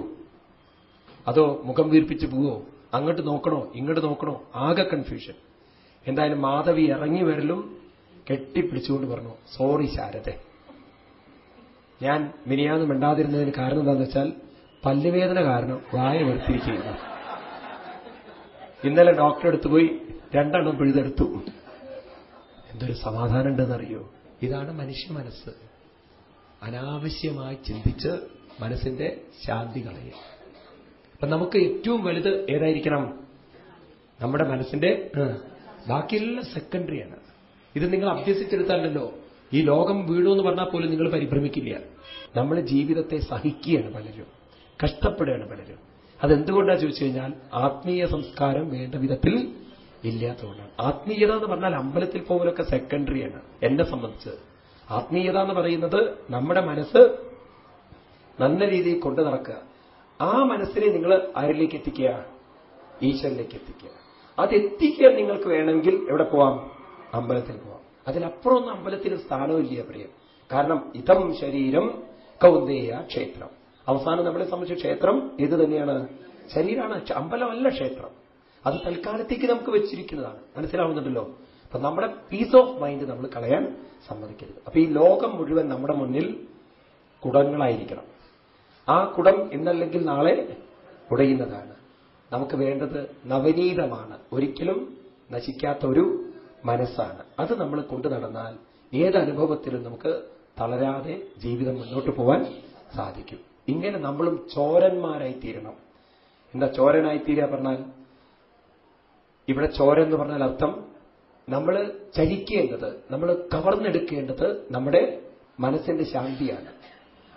അതോ മുഖം വീർപ്പിച്ച് പോവോ? അങ്ങോട്ട് നോക്കണോ? ഇങ്ങോട്ട് നോക്കണോ? ആകെ കൺഫ്യൂഷൻ എന്തായാലും മാധവി ഇറങ്ങി വരലും കെട്ടിപ്പിടിച്ചുകൊണ്ട് പറഞ്ഞു സോറി ശാരദ. ഞാൻ മിനിയാന്ന് മിണ്ടാതിരുന്നതിന് കാരണം എന്താണെന്ന് വെച്ചാൽ പല്ലുവേദന കാരണം വായ വെറുത്തിരിക്കുകയാണ് ഇന്നലെ ഡോക്ടറെ അടുത്ത് പോയി രണ്ടെണ്ണം പിഴുതെടുത്തു. എന്തൊരു സമാധാനം ഉണ്ടെന്നറിയോ ഇതാണ് മനുഷ്യ മനസ്സ്. അനാവശ്യമായി ചിന്തിച്ച് മനസ്സിന്റെ ശാന്തി കളയുക. അപ്പൊ നമുക്ക് ഏറ്റവും വലുത് ഏതായിരിക്കണം? നമ്മുടെ മനസ്സിന്റെ ബാക്കിയെല്ലാം സെക്കൻഡറിയാണ്. ഇത് നിങ്ങൾ അഭ്യസിച്ചെടുത്താലല്ലോ. ഈ ലോകം വീണു എന്ന് പറഞ്ഞാൽ പോലും നിങ്ങൾ പരിഭ്രമിക്കില്ല. നമ്മൾ ജീവിതത്തെ സഹിക്കുകയാണ് പലരും. കഷ്ടപ്പെടുകയാണ് പലരും. അതെന്തുകൊണ്ടാണ് ചോദിച്ചു കഴിഞ്ഞാൽ ആത്മീയ സംസ്കാരം വേണ്ട വിധത്തിൽ ഇല്ലാത്തതുകൊണ്ടാണ്. ആത്മീയത എന്ന് പറഞ്ഞാൽ അമ്പലത്തിൽ പോകലൊക്കെ സെക്കൻഡറിയാണ് എന്നെ സംബന്ധിച്ച്. ആത്മീയത എന്ന് പറയുന്നത് നമ്മുടെ മനസ്സ് നല്ല രീതിയിൽ കൊണ്ടു നടക്കുക. ആ മനസ്സിനെ നിങ്ങൾ ആരിലേക്ക് എത്തിക്കുക? ഈശ്വരനിലേക്ക് എത്തിക്കുക. അതെത്തിക്കാൻ നിങ്ങൾക്ക് വേണമെങ്കിൽ എവിടെ പോവാം? അമ്പലത്തിൽ പോവാം. അതിലപ്പുറമൊന്നും അമ്പലത്തിന് സ്ഥാനമില്ല പ്രിയം. കാരണം ഇതം ശരീരം കൗന്ദേയ ക്ഷേത്രം. അവസാനം നമ്മളെ സംബന്ധിച്ച് ക്ഷേത്രം ഇത് തന്നെയാണ്. ശരീരമാണ് അമ്പലമല്ല ക്ഷേത്രം. അത് തൽക്കാലത്തേക്ക് നമുക്ക് വെച്ചിരിക്കുന്നതാണ്. മനസ്സിലാവുന്നുണ്ടല്ലോ? അപ്പൊ നമ്മുടെ പീസ് ഓഫ് മൈൻഡ് നമ്മൾ കളയാൻ സമ്മതിക്കരുത്. അപ്പൊ ഈ ലോകം മുഴുവൻ നമ്മുടെ മുന്നിൽ കുടങ്ങളായിരിക്കണം. ആ കുടം ഇന്നല്ലെങ്കിൽ നാളെ ഉടയുന്നതാണ്. നമുക്ക് വേണ്ടത് നവനീതമാണ്. ഒരിക്കലും നശിക്കാത്ത ഒരു മനസ്സാണ്. അത് നമ്മൾ കൊണ്ടു നടന്നാൽ ഏത് അനുഭവത്തിലും നമുക്ക് തളരാതെ ജീവിതം മുന്നോട്ട് പോവാൻ സാധിക്കും. ഇങ്ങനെ നമ്മളും ചോരന്മാരായി തീരണം എന്താ ചോരനായി തീരുക പറഞ്ഞാൽ? ഇവിടെ ചോര എന്ന് പറഞ്ഞാൽ അർത്ഥം നമ്മൾ ചരിക്കേണ്ടത് നമ്മൾ കവർന്നെടുക്കേണ്ടത് നമ്മുടെ മനസ്സിന്റെ ശാന്തിയാണ്.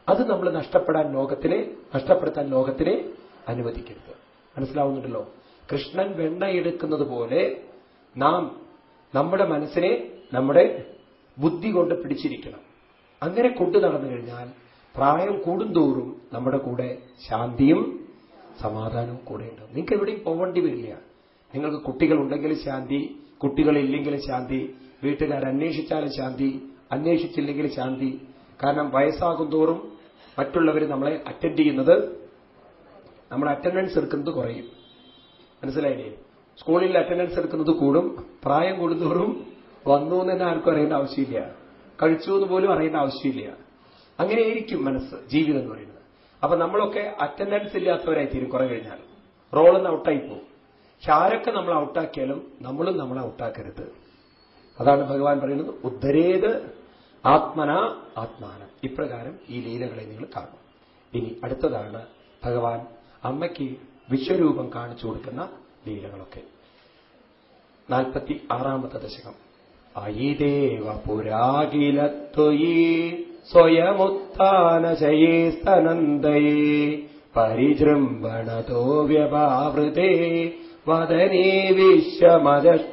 അത് നമ്മൾ നഷ്ടപ്പെടാൻ ലോകത്തിനെ നഷ്ടപ്പെടുത്താൻ ലോകത്തിനെ അനുവദിക്കരുത്. മനസ്സിലാവുന്നുണ്ടല്ലോ? കൃഷ്ണൻ വെണ്ണ എടുക്കുന്നത് പോലെ നാം നമ്മുടെ മനസ്സിനെ നമ്മുടെ ബുദ്ധി കൊണ്ട് പിടിച്ചിരിക്കണം. അങ്ങനെ കൊണ്ടു നടന്നു കഴിഞ്ഞാൽ പ്രായം കൂടുന്തോറും നമ്മുടെ കൂടെ ശാന്തിയും സമാധാനവും കൂടെയുണ്ട് നിങ്ങൾക്ക് എവിടെയും പോകേണ്ടി വരില്ല. നിങ്ങൾക്ക് കുട്ടികളുണ്ടെങ്കിൽ ശാന്തി കുട്ടികളില്ലെങ്കിൽ ശാന്തി വീട്ടുകാർ അന്വേഷിച്ചാലും ശാന്തി അന്വേഷിച്ചില്ലെങ്കിൽ ശാന്തി. കാരണം വയസ്സാകും തോറും മറ്റുള്ളവർ നമ്മളെ അറ്റൻഡ് ചെയ്യുന്നത് നമ്മുടെ അറ്റൻഡൻസ് എടുക്കുന്നത് കുറയും. മനസ്സിലായില്ലേ? സ്കൂളിൽ അറ്റൻഡൻസ് എടുക്കുന്നത് കൂടും. പ്രായം കൂടുന്തോറും വന്നു എന്ന് തന്നെ ആർക്കും അറിയേണ്ട ആവശ്യമില്ല. കഴിച്ചു എന്ന് പോലും അറിയേണ്ട ആവശ്യമില്ല. അങ്ങനെയായിരിക്കും മനസ്സ് ജീവിതം എന്ന് പറയുന്നത്. അപ്പൊ നമ്മളൊക്കെ അറ്റൻഡൻസ് ഇല്ലാത്തവരായി തീരും കുറെ കഴിഞ്ഞാൽ. റോളിൽ നിന്ന് ഔട്ടായി പോകും. പക്ഷെ ആരൊക്കെ നമ്മൾ ഔട്ടാക്കിയാലും നമ്മളും നമ്മളെ ഔട്ടാക്കരുത് അതാണ് ഭഗവാൻ പറയുന്നത് ഉദ്ധരേത് ആത്മന ആത്മാനം. ഇപ്രകാരം ഈ ലീലകളെ നിങ്ങൾ കാണും. ഇനി അടുത്തതാണ് ഭഗവാൻ അമ്മയ്ക്ക് വിശ്വരൂപം കാണിച്ചു കൊടുക്കുന്ന ലീലകളൊക്കെ. നാൽപ്പത്തി ആറാമത്തെ ദശകം. അയിദേവ പുരാകിലത്വയീ സ്വയമുത്ഥാനശയേ സ്തനന്ദയേ പരിജൃംഭണതോ വ്യപാവൃതേ വദനേ വിശ്വമദഷ്ടവല്ലവീ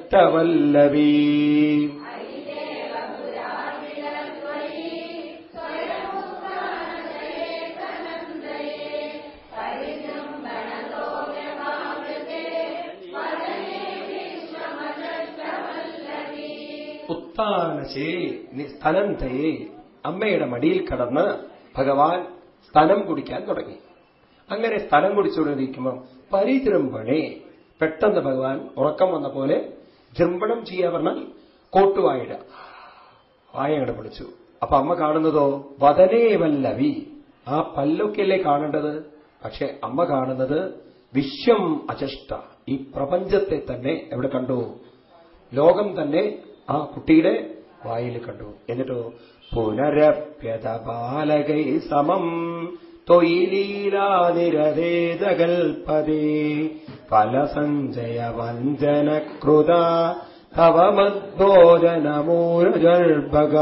ഉത്താനശേ സ്തനന്തയെ അമ്മയുടെ മടിയിൽ കടന്ന് ഭഗവാൻ സ്ഥലം കുടിക്കാൻ തുടങ്ങി. അങ്ങനെ സ്ഥലം കുടിച്ചുകൊണ്ടിരിക്കുമ്പോൾ പരിജൃംഭണേ പെട്ടെന്ന് ഭഗവാൻ ഉറക്കം വന്ന പോലെ ജൃംഭണം ചെയ്യാൻ പറഞ്ഞാൽ കോട്ടുവായിട. വായങ്ങടെ പിടിച്ചു അപ്പൊ അമ്മ കാണുന്നതോ വദനേവല്ലവി ആ പല്ലൊക്കെയല്ലേ കാണേണ്ടത്? പക്ഷെ അമ്മ കാണുന്നത് വിശ്വം അചഷ്ട. ഈ പ്രപഞ്ചത്തെ തന്നെ എവിടെ കണ്ടു? ലോകം തന്നെ ആ കുട്ടിയുടെ വായിൽ കണ്ടു. എന്നിട്ടോ പുനരപ്യത ബാലകൈ സമം തൊയിലീലാനിരവേദകൽപതേ ഫലസഞ്ജയ വഞ്ചനകൃത ഹവമദ്ഭോജനമൂലജൽഭഗ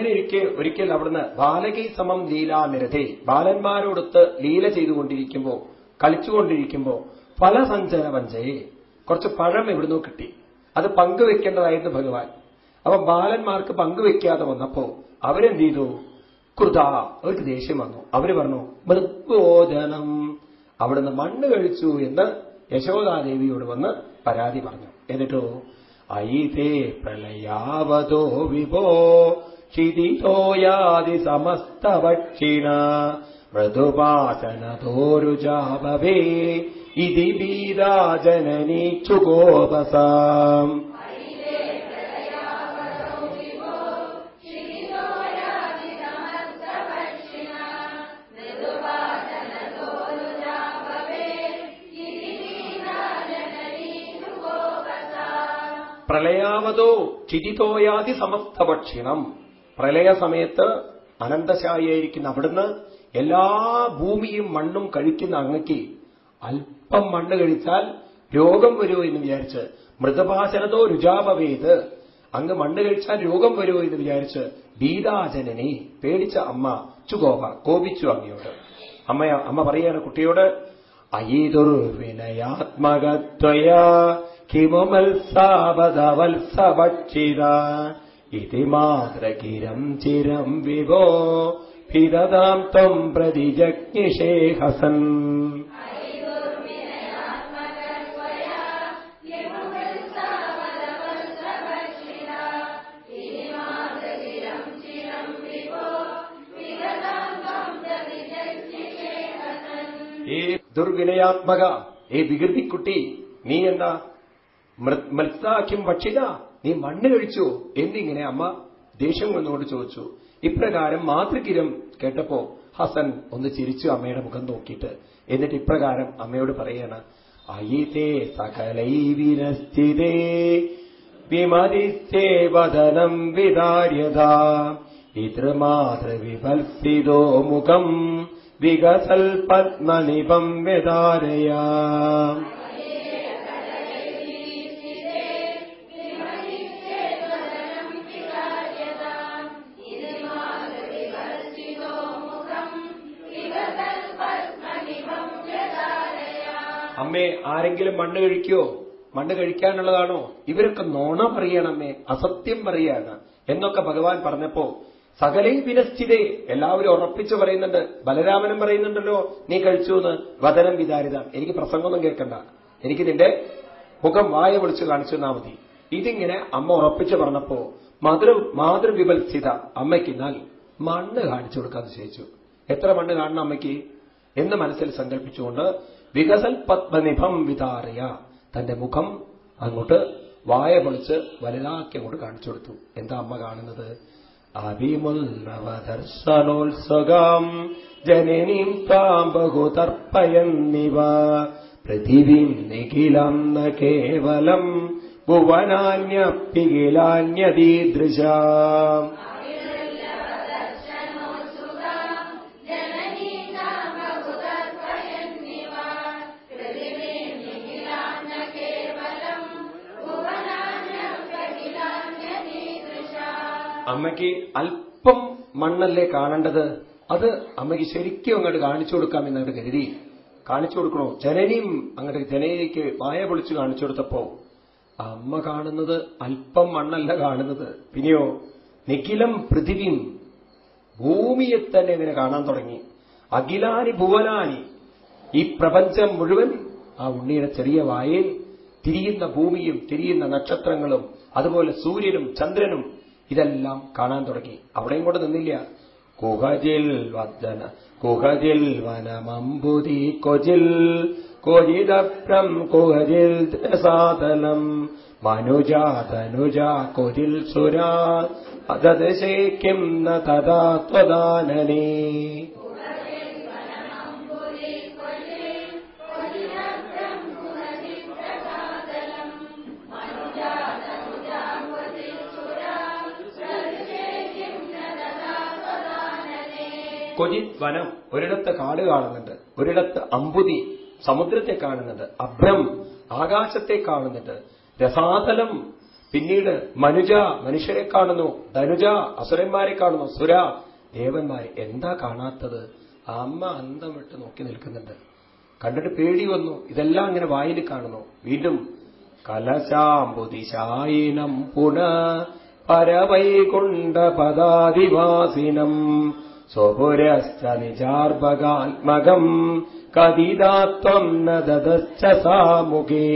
അങ്ങനെ ഇരിക്കെ ഒരിക്കൽ അവിടുന്ന് ബാലകി സമം ലീലാമിരതേ ബാലന്മാരോടൊത്ത് ലീല ചെയ്തുകൊണ്ടിരിക്കുമ്പോ കളിച്ചുകൊണ്ടിരിക്കുമ്പോ പല സഞ്ചര വഞ്ചയെ കുറച്ച് പഴം എവിടുന്നോ കിട്ടി. അത് പങ്കുവെക്കേണ്ടതായിരുന്നു ഭഗവാൻ. അപ്പൊ ബാലന്മാർക്ക് പങ്കുവെക്കാതെ വന്നപ്പോ അവരെന്ത് ചെയ്തു? കൃത അവർക്ക് ദേഷ്യം വന്നു. അവർ പറഞ്ഞു മൃത്ഭോജനം അവിടുന്ന് മണ്ണ് കഴിച്ചു എന്ന് യശോദാദേവിയോട് വന്ന് പരാതി പറഞ്ഞു. എന്നിട്ടോ ഐതേ പ്രളയാവതോ വിഭോ क्षिदितो यादि समस्तवक्षिणा మృదుపాసనతోరుజా ఇది వీరాజనని ప్రళయావదో చిటితోయాది సమస్త భక్షిణం പ്രളയ സമയത്ത് അനന്തശായിരിക്കുന്ന അവിടുന്ന് എല്ലാ ഭൂമിയും മണ്ണും കഴിക്കുന്ന അങ്ങക്ക് അല്പം മണ്ണ് കഴിച്ചാൽ രോഗം വരുമോ എന്ന് വിചാരിച്ച് മൃതഭാചനതോ രുചാപവേത്. അങ്ങ് മണ്ണ് കഴിച്ചാൽ രോഗം വരുമോ എന്ന് വിചാരിച്ച് ബീതാജനനെ പേടിച്ച അമ്മ ചുഗോപ കോപിച്ചു അങ്ങയോട്. അമ്മ അമ്മ പറയാണ് കുട്ടിയോട് അയീതുർവിനയാത്മകത്വയാ കിമുമത്സാപദവത്സഭക്ഷിത മാതൃകിരം ചിരം വിഭോ ഭിദതാം ത്വം പ്രതിജ്ഞിഷേ ഹസൻ ഏ ദുർവിനയാത്മക ഏ വികൃതിക്കുട്ടി നീ എന്താ മത്സാഖ്യം ഭക്ഷിത? നീ മണ്ണ് കഴിച്ചോ എന്നിങ്ങനെ അമ്മ ദേഷ്യം കൊണ്ടുകൊണ്ട് ചോദിച്ചു ഇപ്രകാരം മാതൃകിരം കേട്ടപ്പോ ഹസൻ ഒന്ന് ചിരിച്ചു അമ്മയുടെ മുഖം നോക്കിയിട്ട്. എന്നിട്ട് ഇപ്രകാരം അമ്മയോട് പറയാണ് അയിതേ സകലൈവിനസ്ഥിതേ വിമതിസ്ഥേ വദനം വിദാര്യത പിതൃമാതൃവിപൽസിതോ മുഖം വികസൽ പത്മനിപം വിദാരയാ. അമ്മേ ആരെങ്കിലും മണ്ണ് കഴിക്കോ മണ്ണ് കഴിക്കാനുള്ളതാണോ? ഇവരൊക്കെ നോണ പറയണമേ അസത്യം പറയാണ്. എന്നൊക്കെ ഭഗവാൻ പറഞ്ഞപ്പോ സകലൈ വിനസ്ഥിതേ എല്ലാവരും ഉറപ്പിച്ചു പറയുന്നുണ്ട്. ബലരാമനും പറയുന്നുണ്ടല്ലോ നീ കഴിച്ചു എന്ന് വതനം വിചാരിത. എനിക്ക് പ്രസംഗമൊന്നും കേൾക്കണ്ട. എനിക്ക് നിന്റെ മുഖം വായ വിളിച്ചു കാണിച്ചു തന്നാ മതി. ഇതിങ്ങനെ അമ്മ ഉറപ്പിച്ചു പറഞ്ഞപ്പോ മാതൃ മാതൃവിപൽസ്ഥിത അമ്മയ്ക്ക് എന്നാൽ മണ്ണ് കാണിച്ചു കൊടുക്കാൻ നിശ്ചയിച്ചു എത്ര മണ്ണ് കാണണം അമ്മയ്ക്ക്? എന്ന് മനസ്സിൽ സങ്കല്പിച്ചുകൊണ്ട് വികസൽ പത്മനിഭം വിതാറിയ. തന്റെ മുഖം അങ്ങോട്ട് വായ പൊളിച്ച് വലുതാക്കി അങ്ങോട്ട് കാണിച്ചു കൊടുത്തു. എന്താ അമ്മ കാണുന്നത്? അഭിമുൽനവദർശനോത്സുകാം ജനനീം താം ബഹുതർപ്പയന്നിവ പൃഥിവീം നിഖിലം ന കേവലം ഭുവനാന്യപ്പിഖിലാന്യദീദൃശാം അമ്മയ്ക്ക് അല്പം മണ്ണല്ലേ കാണേണ്ടത്? അത് അമ്മയ്ക്ക് ശരിക്കും അങ്ങോട്ട് കാണിച്ചു കൊടുക്കാം എന്നങ്ങോട്ട് കരുതി. കാണിച്ചു കൊടുക്കണോ? ജനനിയും അങ്ങോട്ട് ജനനിക്ക് വായ പൊളിച്ച് കാണിച്ചു കൊടുത്തപ്പോ അമ്മ കാണുന്നത് അല്പം മണ്ണല്ല കാണുന്നത്. പിന്നെയോ നിഖിലം പൃഥിവിയും ഭൂമിയെ തന്നെ ഇങ്ങനെ കാണാൻ തുടങ്ങി. അഖിലാനി ഭുവനാനി. ഈ പ്രപഞ്ചം മുഴുവൻ ആ ഉണ്ണിയുടെ ചെറിയ വായയിൽ തിരിയുന്ന ഭൂമിയും തിരിയുന്ന നക്ഷത്രങ്ങളും അതുപോലെ സൂര്യനും ചന്ദ്രനും ഇതെല്ലാം കാണാൻ തുടങ്ങി. അവിടെയും കൂടെ നിന്നില്ല. കുഹജിൽ വദന കുഹജിൽ വനമമ്പുതി കൊജിൽ കൊജിതപ്രം കുഹജിൽ സാതലം മനുജ തനുജ കൊജിൽ സുരാ അതത് ന തഥാ ത്വദാനനേ കൊജിത് വനം ഒരിടത്ത് കാട് കാണുന്നുണ്ട് ഒരിടത്ത് അമ്പുതി സമുദ്രത്തെ കാണുന്നുണ്ട് അഭ്രം ആകാശത്തെ കാണുന്നുണ്ട്. രസാതലം പിന്നീട് മനുജ മനുഷ്യരെ കാണുന്നു ധനുജ അസുരന്മാരെ കാണുന്നു സുര ദേവന്മാരെ. എന്താ കാണാത്തത്? അമ്മ അന്തം വിട്ട് നോക്കി നിൽക്കുന്നുണ്ട്. കണ്ടിട്ട് പേടി വന്നു. ഇതെല്ലാം അങ്ങനെ വായിൽ കാണുന്നു. വീണ്ടും കലശാംബുദിശായിനം പുന പരവൈകൊണ്ട പദാദിവാസിനം സ്വപുരശ്ച നിജാർഭകാത്മകം കതിതാത്വം ന ദദശ്ച സാമുഖേ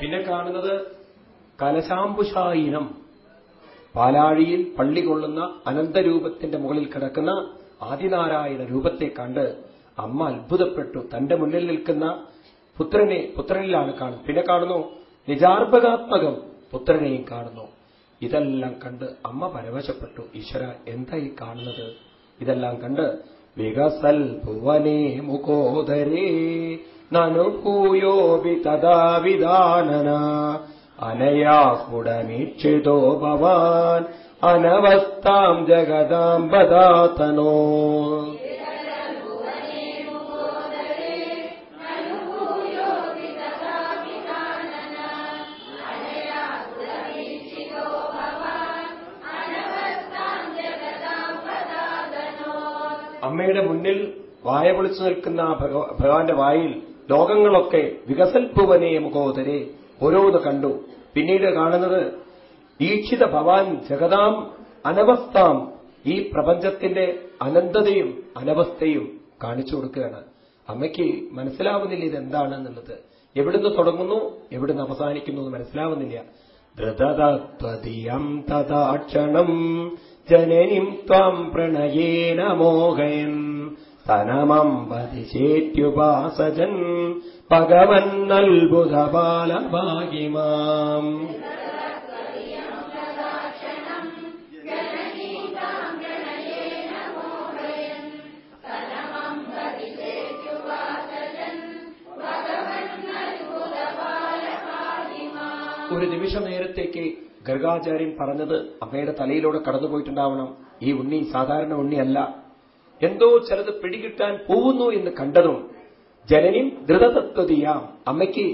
പിന്നെ കാണുന്നത് കലശാംബുഷായിനം പാലാഴിയിൽ പള്ളി കൊള്ളുന്ന അനന്തരൂപത്തിന്റെ മുകളിൽ കിടക്കുന്ന ആദിനാരായണ രൂപത്തെ കണ്ട് അമ്മ അത്ഭുതപ്പെട്ടു. തന്റെ മുന്നിൽ നിൽക്കുന്ന പുത്രനെ പുത്രനിലാണ് കാണുന്നത് പിന്നെ കാണുന്നു നിജാർഭകാത്മകം പുത്രനെയും കാണുന്നു. ഇതെല്ലാം കണ്ട് അമ്മ പരവശപ്പെട്ടു. ഈശ്വര എന്തായി കാണുന്നത്? ഇതെല്ലാം കണ്ട് വികസൽ ഭുവനേ മുഖോദരേ നനുഭൂയോപി തഥാ വിധാനന അനയാ കുടമീക്ഷിതോ ഭവാൻ അനവസ്ഥാം ജഗതാം പദാതനോ അമ്മയുടെ മുന്നിൽ വായ പൊളിച്ചു നിൽക്കുന്ന ഭഗവാന്റെ വായിൽ ലോകങ്ങളൊക്കെ വികസൽഭുവനേ മുഖോദരെ. ഓരോന്ന് കണ്ടു. പിന്നീട് കാണുന്നത് ഈക്ഷിത ഭവാൻ ജഗതാം അനവസ്ഥാം ഈ പ്രപഞ്ചത്തിന്റെ അനന്തതയും അനവസ്ഥയും കാണിച്ചു കൊടുക്കുകയാണ്. അമ്മയ്ക്ക് മനസ്സിലാവുന്നില്ല ഇതെന്താണെന്നുള്ളത്. എവിടുന്ന് തുടങ്ങുന്നു എവിടുന്ന് അവസാനിക്കുന്നു എന്ന് മനസ്സിലാവുന്നില്ല. ധൃതതത്വതിയം തഥാക്ഷണം ജനനിം ത്വം പ്രണയേന മോഹയൻ. തനമമ്പതിശേത്യുപാസജൻ ഭഗവൻ ബാലഭാഗിമാം ഒരു നിമിഷ നേരത്തേക്ക് ഗർഗാചാര്യൻ പറഞ്ഞത് അമ്മയുടെ തലയിലൂടെ കടന്നുപോയിട്ടുണ്ടാവണം. ഈ ഉണ്ണി സാധാരണ ഉണ്ണിയല്ല. എന്തോ ചിലത് പിടികിട്ടാൻ പോകുന്നു എന്ന് കണ്ടതും ജനനിം ധൃതതത്വതീയാം അമ്മയ്ക്ക്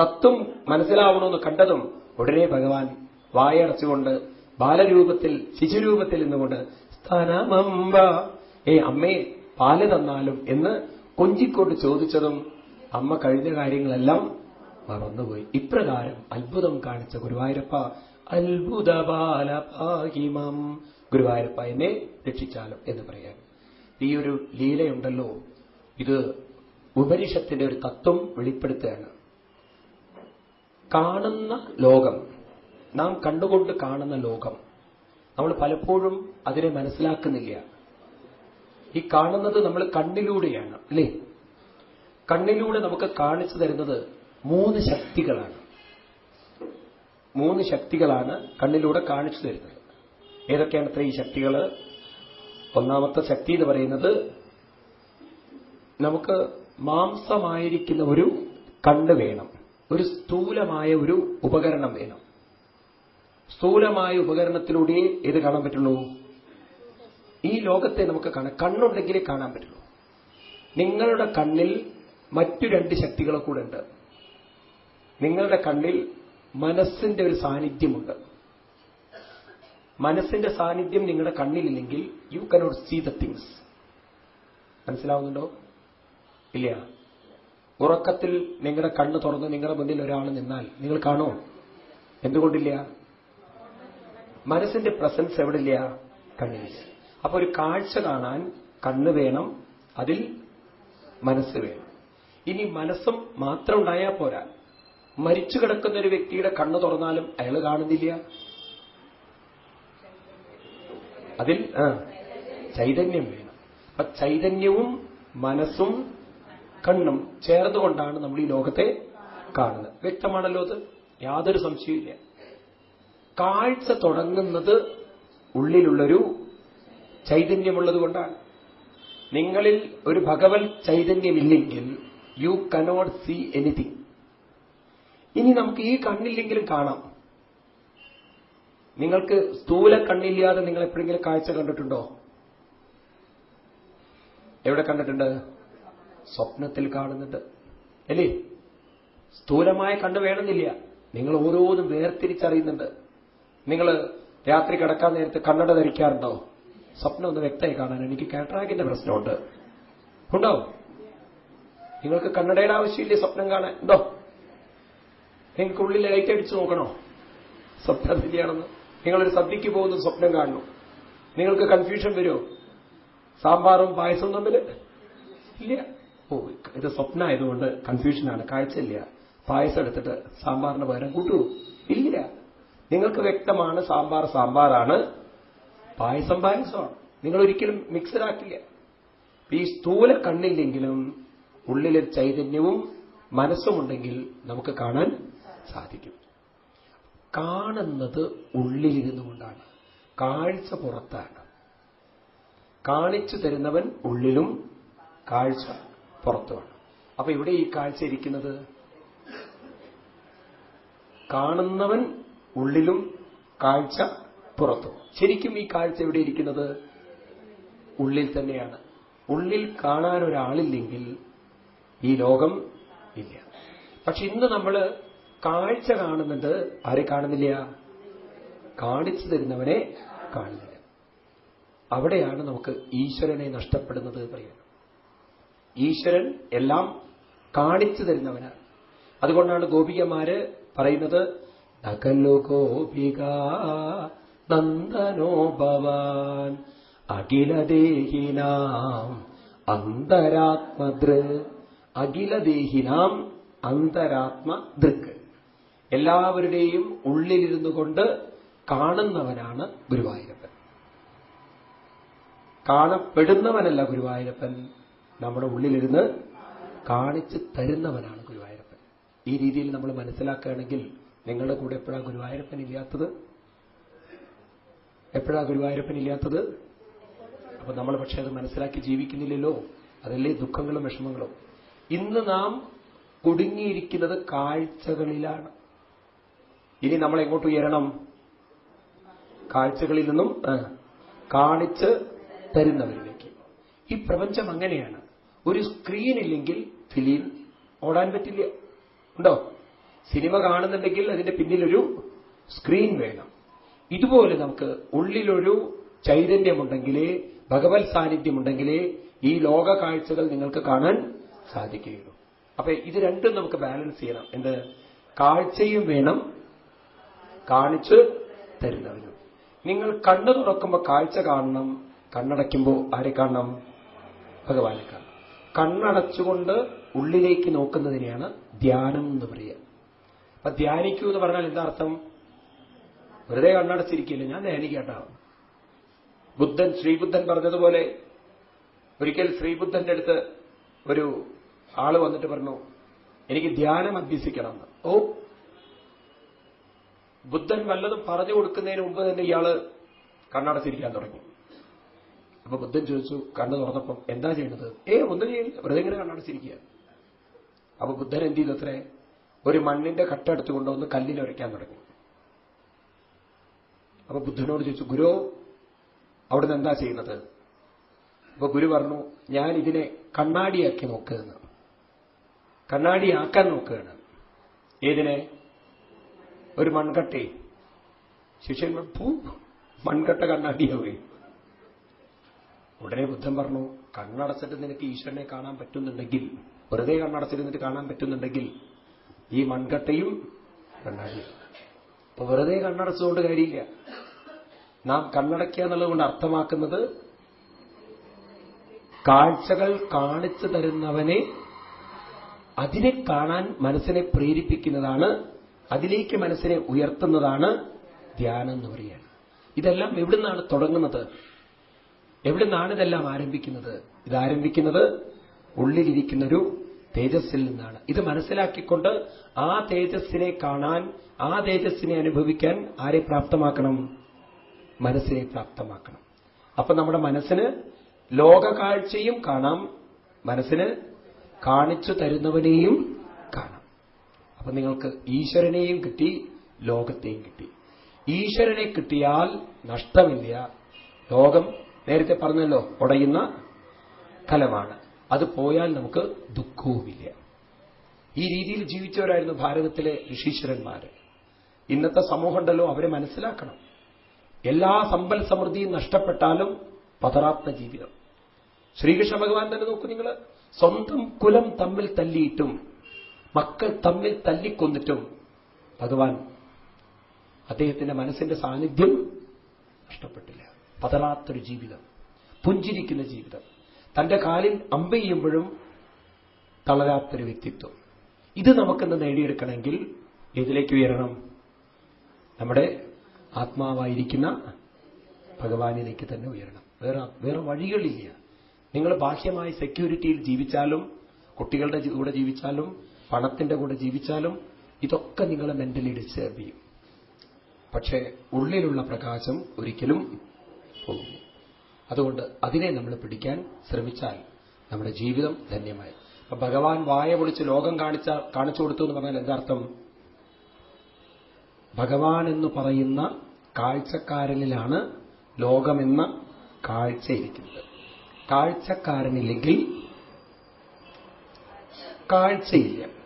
തത്വം മനസ്സിലാവണമെന്ന് കണ്ടതും ഉടനെ ഭഗവാൻ വായടച്ചുകൊണ്ട് ബാലരൂപത്തിൽ ശിശുരൂപത്തിൽ നിന്നുകൊണ്ട് സ്ഥാനമമ്പ ഏ അമ്മേ പാൽ തന്നാലും എന്ന് കൊഞ്ചിക്കൊണ്ട് ചോദിച്ചതും അമ്മ കഴിഞ്ഞ കാര്യങ്ങളെല്ലാം മറന്നുപോയി. ഇപ്രകാരം അത്ഭുതം കാണിച്ച ഗുരുവായൂരപ്പ അത്ഭുത ബാലപാഹിമം ഗുരുവായൂരപ്പ എന്നെ രക്ഷിച്ചാലും എന്ന് പറയാൻ ഈ ഒരു ലീലയുണ്ടല്ലോ. ഇത് ഉപനിഷത്തിന്റെ ഒരു തത്വം വെളിപ്പെടുത്തുകയാണ്. കാണുന്ന ലോകം നാം കണ്ടുകൊണ്ട് കാണുന്ന ലോകം നമ്മൾ പലപ്പോഴും അതിനെ മനസ്സിലാക്കുന്നില്ല. ഈ കാണുന്നത് നമ്മൾ കണ്ണിലൂടെയാണ് അല്ലേ? കണ്ണിലൂടെ നമുക്ക് കാണിച്ചു തരുന്നത് മൂന്ന് ശക്തികളാണ്. മൂന്ന് ശക്തികളാണ് കണ്ണിലൂടെ കാണിച്ചു തരുന്നത്. ഏതൊക്കെയാണ് അത്ര ഈ ശക്തികൾ? ഒന്നാമത്തെ ശക്തി എന്ന് പറയുന്നത് നമുക്ക് മാംസമായിരിക്കുന്ന ഒരു കണ്ണ് വേണം. ഒരു സ്ഥൂലമായ ഒരു ഉപകരണം വേണം. സ്ഥൂലമായ ഉപകരണത്തിലൂടെ ഏത് കാണാൻ പറ്റുള്ളൂ? ഈ ലോകത്തെ നമുക്ക് കാണാം. കണ്ണുണ്ടെങ്കിലേ കാണാൻ പറ്റുള്ളൂ. നിങ്ങളുടെ കണ്ണിൽ മറ്റു രണ്ട് ശക്തികളെ കൂടെ ഉണ്ട്. നിങ്ങളുടെ കണ്ണിൽ മനസ്സിന്റെ ഒരു സാന്നിധ്യമുണ്ട്. മനസ്സിന്റെ സാന്നിധ്യം നിങ്ങളുടെ കണ്ണിലില്ലെങ്കിൽ you cannot see the things മനസ്സിലാവുന്നുണ്ടോ? ഇല്ല. ഉറക്കത്തിൽ നിങ്ങളുടെ കണ്ണ് തുറന്ന് നിങ്ങളുടെ മുന്നിൽ ഒരാൾ നിന്നാൽ നിങ്ങൾ കാണോ എന്തുകൊണ്ടില്ല? മനസ്സിന്റെ പ്രസൻസ് എവിടില്ല? കണ്ണിൽ. അപ്പൊ ഒരു കാഴ്ച കാണാൻ കണ്ണ് വേണം അതിൽ മനസ്സ് വേണം. ഇനി മനസ്സും മാത്രം ഉണ്ടായാൽ പോരാ. മരിച്ചു കിടക്കുന്ന ഒരു വ്യക്തിയുടെ കണ്ണ് തുറന്നാലും അയാൾ കാണുന്നില്ല. അതിൽ ചൈതന്യം വേണം. അപ്പൊ ചൈതന്യവും മനസ്സും കണ്ണും ചേർന്നുകൊണ്ടാണ് നമ്മൾ ഈ ലോകത്തെ കാണുന്നത്. വ്യക്തമാണല്ലോ അത്? യാതൊരു സംശയമില്ല കാഴ്ച തുടങ്ങുന്നത് ഉള്ളിലുള്ളൊരു ചൈതന്യമുള്ളത് കൊണ്ടാണ്. നിങ്ങളിൽ ഒരു ഭഗവത് ചൈതന്യമില്ലെങ്കിൽ യു കനോട്ട് സീ എനിത്തിങ് ഇനി നമുക്ക് ഈ കണ്ണില്ലെങ്കിലും കാണാം. നിങ്ങൾക്ക് സ്ഥൂല കണ്ണില്ലാതെ നിങ്ങൾ എപ്പോഴെങ്കിലും കാഴ്ച കണ്ടിട്ടുണ്ടോ? എവിടെ കണ്ടിട്ടുണ്ട്? സ്വപ്നത്തിൽ കാണുന്നുണ്ട് അല്ലേ? സ്ഥൂലമായ കണ്ണ് വേണമെന്നില്ല. നിങ്ങൾ ഓരോന്നും വേർതിരിച്ചറിയുന്നുണ്ട്. നിങ്ങൾ രാത്രി കിടക്കാൻ നേരത്ത് കണ്ണട ധരിക്കാറുണ്ടോ? സ്വപ്നം ഒന്ന് വ്യക്തമായി കാണാൻ എനിക്ക് കാട്രാക്കിന്റെ പ്രശ്നമുണ്ട്. ഉണ്ടോ? നിങ്ങൾക്ക് കണ്ണടയുടെ ആവശ്യമില്ലേ സ്വപ്നം കാണാൻ? ഉണ്ടോ? നിങ്ങൾക്ക് ഉള്ളിൽ ലൈറ്റ് അടിച്ചു നോക്കണോ? സ്വപ്നം ശരിയാണെന്ന് നിങ്ങളൊരു സദ്യക്ക് പോകുന്ന സ്വപ്നം കാണുന്നു നിങ്ങൾക്ക് കൺഫ്യൂഷൻ വരുമോ? സാമ്പാറും പായസവും തമ്മിൽ? ഇല്ല. ഓ ഇത് സ്വപ്ന ആയതുകൊണ്ട് കൺഫ്യൂഷനാണ് കാഴ്ചയില്ല. പായസം എടുത്തിട്ട് സാമ്പാറിന് പകരം കൂട്ടൂ. ഇല്ല. നിങ്ങൾക്ക് വ്യക്തമാണ് സാമ്പാർ സാമ്പാറാണ്. പായസം പായസമാണ്. നിങ്ങൾ ഒരിക്കലും മിക്സഡാക്കില്ല ഈ സ്ഥൂല കണ്ണില്ലെങ്കിലും ഉള്ളിലെ ചൈതന്യവും മനസ്സുമുണ്ടെങ്കിൽ നമുക്ക് കാണാൻ സാധിക്കും. കാണുന്നത് ഉള്ളിലിരുന്നു കൊണ്ടാണ് കാഴ്ച പുറത്താണ്. കാണിച്ചു തരുന്നവൻ ഉള്ളിലും കാഴ്ച പുറത്തുമാണ്. അപ്പൊ ഇവിടെ ഈ കാഴ്ച ഇരിക്കുന്നത്? കാണുന്നവൻ ഉള്ളിലും കാഴ്ച പുറത്തും. ശരിക്കും ഈ കാഴ്ച എവിടെ ഇരിക്കുന്നത്? ഉള്ളിൽ തന്നെയാണ്. ഉള്ളിൽ കാണാൻ ഒരാളില്ലെങ്കിൽ ഈ ലോകം ഇല്ല. പക്ഷെ ഇന്ന് നമ്മൾ കാഴ്ച കാണുന്നുണ്ട് ആരെ കാണുന്നില്ല? കാണിച്ചു തരുന്നവനെ കാണുന്നില്ല. അവിടെയാണ് നമുക്ക് ഈശ്വരനെ നഷ്ടപ്പെടുന്നത് പറയുന്നത്. ഈശ്വരൻ എല്ലാം കാണിച്ചു തരുന്നവനാണ്. അതുകൊണ്ടാണ് ഗോപികമാര് പറയുന്നത് നകല്ലു ഗോപിക നന്ദനോ ഭവാൻ അഖിലദേഹിനാം അന്തരാത്മദൃ അഖിലദേഹിനാം അന്തരാത്മ ദൃക്ക് എല്ലാവരുടെയും ഉള്ളിലിരുന്നു കൊണ്ട് കാണുന്നവനാണ് ഗുരുവായൂരപ്പൻ. കാണപ്പെടുന്നവനല്ല ഗുരുവായൂരപ്പൻ. നമ്മുടെ ഉള്ളിലിരുന്ന് കാണിച്ചു തരുന്നവനാണ് ഗുരുവായൂരപ്പൻ. ഈ രീതിയിൽ നമ്മൾ മനസ്സിലാക്കുകയാണെങ്കിൽ നിങ്ങളുടെ കൂടെ എപ്പോഴാണ് ഗുരുവായൂരപ്പൻ ഇല്ലാത്തത്? എപ്പോഴാണ് ഗുരുവായൂരപ്പൻ ഇല്ലാത്തത്? അപ്പൊ നമ്മൾ പക്ഷേ അത് മനസ്സിലാക്കി ജീവിക്കുന്നില്ലല്ലോ. അതല്ലേ ദുഃഖങ്ങളും വിഷമങ്ങളും. ഇന്ന് നാം കുടുങ്ങിയിരിക്കുന്നത് കാഴ്ചകളിലാണ്. ഇനി നമ്മൾ എങ്ങോട്ട് ഉയരണം? കാഴ്ചകളിൽ നിന്നും കാണിച്ച് തരുന്നവരിലേക്ക്. ഈ പ്രപഞ്ചം അങ്ങനെയാണ്. ഒരു സ്ക്രീൻ ഇല്ലെങ്കിൽ ഫിലിം ഓടാൻ പറ്റില്ല. ഉണ്ടോ? സിനിമ കാണുന്നുണ്ടെങ്കിൽ അതിന്റെ പിന്നിലൊരു സ്ക്രീൻ വേണം. ഇതുപോലെ നമുക്ക് ഉള്ളിലൊരു ചൈതന്യമുണ്ടെങ്കിലേ ഭഗവത് സാന്നിധ്യമുണ്ടെങ്കിലേ ഈ ലോക കാഴ്ചകൾ നിങ്ങൾക്ക് കാണാൻ സാധിക്കുകയുള്ളൂ. അപ്പൊ ഇത് രണ്ടും നമുക്ക് ബാലൻസ് ചെയ്യണം. എന്ത്? കാഴ്ചയും വേണം കാണിച്ചു തരുന്നവനും നിങ്ങൾ കണ്ണു തുറക്കുമ്പോൾ കാഴ്ച കാണണം കണ്ണടയ്ക്കുമ്പോൾ ആരെ കാണണം? ഭഗവാനെ കാണണം. കണ്ണടച്ചുകൊണ്ട് ഉള്ളിലേക്ക് നോക്കുന്നതിനെയാണ് ധ്യാനം എന്ന് പറയുക. അപ്പൊ ധ്യാനിക്കൂ എന്ന് പറഞ്ഞാൽ എന്താ അർത്ഥം? വെറുതെ കണ്ണടച്ചിരിക്കില്ല ഞാൻ ധ്യാനിക്കട്ടോ. ബുദ്ധൻ ശ്രീബുദ്ധൻ പറഞ്ഞതുപോലെ ഒരിക്കൽ ശ്രീബുദ്ധന്റെ അടുത്ത് ഒരു ആൾ വന്നിട്ട് പറഞ്ഞു എനിക്ക് ധ്യാനം അഭ്യസിക്കണം ഓ ബുദ്ധൻ വല്ലതും പറഞ്ഞു കൊടുക്കുന്നതിന് മുമ്പ് തന്നെ ഇയാൾ കണ്ണടച്ചിരിക്കാൻ തുടങ്ങി. അപ്പൊ ബുദ്ധൻ ചോദിച്ചു കണ്ണു തുറന്നപ്പം എന്താ ചെയ്യുന്നത് ഏ ഒന്നും ചെയ്യില്ല വെറുതെ ഇങ്ങനെ കണ്ണടച്ചിരിക്കുക അപ്പൊ ബുദ്ധൻ എന്ത് ചെയ്തു അത്രേ? ഒരു മണ്ണിന്റെ കട്ട എടുത്തു കൊണ്ടുവന്ന് കല്ലിൽ ഉരയ്ക്കാൻ തുടങ്ങി. അപ്പൊ ബുദ്ധനോട് ചോദിച്ചു ഗുരു അവിടുന്ന് എന്താ ചെയ്യുന്നത്? അപ്പൊ ഗുരു പറഞ്ഞു ഞാൻ ഇതിനെ കണ്ണാടിയാക്കി നോക്കുകയെന്ന് കണ്ണാടിയാക്കാൻ നോക്കുകയാണ്. ഏതിനെ? ഒരു മൺകട്ടേ. ശിഷ്യന്മാർ പൂ മൺകട്ട കണ്ണാടിയാവേ. ഉടനെ ബുദ്ധൻ പറഞ്ഞു കണ്ണടച്ചിട്ട് നിനക്ക് ഈശ്വരനെ കാണാൻ പറ്റുന്നുണ്ടെങ്കിൽ വെറുതെ കണ്ണടച്ചിരുന്നിട്ട് കാണാൻ പറ്റുന്നുണ്ടെങ്കിൽ ഈ മൺകട്ടയും കണ്ണാടി അപ്പൊ വെറുതെ കണ്ണടച്ചുകൊണ്ട് കാര്യമില്ല. നാം കണ്ണടയ്ക്കുക എന്നുള്ളതുകൊണ്ട് അർത്ഥമാക്കുന്നത് കാഴ്ചകൾ കാണിച്ചു തരുന്നവനെ അതിനെ കാണാൻ മനസ്സിനെ പ്രേരിപ്പിക്കുന്നതാണ് അതിലേക്ക് മനസ്സിനെ ഉയർത്തുന്നതാണ് ധ്യാനം എന്ന് പറയുന്നത്. ഇതെല്ലാം എവിടുന്നാണ് തുടങ്ങുന്നത്? എവിടുന്നാണ് ഇതെല്ലാം ആരംഭിക്കുന്നത്? ഇതാരംഭിക്കുന്നത് ഉള്ളിലിരിക്കുന്നൊരു തേജസ്സിൽ നിന്നാണ്. ഇത് മനസ്സിലാക്കിക്കൊണ്ട് ആ തേജസ്സിനെ കാണാൻ ആ തേജസ്സിനെ അനുഭവിക്കാൻ ആരെ പ്രാപ്തമാക്കണം? മനസ്സിനെ പ്രാപ്തമാക്കണം. അപ്പൊ നമ്മുടെ മനസ്സിന് ലോകകാഴ്ചയും കാണാം. മനസ്സിന് കാണിച്ചു തരുന്നവനെയും അപ്പൊ നിങ്ങൾക്ക് ഈശ്വരനെയും കിട്ടി ലോകത്തെയും കിട്ടി. ഈശ്വരനെ കിട്ടിയാൽ നഷ്ടമില്ല. ലോകം നേരത്തെ പറഞ്ഞല്ലോ ഉടയുന്ന കലമാണ് അത് പോയാൽ നമുക്ക് ദുഃഖവുമില്ല. ഈ രീതിയിൽ ജീവിച്ചവരായിരുന്നു ഭാരതത്തിലെ ഋഷീശ്വരന്മാര്. ഇന്നത്തെ സമൂഹമുണ്ടല്ലോ അവരെ മനസ്സിലാക്കണം. എല്ലാ സമ്പൽ സമൃദ്ധിയും നഷ്ടപ്പെട്ടാലും പതറാത്ത ജീവിതം. ശ്രീകൃഷ്ണ ഭഗവാൻ തന്നെ നോക്കൂ നിങ്ങൾ സ്വന്തം കുലം തമ്മിൽ തല്ലിയിട്ടും മക്കൾ തമ്മിൽ തല്ലിക്കൊന്നിട്ടും ഭഗവാൻ അദ്ദേഹത്തിന്റെ മനസ്സിന്റെ സാന്നിധ്യം നഷ്ടപ്പെട്ടില്ല. പതറാത്തൊരു ജീവിതം പുഞ്ചിരിക്കുന്ന ജീവിതം. തന്റെ കാലിൽ അമ്പെയ്യുമ്പോഴും തളരാത്തൊരു വ്യക്തിത്വം. ഇത് നമുക്കിന്ന് നേടിയെടുക്കണമെങ്കിൽ ഏതിലേക്ക് ഉയരണം? നമ്മുടെ ആത്മാവായിരിക്കുന്ന ഭഗവാനിലേക്ക് തന്നെ ഉയരണം. വേറെ വേറെ വഴികളില്ല. നിങ്ങൾ ബാഹ്യമായി സെക്യൂരിറ്റിയിൽ ജീവിച്ചാലും കുട്ടികളുടെ കൂടെ ജീവിച്ചാലും പണത്തിന്റെ കൂടെ ജീവിച്ചാലും ഇതൊക്കെ നിങ്ങളെ മെന്റലി ഡിസ്റ്റേബ് ചെയ്യും. പക്ഷേ ഉള്ളിലുള്ള പ്രകാശം ഒരിക്കലും പോകുന്നു അതുകൊണ്ട് അതിനെ നമ്മൾ പിടിക്കാൻ ശ്രമിച്ചാൽ നമ്മുടെ ജീവിതം ധന്യമായി. അപ്പൊ ഭഗവാൻ വായ പൊളിച്ച് ലോകം കാണിച്ച കാണിച്ചു കൊടുത്തു എന്ന് പറഞ്ഞാൽ എന്താർത്ഥം ഭഗവാൻ എന്ന് പറയുന്ന കാഴ്ചക്കാരനിലാണ് ലോകമെന്ന കാഴ്ചയിരിക്കുന്നത് കാഴ്ചക്കാരനില്ലെങ്കിൽ കാഴ്ചയില്ല.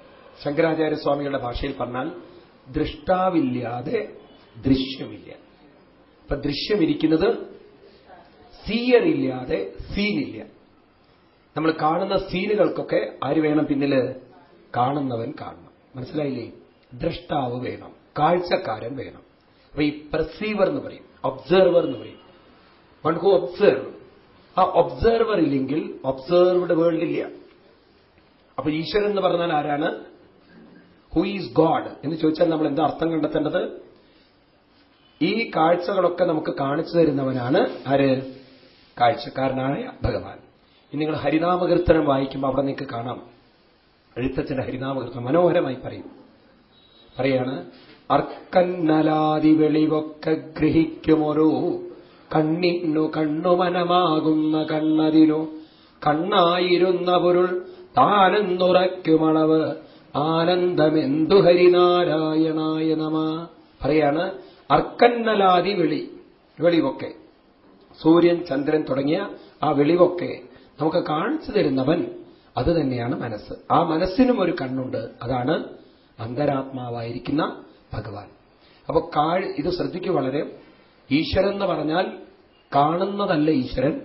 ശങ്കരാചാര്യസ്വാമികളുടെ ഭാഷയിൽ പറഞ്ഞാൽ ദൃഷ്ടാവില്ലാതെ ദൃശ്യമില്ല. ഇപ്പൊ ദൃശ്യമിരിക്കുന്നത് സീയർ ഇല്ലാതെ സീനില്ല. നമ്മൾ കാണുന്ന സീനുകൾക്കൊക്കെ ആര് വേണം പിന്നിൽ? കാണുന്നവൻ കാണണം. മനസ്സിലായില്ലേ? ദ്രഷ്ടാവ് വേണം. കാഴ്ചക്കാരൻ വേണം. അപ്പൊ ഈ പ്രസീവർ എന്ന് പറയും ഒബ്സർവർ എന്ന് പറയും. വൺ ഹു ഒബ്സർവ് ആ ഒബ്സർവർ ഇല്ലെങ്കിൽ ഒബ്സർവ്ഡ് വേൾഡ് ഇല്ല. അപ്പൊ ഈശ്വരൻ എന്ന് പറഞ്ഞാൽ ആരാണ്? ഹു ഈസ് ഗോഡ് എന്ന് ചോദിച്ചാൽ നമ്മൾ എന്താ അർത്ഥം കണ്ടെത്തേണ്ടത്? ഈ കാഴ്ചകളൊക്കെ നമുക്ക് കാണിച്ചു തരുന്നവനാണ് ആര്? കാഴ്ചക്കാരനായ ഭഗവാൻ. ഇനി നിങ്ങൾ ഹരിനാമകീർത്തനം വായിക്കുമ്പോൾ അവിടെ നിങ്ങൾക്ക് കാണാം. എഴുത്തച്ഛന്റെ ഹരിനാമകീർത്തനം മനോഹരമായി പറയും. പറയാണ് അർക്കന്നലാതി വെളിവൊക്കെ ഗ്രഹിക്കുമൊരു കണ്ണിന്നു കണ്ണുമനമാകുന്ന കണ്ണതിനു കണ്ണായിരുന്ന പൊരുൾ താനെന്നുറയ്ക്കുമളവ്. ആനന്ദമെന്തു ഹരിനാരായണായ നമ. പറയാണ് അർക്കന്നലാതി വെളി വെളിവൊക്കെ. സൂര്യൻ ചന്ദ്രൻ തുടങ്ങിയ ആ വെളിവൊക്കെ നമുക്ക് കാണിച്ചു തരുന്നവൻ. അത് തന്നെയാണ് മനസ്സ്. ആ മനസ്സിനും ഒരു കണ്ണുണ്ട്. അതാണ് അന്തരാത്മാവായിരിക്കുന്ന ഭഗവാൻ. അപ്പൊ കാഴ് ഇത് ശ്രദ്ധിക്കൂ വളരെ. ഈശ്വരൻ എന്ന് പറഞ്ഞാൽ കാണുന്നതല്ല ഈശ്വരൻ.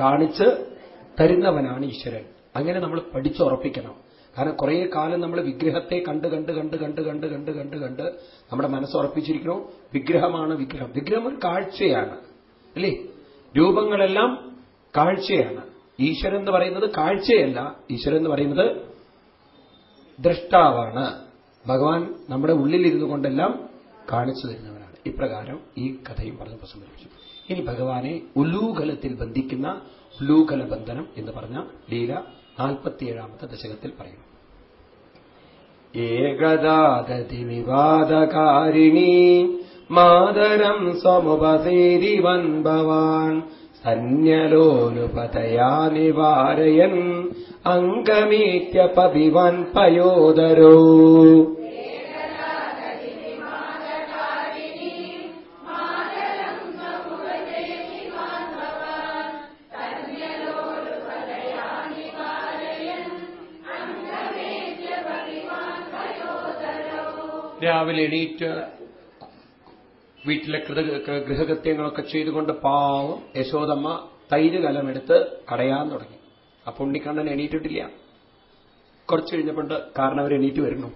കാണിച്ച് തരുന്നവനാണ് ഈശ്വരൻ. അങ്ങനെ നമ്മൾ പഠിച്ചുറപ്പിക്കണം. കാരണം കുറേ കാലം നമ്മൾ വിഗ്രഹത്തെ കണ്ട് കണ്ട് കണ്ട് കണ്ട് കണ്ട് കണ്ട് കണ്ട് കണ്ട് നമ്മുടെ മനസ്സുറപ്പിച്ചിരിക്കണോ വിഗ്രഹമാണ് വിഗ്രഹം. വിഗ്രഹം ഒരു കാഴ്ചയാണ്. അല്ലേ? രൂപങ്ങളെല്ലാം കാഴ്ചയാണ്. ഈശ്വരൻ എന്ന് പറയുന്നത് കാഴ്ചയല്ല. ഈശ്വരൻ എന്ന് പറയുന്നത് ദ്രഷ്ടാവാണ്. ഭഗവാൻ നമ്മുടെ ഉള്ളിലിരുന്നു കൊണ്ടെല്ലാം കാണിച്ചു തരുന്നവനാണ്. ഇപ്രകാരം ഈ കഥയും പറഞ്ഞ് പ്രസംഗിച്ചു ഇനി ഭഗവാനെ ഉല്ലൂകലത്തിൽ ബന്ധിക്കുന്ന ഉല്ലൂകല ബന്ധനം എന്ന് പറഞ്ഞ ലീല നാൽപ്പത്തിയേഴാമത്തെ ദശകത്തിൽ പറയുന്നു. ഏകദാദതി വിവാദകാരിണി മാതരം സമുപസേരി വൻ ഭവാൻ സന്യലോലുപതയാ നിവാരയൻ അംഗമേത്യപവിവൻ പയോദരോ. രാവിലെ എണീറ്റ് വീട്ടിലെ ഗൃഹകൃത്യങ്ങളൊക്കെ ചെയ്തുകൊണ്ട് പാവം യശോദമ്മ തൈര് കലമെടുത്ത് കടയാൻ തുടങ്ങി. അപ്പൊ ഉണ്ണിക്കണ്ണൻ എണീറ്റിട്ടില്ല. കുറച്ചു കഴിഞ്ഞപ്പോണ്ട് കാരണവർ എണീറ്റ് വരുന്നു.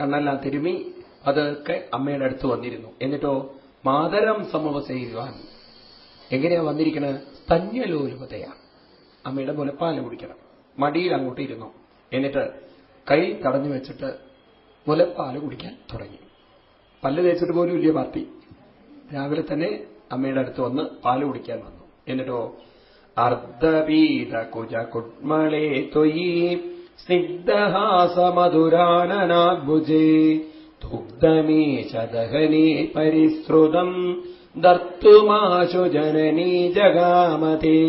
കണ്ണെല്ലാം തിരുമി അതൊക്കെ അമ്മയുടെ അടുത്ത് വന്നിരുന്നു. എന്നിട്ടോ മാതരം സമൂഹ ചെയ്യുവാൻ എങ്ങനെയാ വന്നിരിക്കണത് സ്തന്യലോലുപതയാ അമ്മയുടെ മുലപ്പാൽ കുടിക്കണം. മടിയിൽ അങ്ങോട്ട് ഇരുന്നു. എന്നിട്ട് കൈ തടഞ്ഞു വെച്ചിട്ട് മുലപ്പാൽ കുടിക്കാൻ തുടങ്ങി. പല്ല് തേച്ചിട്ട് പോലും ഇല്ല പാർട്ടി. രാവിലെ തന്നെ അമ്മയുടെ അടുത്ത് വന്ന് പാൽ കുടിക്കാൻ വന്നു. എന്നിട്ടോ അർദ്ധപീത കുജ കുട്മളേ തൊയി സ്നിഗ്ധഹാസമധുരാനനാഭുജേ ദുഗ്ധമേ ചദഹനേ പരിശ്രുതം ദർത്തുമാശു ജനനീ ജഗാമതേ.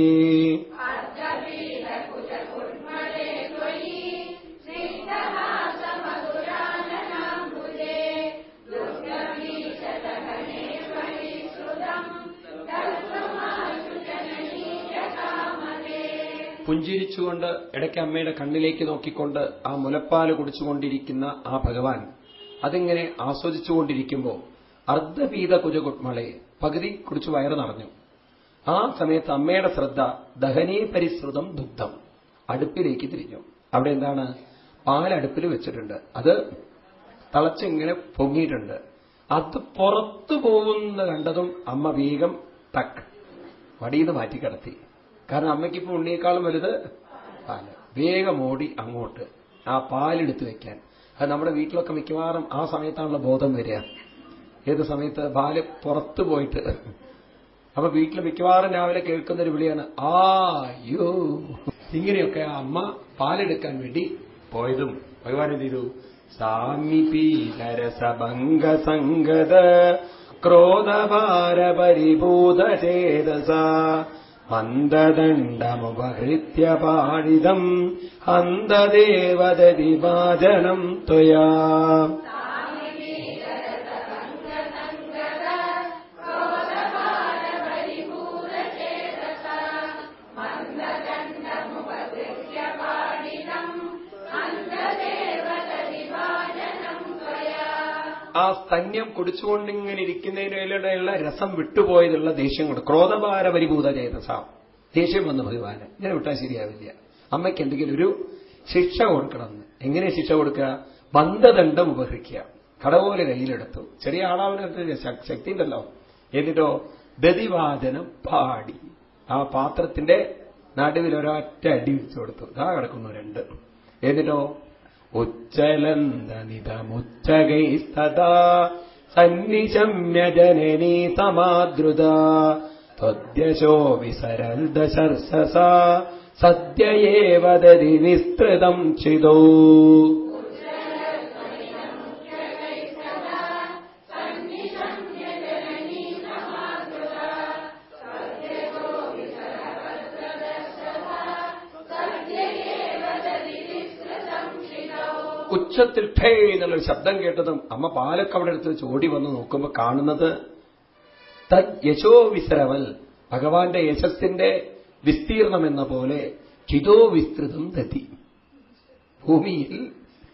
പുഞ്ചിരിച്ചുകൊണ്ട് ഇടയ്ക്ക് അമ്മയുടെ കണ്ണിലേക്ക് നോക്കിക്കൊണ്ട് ആ മുലപ്പാൽ കുടിച്ചുകൊണ്ടിരിക്കുന്ന ആ ഭഗവാൻ അതിങ്ങനെ ആസ്വദിച്ചുകൊണ്ടിരിക്കുമ്പോൾ അർദ്ധപീത കുജകുട്മളെ പകുതി കുടിച്ചു വയറ് നിറഞ്ഞു. ആ സമയത്ത് അമ്മയുടെ ശ്രദ്ധ ദഹനീ പരിശ്രുതം ദുഗ്ധം അടുപ്പിലേക്ക് തിരിഞ്ഞു. അവിടെ എന്താണ്? പാലടുപ്പിൽ വെച്ചിട്ടുണ്ട്. അത് തളച്ചിങ്ങനെ പൊങ്ങിയിട്ടുണ്ട്. അത് പുറത്തു പോകുന്ന കണ്ടതും അമ്മ വേഗം ടക്ക് വടിയിൽ മാറ്റി കിടത്തി കാരണം അമ്മയ്ക്കിപ്പോ ഉണ്ണിയേക്കാളും വലുത് പാൽ. വേഗം ഓടി അങ്ങോട്ട്. ആ പാലെടുത്ത് വെക്കാൻ. അത് നമ്മുടെ വീട്ടിലൊക്കെ മിക്കവാറും ആ സമയത്താണല്ലോ ബോധം വരിക. ഏത് സമയത്ത് പാൽ പുറത്തു പോയിട്ട്. അപ്പൊ വീട്ടിൽ മിക്കവാറും രാവിലെ കേൾക്കുന്ന ഒരു വിളിയാണ് ആ ആയോ ഇങ്ങനെയൊക്കെ ആ അമ്മ പാലെടുക്കാൻ വേണ്ടി പോയതും ഭഗവാൻ എന്ത് ചെയ്തു സാമിപീലരസഭംഗസംഗത ക്രോധഭാരപരിഭൂതചേതസ ക്രോധഭാര പരിഭൂത ചേതസ മന്ദദണ്ഡമുപഹൃത്യ പാഴിതം അന്തദേവദതി വാചനം ത്വയാ. ആ സ്തന്യം കുടിച്ചുകൊണ്ടിങ്ങനെ ഇരിക്കുന്നതിനിടെയുള്ള രസം വിട്ടുപോയതുള്ള ദേഷ്യം കൊണ്ട് ക്രോധഭാര പരിഭൂത ചേതസ ദേഷ്യം വന്നു ഭഗവാന്. ഇങ്ങനെ വിട്ടാൽ ശരിയാവില്ല. അമ്മയ്ക്ക് എന്തെങ്കിലും ഒരു ശിക്ഷ കൊടുക്കണം. എങ്ങനെ ശിക്ഷ കൊടുക്കുക? ബന്ധദണ്ഡം ഉപഹരിക്കുക. കടപോലെ കയ്യിലെടുത്തു. ചെറിയ ആളാവിനെ ശക്തി ഉണ്ടല്ലോ. എന്നിട്ടോ ദതിവാചനം പാടി. ആ പാത്രത്തിന്റെ നടുവിൽ ഒരൊറ്റ അടി വെച്ചു കൊടുത്തു. ഇതാ കിടക്കുന്നു രണ്ട്. എന്നിട്ടോ ഉച്ചലന്തനിതമുച്ചകൈസ്തദാ സന്നിശമ്യ ജനനീ സമാദ്രുത ത്വദ്യശോ വിസരൽദശർസസ സദ്യയേവ ദതി വിസ്തൃതം ചിതോ. ഉച്ചത്തിൽ ഠേ എന്നുള്ള ശബ്ദം കേട്ടതും അമ്മ പാലൊക്കെ അവിടെ എടുത്ത് ചോടി വന്ന് നോക്കുമ്പോൾ കാണുന്നത് തദ് യശോ വിസ്രവൽ ഭഗവാന്റെ യശസ്സിന്റെ വിസ്തീർണം എന്ന പോലെ ചിതോ വിസ്തൃതം തതി ഭൂമിയിൽ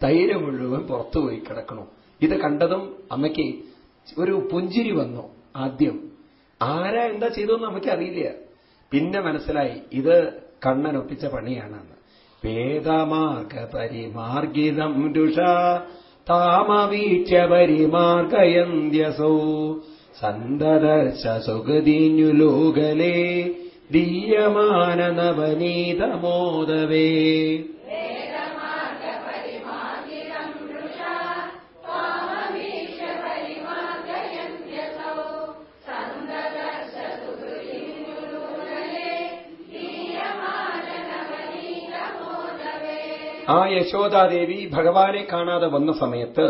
തൈര് മുഴുവൻ പുറത്തുപോയി കിടക്കണു ഇത് കണ്ടതും അമ്മയ്ക്ക് ഒരു പുഞ്ചിരി വന്നു ആദ്യം. ആരാ എന്താ ചെയ്തതെന്ന് അമ്മയ്ക്ക് അറിയില്ല. പിന്നെ മനസ്സിലായി ഇത് കണ്ണനൊപ്പിച്ച പണിയാണെന്ന്. വേദമാർഗ പരിമാർഗിതം രുഷ. താമവീക്ഷ്യ പരിമാർഗയന്ത്യസോ സന്തദർശ സുഗതിഞ്ഞുലോകലേ ദീയമാന ആ യശോദാദേവി ഭഗവാനെ കാണാതെ വന്ന സമയത്ത്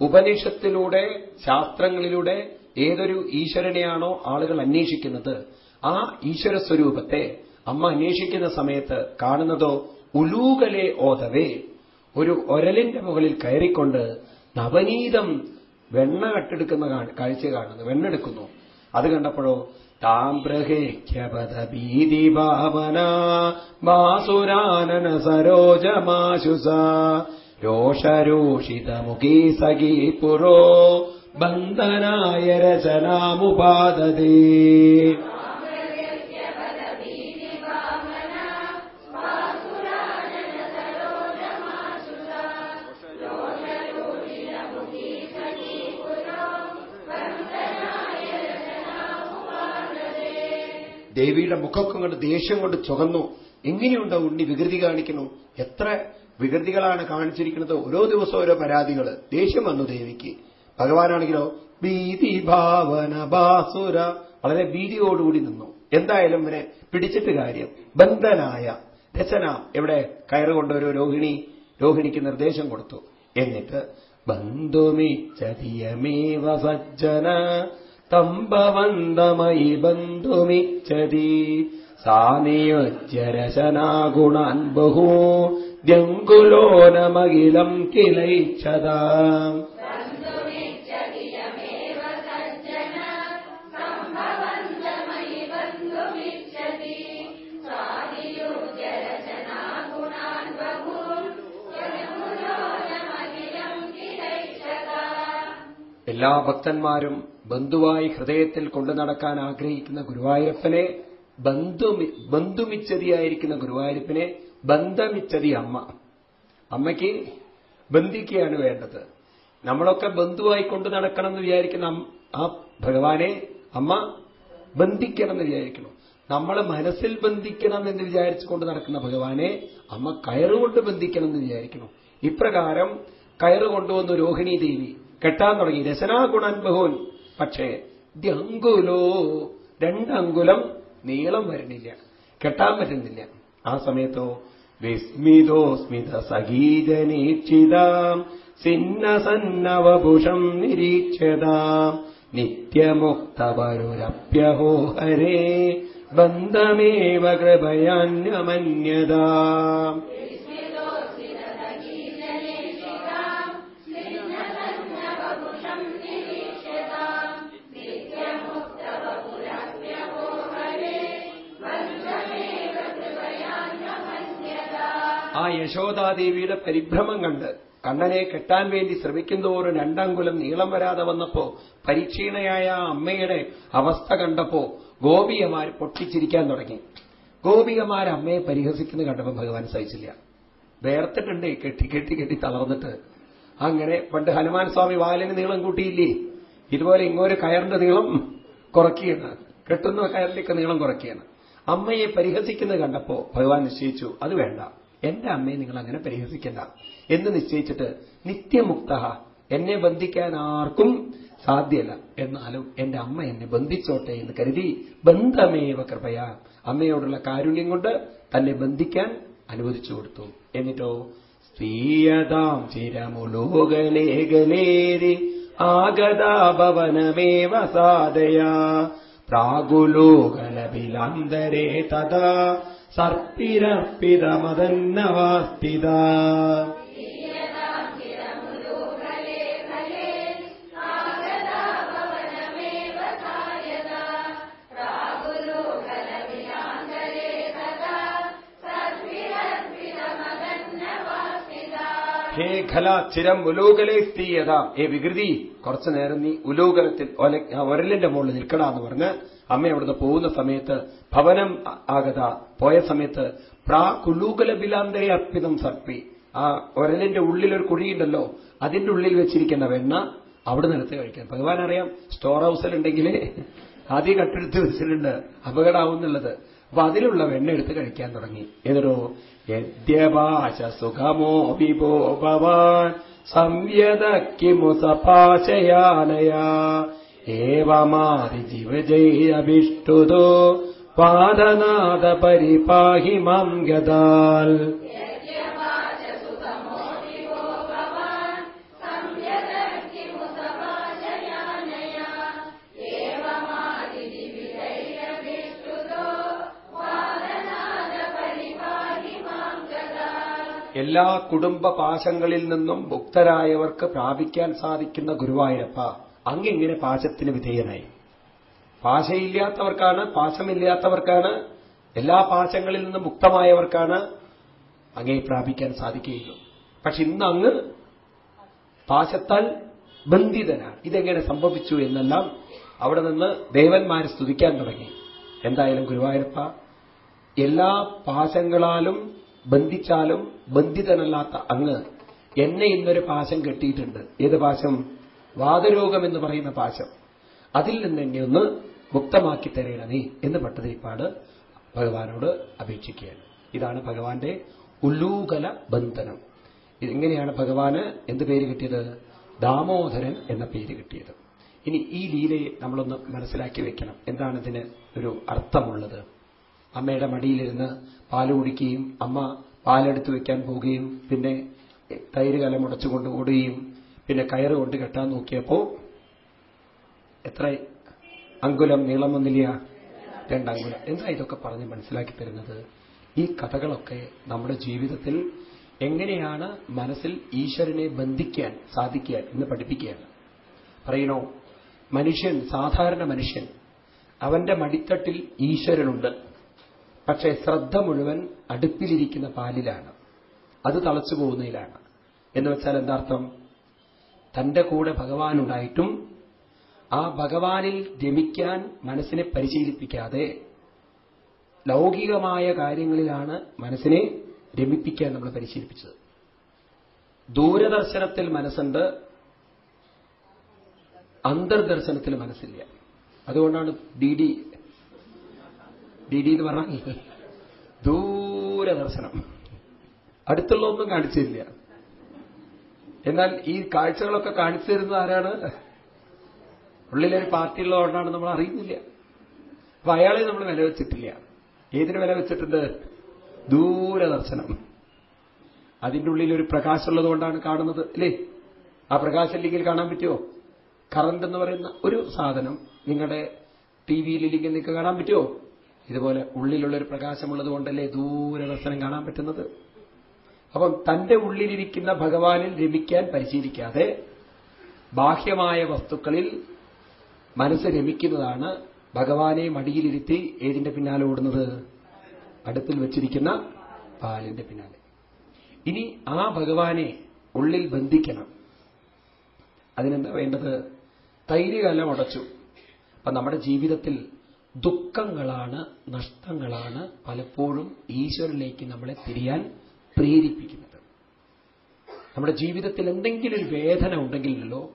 ഉപനിഷത്തിലൂടെ ശാസ്ത്രങ്ങളിലൂടെ ഏതൊരു ഈശ്വരനെയാണോ ആളുകൾ അന്വേഷിക്കുന്നത് ആ ഈശ്വര സ്വരൂപത്തെ അമ്മ അന്വേഷിക്കുന്ന സമയത്ത് കാണുന്നതോ ഉലൂകലെ ഓതവേ ഒരു ഒരലിന്റെ മുകളിൽ കയറിക്കൊണ്ട് നവനീതം വെണ്ണ കട്ടെടുക്കുന്ന കാഴ്ച കാണുന്നു വെണ്ണെടുക്കുന്നു. അത് കണ്ടപ്പോഴോ താംബ്രഹേഖ്യപദ ഭീതിഭാവന മാസുരാനന സരോജമാശുസ രോഷരോഷിതമുഖീ സഖീ പുരോ ബന്ധനായ രചനാമുപാദതേ ദേവിയുടെ മുഖമൊക്കെ കൊണ്ട് ദേഷ്യം കൊണ്ട് ചുകന്നു എങ്ങനെയുണ്ടോ ഉണ്ണി വികൃതി കാണിക്കുന്നു? എത്ര വികൃതികളാണ് കാണിച്ചിരിക്കുന്നത്? ഓരോ ദിവസവും ഓരോ പരാതികൾ ദേഷ്യം വന്നു ദേവിക്ക്. ഭഗവാനാണെങ്കിലോ ഭീതി ഭാവന ബാസുര. വളരെ ഭീതിയോടുകൂടി നിന്നു. എന്തായാലും ഇവനെ പിടിച്ചിട്ട് കാര്യം. ബന്ധനായ രചന എവിടെ കയറുകൊണ്ടൊരു രോഹിണി രോഹിണിക്ക് നിർദ്ദേശം കൊടുത്തു. എന്നിട്ട് ബന്ധുമിച്ചതിയമേവ സജ്ജന. തമ്പവന്തമയി ബന്ധുമിച്ഛതി സാനിയോജ്യരശനാഗുണാൻ ബഹൂ ദ്യങ്കുലോനമഖിലം കിലൈച്ഛതാ എല്ലാ ഭക്തന്മാരും ബന്ധുവായി ഹൃദയത്തിൽ കൊണ്ടു നടക്കാൻ ആഗ്രഹിക്കുന്ന ഗുരുവായൂരപ്പനെ ബന്ധു ബന്ധുമിച്ചതിയായിരിക്കുന്ന ഗുരുവായൂരപ്പനെ ബന്ധമിച്ചതി അമ്മ. അമ്മയ്ക്ക് ബന്ധിക്കുകയാണ് വേണ്ടത്. നമ്മളൊക്കെ ബന്ധുവായി കൊണ്ടു നടക്കണം എന്ന് വിചാരിക്കുന്ന ആ ഭഗവാനെ അമ്മ ബന്ധിക്കണം എന്ന് വിചാരിക്കണം നമ്മൾ മനസ്സിൽ ബന്ധിക്കണം എന്ന് വിചാരിച്ചുകൊണ്ട് നടക്കുന്ന ഭഗവാനെ അമ്മ കയറുകൊണ്ട് ബന്ധിക്കണം എന്ന് വിചാരിക്കണം ഇപ്രകാരം കയറ് കൊണ്ടുവന്നു രോഹിണി ദേവി. കെട്ടാൻ തുടങ്ങി. രസനാഗുണൻ ബഹുൻ. പക്ഷേ ദ്യങ്കുലോ രണ്ടങ്കുലം നീളം വരുന്നില്ല. കെട്ടാൻ പറ്റുന്നില്ല. ആ സമയത്തോ വിസ്മിതോ സ്മിത സഗീജനീക്ഷിതാം സിന്നസന്നവഭുഷം നിരീക്ഷ്യതാം നിത്യമുക്തവരുരപ്യഹോ ഹരേ ബന്ധമേവ കൃപയാന്യമന്യതാ. യശോദാദേവിയുടെ പരിഭ്രമം കണ്ട് കണ്ണനെ കെട്ടാൻ വേണ്ടി ശ്രമിക്കുന്നതോറും രണ്ടങ്കുലം നീളം വരാതെ വന്നപ്പോ പരീക്ഷീണയായ അമ്മയുടെ അവസ്ഥ കണ്ടപ്പോ ഗോപികമാർ പൊട്ടിച്ചിരിക്കാൻ തുടങ്ങി. ഗോപികമാർ അമ്മയെ പരിഹസിക്കുന്നത് കണ്ടപ്പോൾ ഭഗവാൻ സഹിച്ചില്ല. വേർത്തിട്ടുണ്ട് കെട്ടി കെട്ടി കെട്ടി തളർന്നിട്ട്. അങ്ങനെ പണ്ട് ഹനുമാൻ സ്വാമി വാലിന് നീളം കൂട്ടിയില്ലേ? ഇതുപോലെ ഇങ്ങോരു കയറിന്റെ നീളം കുറയ്ക്കുകയാണ്. കെട്ടുന്ന കയറിലേക്ക് നീളം കുറയ്ക്കുകയാണ്. അമ്മയെ പരിഹസിക്കുന്നത് കണ്ടപ്പോ ഭഗവാൻ നിശ്ചയിച്ചു അത് വേണ്ട. എന്റെ അമ്മയെ നിങ്ങൾ അങ്ങനെ പരിഹസിക്കണ്ട. എന്ന് നിശ്ചയിച്ചിട്ട് നിത്യമുക്ത എന്നെ ബന്ധിക്കാൻ ആർക്കും സാധ്യല്ല. എന്നാലും എന്റെ അമ്മ എന്നെ ബന്ധിച്ചോട്ടെ എന്ന് കരുതി ബന്ധമേവ കൃപയ. അമ്മയോടുള്ള കാരുണ്യം കൊണ്ട് തന്നെ ബന്ധിക്കാൻ അനുവദിച്ചു കൊടുത്തു. എന്നിട്ടോ സ്ത്രീയതാം ചിരമുലോകലേകലേരി ആഗതാ ഭവനമേവ സാധയാ. പ്രാഗുലോകലബിലാന്തരേ തഥാ. സർപ്പിരർപ്പിതമതന്നവാസ്തിത ഹേ ചിരം ഉലോകലെ സ്ഥീയത ഏ വികൃതി കുറച്ചു നേരം നീ ഉലോകലത്തിൽ ഒരലിന്റെ മുകളിൽ നിൽക്കടാന്ന് പറഞ്ഞ് അമ്മ അവിടുന്ന് പോകുന്ന സമയത്ത് ഭവനം ആകത പോയ സമയത്ത് പ്രാ കുലൂകല ബിലാന്തരെ അർപ്പിതം സർപ്പി. ആ ഒരലിന്റെ ഉള്ളിൽ ഒരു കുഴിയുണ്ടല്ലോ അതിന്റെ ഉള്ളിൽ വെച്ചിരിക്കുന്ന വെണ്ണ അവിടെ എടുത്ത് കഴിക്കാൻ ഭഗവാൻ അറിയാം സ്റ്റോർ ഹൗസിലുണ്ടെങ്കിൽ ആദ്യം കട്ടെടുത്ത് വെച്ചിട്ടുണ്ട്. അപകടമാവുന്നുള്ളത് അപ്പൊ അതിലുള്ള വെണ്ണ എടുത്ത് കഴിക്കാൻ തുടങ്ങി. എന്നിട്ടോ യദ്യപാശ സുഖമോ വിഭോ ഭവാൻ സംയത കിമുസപാശയാനയാ ഏവമാതി ജീവജൈരഭിഷ്ടുതോ പാദനാഥ പരിപാഹി ഗതാൽ. എല്ലാ കുടുംബ പാശങ്ങളിൽ നിന്നും മുക്തരായവർക്ക് പ്രാപിക്കാൻ സാധിക്കുന്ന ഗുരുവായൂരപ്പ അങ്ങിങ്ങനെ പാശത്തിന് വിധേയനായി? പാശയില്ലാത്തവർക്കാണ് പാശമില്ലാത്തവർക്കാണ് എല്ലാ പാശങ്ങളിൽ നിന്നും മുക്തമായവർക്കാണ് അങ്ങേ പ്രാപിക്കാൻ സാധിക്കുകയുള്ളൂ. പക്ഷെ ഇന്ന് അങ്ങ് പാശത്താൽ ബന്ധിതനാണ്. ഇതെങ്ങനെ സംഭവിച്ചു എന്നെല്ലാം അവിടെ നിന്ന് ദേവന്മാരെ സ്തുതിക്കാൻ തുടങ്ങി. എന്തായാലും ഗുരുവായൂരപ്പ എല്ലാ പാശങ്ങളാലും ബന്ധിച്ചാലും ബന്ധിതനല്ലാത്ത അങ്ങ് എന്നെ ഇന്നൊരു പാശം കെട്ടിയിട്ടുണ്ട്. ഏത് പാശം? വാതരോഗം എന്ന് പറയുന്ന പാശം. അതിൽ നിന്ന് എന്നെ ഒന്ന് മുക്തമാക്കി തരയണമേ എന്ന് പട്ടതിരിപ്പാട് ഭഗവാനോട് അപേക്ഷിക്കുകയാണ്. ഇതാണ് ഭഗവാന്റെ ഉല്ലൂകല ബന്ധനം. ഇങ്ങനെയാണ് ഭഗവാന് എന്ത് പേര് കിട്ടിയത്? ദാമോദരൻ എന്ന പേര് കിട്ടിയത്. ഇനി ഈ ലീലയെ നമ്മളൊന്ന് മനസ്സിലാക്കി വെക്കണം. എന്താണ് ഇതിന് ഒരു അർത്ഥമുള്ളത്? അമ്മയുടെ മടിയിലിരുന്ന് പാൽ കുടിക്കുകയും അമ്മ പാലെടുത്ത് വെക്കാൻ പോവുകയും പിന്നെ തൈര് കലം ഉടച്ചുകൊണ്ട് ഓടുകയും പിന്നെ കയറ് കൊണ്ട് കെട്ടാൻ നോക്കിയപ്പോ എത്ര അങ്കുലം നീളം വന്നില്ല? രണ്ടങ്കുലം എന്താ ഇതൊക്കെ പറഞ്ഞ് മനസ്സിലാക്കി തരുന്നത്? ഈ കഥകളൊക്കെ നമ്മുടെ ജീവിതത്തിൽ എങ്ങനെയാണ് മനസ്സിൽ ഈശ്വരനെ ബന്ധിക്കാൻ സാധിക്കുക എന്ന് പഠിപ്പിക്കുകയാണ്. പറയണോ? മനുഷ്യൻ സാധാരണ മനുഷ്യൻ അവന്റെ മടിത്തട്ടിൽ ഈശ്വരനുണ്ട്. പക്ഷേ ശ്രദ്ധ മുഴുവൻ അടുപ്പിലിരിക്കുന്ന പാലിലാണ്. അത് തളച്ചു പോകുന്നതിലാണ്. എന്ന് വെച്ചാൽ എന്താർത്ഥം? തന്റെ കൂടെ ഭഗവാനുണ്ടായിട്ടും ആ ഭഗവാനിൽ രമിക്കാൻ മനസ്സിനെ പരിശീലിപ്പിക്കാതെ ലൗകികമായ കാര്യങ്ങളിലാണ് മനസ്സിനെ രമിപ്പിക്കാൻ നമ്മൾ പരിശീലിപ്പിച്ചത്. ദൂരദർശനത്തിൽ മനസ്സുണ്ട് അന്തർദർശനത്തിൽ മനസ്സില്ല. അതുകൊണ്ടാണ് ഡി ഡി ഡി ഡി എന്ന് പറഞ്ഞാൽ ദൂരദർശനം അടുത്തുള്ള ഒന്നും കാണിച്ചില്ല. എന്നാൽ ഈ കാഴ്ചകളൊക്കെ കാണിച്ചു തരുന്നത് ആരാണ്? ഉള്ളിലൊരു പാർട്ടി ഉള്ളതുകൊണ്ടാണ് നമ്മൾ അറിയുന്നില്ല. അപ്പൊ അയാളെ നമ്മൾ വില വെച്ചിട്ടില്ല. ഏതിന് വില വെച്ചിട്ടുണ്ട്? ദൂരദർശനം അതിന്റെ ഉള്ളിൽ ഒരു പ്രകാശമുള്ളത് കൊണ്ടാണ് കാണുന്നത് അല്ലേ? ആ പ്രകാശം ഇല്ലെങ്കിൽ കാണാൻ പറ്റുമോ കറണ്ട് എന്ന് പറയുന്ന ഒരു സാധനം നിങ്ങളുടെ ടി വിയിലില്ലെങ്കിൽ നിങ്ങൾക്ക് കാണാൻ പറ്റുമോ ഇതുപോലെ ഉള്ളിലുള്ള ഒരു പ്രകാശമുള്ളത് കൊണ്ടല്ലേ ദൂരദർശനം കാണാൻ പറ്റുന്നത്? അപ്പം തന്റെ ഉള്ളിലിരിക്കുന്ന ഭഗവാനിൽ രമിക്കാൻ പരിശീലിക്കാതെ ബാഹ്യമായ വസ്തുക്കളിൽ മനസ്സ് രമിക്കുന്നതാണ് ഭഗവാനെ മടിയിലിരുത്തി ഏതിന്റെ പിന്നാലെ ഓടുന്നത്? അടുത്തിൽ വെച്ചിരിക്കുന്ന പാലിന്റെ പിന്നാലെ. ഇനി ആ ഭഗവാനെ ഉള്ളിൽ ബന്ധിക്കണം. അതിനെന്താ വേണ്ടത്? തൈര് കലം ഉടച്ചു. അപ്പൊ നമ്മുടെ ജീവിതത്തിൽ ദുഃഖങ്ങളാണ് നഷ്ടങ്ങളാണ് പലപ്പോഴും ഈശ്വരനിലേക്ക് നമ്മളെ തിരിയാൻ പ്രേരിപ്പിക്കുന്നത്. നമ്മുടെ ജീവിതത്തിൽ എന്തെങ്കിലും ഒരു വേദന ഉണ്ടെങ്കിലല്ലോ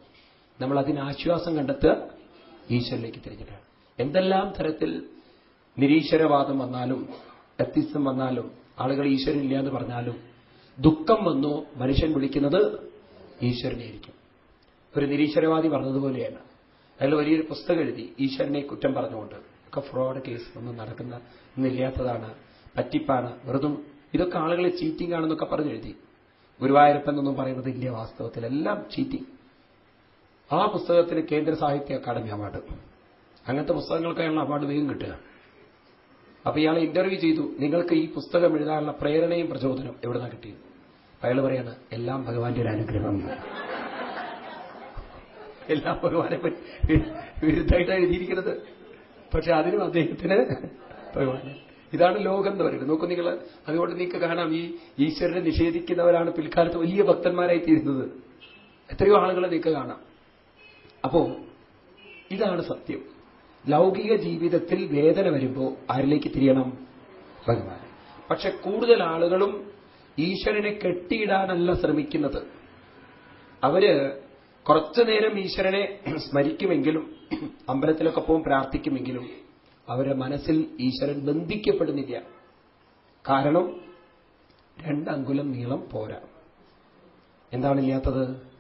നമ്മൾ അതിന് ആശ്വാസം കണ്ടെത്തുക ഈശ്വരനിലേക്ക് തിരിഞ്ഞിട്ടാണ് എന്തെല്ലാം തരത്തിൽ നിരീശ്വരവാദം വന്നാലും എത്തിസം വന്നാലും ആളുകൾ ഈശ്വരൻ ഇല്ല എന്ന് പറഞ്ഞാലും ദുഃഖം വന്നോ മനുഷ്യൻ വിളിക്കുന്നത് ഈശ്വരനെയായിരിക്കും. ഒരു നിരീശ്വരവാദി പറഞ്ഞതുപോലെയാണ്. അയാൾ വലിയൊരു പുസ്തകം എഴുതി ഈശ്വരനെ കുറ്റം പറഞ്ഞുകൊണ്ട്. ഒക്കെ ഫ്രോഡ് കേസ് ഒന്നും നടക്കുന്ന ഒന്നില്ലാത്തതാണ് പറ്റിപ്പാണ് വെറുതും ഇതൊക്കെ ആളുകളെ ചീറ്റിംഗ് ആണെന്നൊക്കെ പറഞ്ഞെഴുതി. ഗുരുവായൂരപ്പൻ എന്നൊന്നും പറയുന്നത് ഇല്ല വാസ്തവത്തിൽ എല്ലാം ചീറ്റിംഗ് ആ പുസ്തകത്തിന് കേന്ദ്ര സാഹിത്യ അക്കാദമി അവാർഡ്. അങ്ങനത്തെ പുസ്തകങ്ങൾക്കായുള്ള അവാർഡ് വേഗം കിട്ടുക. അപ്പൊ ഇയാളെ ഇന്റർവ്യൂ ചെയ്തു. നിങ്ങൾക്ക് ഈ പുസ്തകം എഴുതാനുള്ള പ്രേരണയും പ്രചോദനം എവിടുന്നാ കിട്ടിയത്? അയാൾ പറയാണ് എല്ലാം ഭഗവാന്റെ ഒരു അനുഗ്രഹം. എല്ലാം ഭഗവാനെ വിരുദ്ധമായിട്ടാണ് എഴുതിയിരിക്കുന്നത്. പക്ഷെ അതിനും അദ്ദേഹത്തിന് ഭഗവാൻ ഇതാണ് ലോകം എന്ന് പറയുന്നത്. നോക്കൂ നിങ്ങൾ അതുകൊണ്ട് നിങ്ങൾക്ക് കാണാം ഈ ഈശ്വരനെ നിഷേധിക്കുന്നവരാണ് പിൽക്കാലത്ത് വലിയ ഭക്തന്മാരായി തീരുന്നത്. എത്രയോ ആളുകളെ നിങ്ങൾക്ക് കാണാം. അപ്പോ ഇതാണ് സത്യം. ലൗകിക ജീവിതത്തിൽ വേദന വരുമ്പോൾ ആരിലേക്ക് തിരിയണം? ഭഗവാൻ പക്ഷെ കൂടുതൽ ആളുകളും ഈശ്വരനെ കെട്ടിയിടാനല്ല ശ്രമിക്കുന്നത്. അവർ കുറച്ചുനേരം ഈശ്വരനെ സ്മരിക്കുമെങ്കിലും അമ്പലത്തിലൊക്കെ പോകും പ്രാർത്ഥിക്കുമെങ്കിലും അവരുടെ മനസ്സിൽ ഈശ്വരൻ ബന്ധിക്കപ്പെടുന്നില്ല. കാരണം രണ്ടങ്കുലം നീളം പോരാ. എന്താണ് ഇല്ലാത്തത്?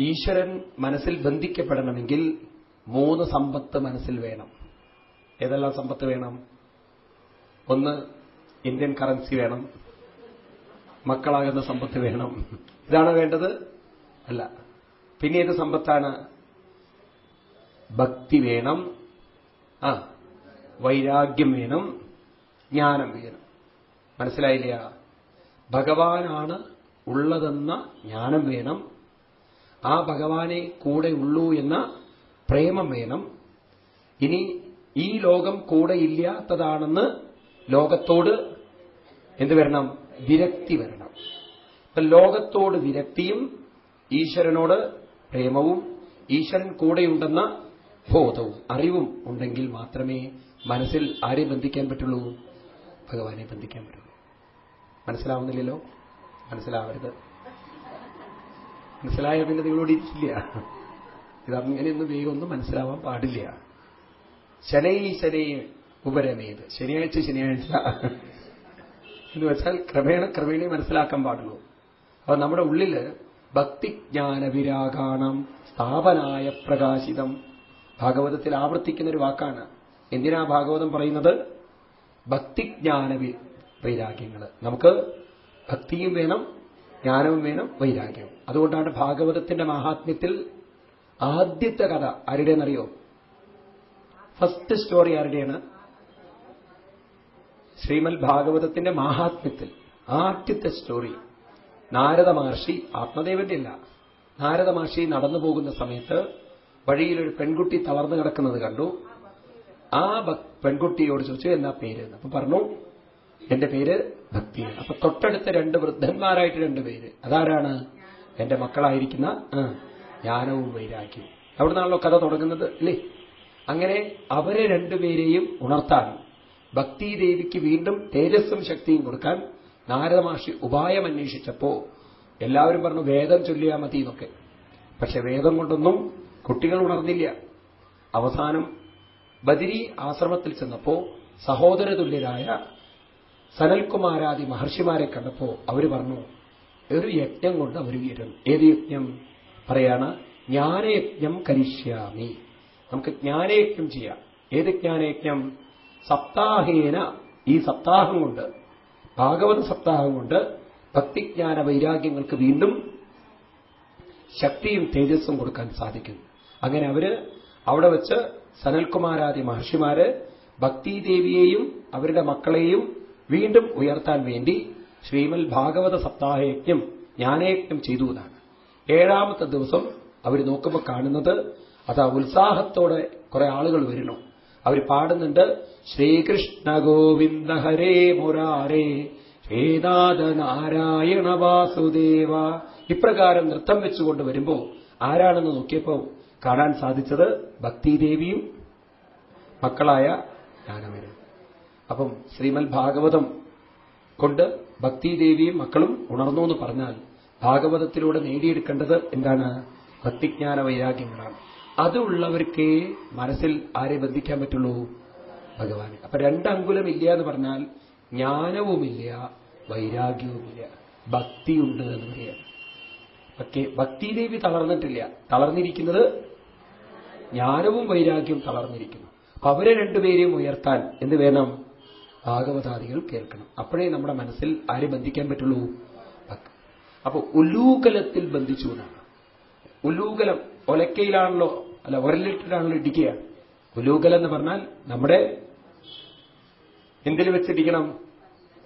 ഈശ്വരൻ മനസ്സിൽ ബന്ധിക്കപ്പെടണമെങ്കിൽ മൂന്ന് സമ്പത്ത് മനസ്സിൽ വേണം. ഏതെല്ലാം സമ്പത്ത് വേണം? ഒന്ന് ഇന്ത്യൻ കറൻസി വേണം. മക്കളാകുന്ന സമ്പത്ത് വേണം. ഇതാണ് വേണ്ടത്? അല്ല. പിന്നെ ഏത് സമ്പത്താണ്? ഭക്തി വേണം. ആ വൈരാഗ്യം വേണം. ജ്ഞാനം വേണം. മനസ്സിലായില്ല ഭഗവാനാണ് ഉള്ളതെന്ന ജ്ഞാനം വേണം. ആ ഭഗവാനെ കൂടെ ഉള്ളൂ എന്ന പ്രേമം വേണം. ഇനി ഈ ലോകം കൂടെ ഇല്ലാത്തതാണെന്ന് ലോകത്തോട് എന്ത് വരണം? വിരക്തി വരണം. ലോകത്തോട് വിരക്തിയും ഈശ്വരനോട് പ്രേമവും ഈശ്വരൻ കൂടെയുണ്ടെന്ന ബോധവും അറിവും ഉണ്ടെങ്കിൽ മാത്രമേ മനസ്സിൽ ആരെ ബന്ധിക്കാൻ പറ്റുള്ളൂ? ഭഗവാനെ ബന്ധിക്കാൻ പറ്റുള്ളൂ. മനസ്സിലാവുന്നില്ലല്ലോ? മനസ്സിലാവരുത്. മനസ്സിലായ പിന്നെ നിങ്ങളോട് ഇരിക്കില്ല. ഇതങ്ങനെയൊന്നും വേഗം ഒന്നും മനസ്സിലാവാൻ പാടില്ല. ശനൈ ശനൈ ഉപരമേത്. ശനിയാഴ്ച ശനിയാഴ്ച. എന്ന് വെച്ചാൽ ക്രമേണ ക്രമേണ മനസ്സിലാക്കാൻ പാടുള്ളൂ. അപ്പൊ നമ്മുടെ ഉള്ളിൽ ഭക്തിജ്ഞാന വിരാഗാണം സ്ഥാപനായ പ്രകാശിതം. ഭാഗവതത്തിൽ ആവർത്തിക്കുന്ന ഒരു വാക്കാണ്. എന്തിനാ ഭാഗവതം പറയുന്നത്? ഭക്തിജ്ഞാന വൈരാഗ്യങ്ങൾ നമുക്ക് ഭക്തിയും വേണം ജ്ഞാനവും വേണം വൈരാഗ്യവും. അതുകൊണ്ടാണ് ഭാഗവതത്തിന്റെ മഹാത്മ്യത്തിൽ ആദ്യത്തെ കഥ ആരുടേന്നറിയോ ഫസ്റ്റ് സ്റ്റോറി ആരുടെയാണ്? ശ്രീമൽ ഭാഗവതത്തിന്റെ മഹാത്മ്യത്തിൽ ആദ്യത്തെ സ്റ്റോറി നാരദ മഹർഷി ആത്മദേവന്റെ അല്ല നാരദ മഹർഷി നടന്നു പോകുന്ന സമയത്ത് വഴിയിലൊരു പെൺകുട്ടി തളർന്നു കിടക്കുന്നത് കണ്ടു. ആ പെൺകുട്ടിയോട് ചോദിച്ചു എന്നാ പേര്? അപ്പൊ പറഞ്ഞു എന്റെ പേര് ഭക്തി. അപ്പൊ തൊട്ടടുത്ത രണ്ട് വൃദ്ധന്മാരായിട്ട് രണ്ട് പേര്. അതാരാണ്? എന്റെ മക്കളായിരിക്കുന്ന ജ്ഞാനവും വൈരാഗ്യവും. അവിടെ നിന്നാണല്ലോ കഥ തുടങ്ങുന്നത് അല്ലേ? അങ്ങനെ അവരെ രണ്ടുപേരെയും ഉണർത്താൻ ഭക്തി ദേവിക്ക് വീണ്ടും തേജസ്സും ശക്തിയും കൊടുക്കാൻ നാരദമാഷി ഉപായം അന്വേഷിച്ചപ്പോ എല്ലാവരും പറഞ്ഞു വേദം ചൊല്ലിയാൽ മതി എന്നൊക്കെ. പക്ഷെ വേദം കൊണ്ടൊന്നും കുട്ടികൾ ഉണർന്നില്ല. അവസാനം ബദിരി ആശ്രമത്തിൽ ചെന്നപ്പോ സഹോദരതുല്യരായ സനൽകുമാരാദി മഹർഷിമാരെ കണ്ടപ്പോ അവർ പറഞ്ഞു ഒരു യജ്ഞം കൊണ്ട് അവർ വീരും ഏത് യജ്ഞം? പറയാണ് ജ്ഞാനയജ്ഞം കരിഷ്യാമി. നമുക്ക് ജ്ഞാനയജ്ഞം ചെയ്യാം. ഏത് ജ്ഞാനയജ്ഞം? സപ്താഹേന ഈ സപ്താഹം കൊണ്ട്. ഭാഗവത സപ്താഹം കൊണ്ട് ഭക്തിജ്ഞാന വൈരാഗ്യങ്ങൾക്ക് വീണ്ടും ശക്തിയും തേജസ്സും കൊടുക്കാൻ സാധിക്കുന്നു. അങ്ങനെ അവർ അവിടെ വെച്ച് സനൽകുമാരാദി മഹർഷിമാര് ഭക്തിദേവിയെയും അവരുടെ മക്കളെയും വീണ്ടും ഉയർത്താൻ വേണ്ടി ശ്രീമൽ ഭാഗവത സപ്താഹയജ്ഞം ജ്ഞാനയജ്ഞം ചെയ്തു എന്നാണ് ഏഴാമത്തെ ദിവസം അവർ നോക്കുമ്പോൾ കാണുന്നത് അത് ഉത്സാഹത്തോടെ കുറെ ആളുകൾ വരുന്നു. അവർ പാടുന്നുണ്ട് ശ്രീകൃഷ്ണ ഗോവിന്ദ ഹരേ മുരാരേ ഹേനാഥ നാരായണ വാസുദേവ. ഇപ്രകാരം നൃത്തം വെച്ചുകൊണ്ട് വരുമ്പോ ആരാണെന്ന് നോക്കിയപ്പോ കാണാൻ സാധിച്ചത് ഭക്തിദേവിയും മക്കളായ ജ്ഞാനവരും അപ്പം ശ്രീമൽ ഭാഗവതം കൊണ്ട് ഭക്തിദേവിയും മക്കളും ഉണർന്നു എന്ന് പറഞ്ഞാൽ ഭാഗവതത്തിലൂടെ നേടിയെടുക്കേണ്ടത് എന്താണ്? ഭക്തിജ്ഞാന വൈരാഗ്യങ്ങളാണ് അതുള്ളവർക്കേ മനസ്സിൽ ആരെ ബന്ധിക്കാൻ പറ്റുള്ളൂ? ഭഗവാൻ അപ്പൊ രണ്ടങ്കുലം ഇല്ല എന്ന് പറഞ്ഞാൽ ജ്ഞാനവുമില്ല വൈരാഗ്യവുമില്ല. ഭക്തിയുണ്ട് എന്ന് പറയാം പക്ഷേ ഭക്തിദേവി തളർന്നിട്ടില്ല. തളർന്നിരിക്കുന്നത് ജ്ഞാനവും വൈരാഗ്യവും തളർന്നിരിക്കുന്നു. അപ്പൊ അവരെ രണ്ടുപേരെയും ഉയർത്താൻ എന്ത് വേണം? ഭാഗവതാദികൾ കേൾക്കണം. അപ്പോഴേ നമ്മുടെ മനസ്സിൽ ആരെ ബന്ധിക്കാൻ പറ്റുള്ളൂ? അപ്പൊ ഉല്ലൂകലത്തിൽ ബന്ധിച്ചു എന്നാണ് ഉല്ലൂകലം ഒലക്കയിലാണല്ലോ അല്ല ഒരു ലിറ്ററാണ് ഇടിക്കുക. ഉലൂകൽ എന്ന് പറഞ്ഞാൽ നമ്മുടെ എന്തിൽ വെച്ചിരിക്കണം?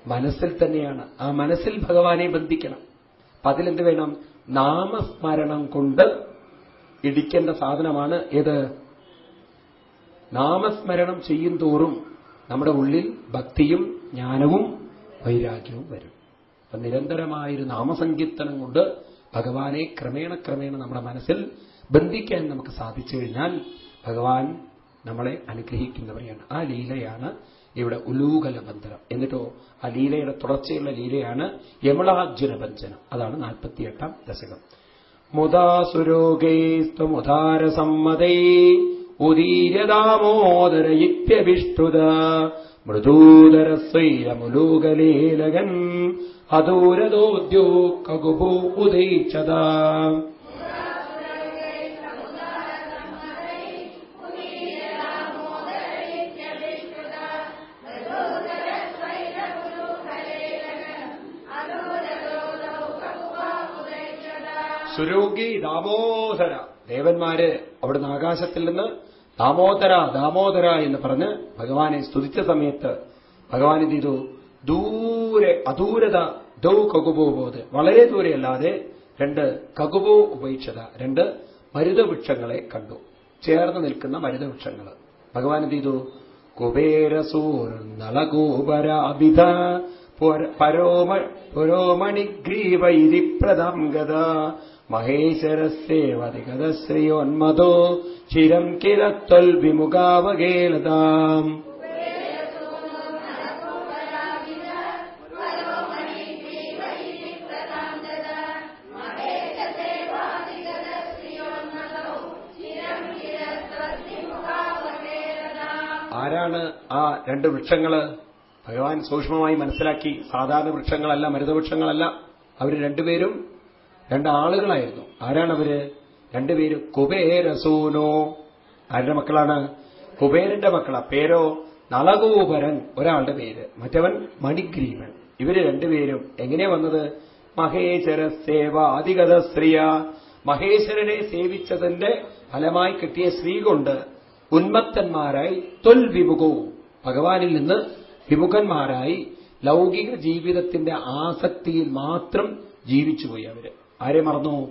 മനസ്സിൽ തന്നെയാണ്. ആ മനസ്സിൽ ഭഗവാനെ ബന്ധിക്കണം. അപ്പൊ അതിലെന്ത് വേണം? നാമസ്മരണം കൊണ്ട് ഇടിക്കേണ്ട സാധനമാണ് ഏത്? നാമസ്മരണം ചെയ്യും തോറും നമ്മുടെ ഉള്ളിൽ ഭക്തിയും ജ്ഞാനവും വൈരാഗ്യവും വരും. അപ്പൊ നിരന്തരമായൊരു നാമസങ്കീർത്തനം കൊണ്ട് ഭഗവാനെ ക്രമേണ ക്രമേണ നമ്മുടെ മനസ്സിൽ ബന്ധിക്കാൻ നമുക്ക് സാധിച്ചു കഴിഞ്ഞാൽ ഭഗവാൻ നമ്മളെ അനുഗ്രഹിക്കുന്നവരെയാണ്. ആ ലീലയാണ് ഇവിടെ ഉലൂകല ബന്ധനം എന്നിട്ടോ ആ ലീലയുടെ തുടർച്ചയുള്ള ലീലയാണ് യമളാർജുന ബന്ധനം അതാണ് നാൽപ്പത്തിയെട്ടാം ദശകം. മുദാസുരോഗൈസ്ത്വമുദാരസമ്മതൈ ഉദീര്യതാമോദര ഇത്യഭിഷ്ടുത. മൃദൂദരസ്വൈരമുലൂകലീലകൻ അദൂരദോദ്യോ കകുഭൂ ഉദയിച്ചതാ. സുരോഗി ദാമോദര. ദേവന്മാര് അവിടുന്ന് ആകാശത്തിൽ നിന്ന് ദാമോദര ദാമോദര എന്ന് പറഞ്ഞ് ഭഗവാനെ സ്തുതിച്ച സമയത്ത് ഭഗവാൻ എന്ത് ചെയ്തു? ദൂരെ അദൂരത ദൗ കകുബോ പോത് വളരെ ദൂരെയല്ലാതെ രണ്ട് കകുബോ ഉപേക്ഷത രണ്ട് മരുതവൃക്ഷങ്ങളെ കണ്ടു. ചേർന്ന് നിൽക്കുന്ന മരുതവൃക്ഷങ്ങൾ ഭഗവാൻ എന്ത് ചെയ്തു? കുബേരസൂർ പരോമ പരോമണിഗ്രീവൈരിപ്രദം ഗത. മഹേശ്വരസേവതിഗതശ്രിയോന്മതോ ചിരം കിരത്വൽ വിമുഖാവകേലതാം ആരാണ് ആ രണ്ട് വൃക്ഷങ്ങൾ? ഭഗവാൻ സൂക്ഷ്മമായി മനസ്സിലാക്കി. സാധാരണ വൃക്ഷങ്ങളല്ല മരുതവൃക്ഷങ്ങളല്ല. അവർ രണ്ടുപേരും രണ്ടാളുകളായിരുന്നു. ആരാണവര്? രണ്ടുപേര് കുബേരസൂനോ. ആരുടെ മക്കളാണ്? കുബേരന്റെ മക്കളാ. പേരോ? നളഗോപരൻ ഒരാളുടെ പേര്. മറ്റവൻ മണിഗ്രീവൻ. ഇവർ രണ്ടുപേരും എങ്ങനെയാ വന്നത്? മഹേശ്വര സേവ അധികത സ്ത്രീയ. മഹേശ്വരനെ സേവിച്ചതിന്റെ ഫലമായി കിട്ടിയ സ്ത്രീ കൊണ്ട് ഉന്മത്തന്മാരായി തൊൽ വിമുഖോ. ഭഗവാനിൽ നിന്ന് വിമുഖന്മാരായി ലൗകിക ജീവിതത്തിന്റെ ആസക്തിയിൽ മാത്രം ജീവിച്ചുപോയി അവർ. ആരെ മറന്നു?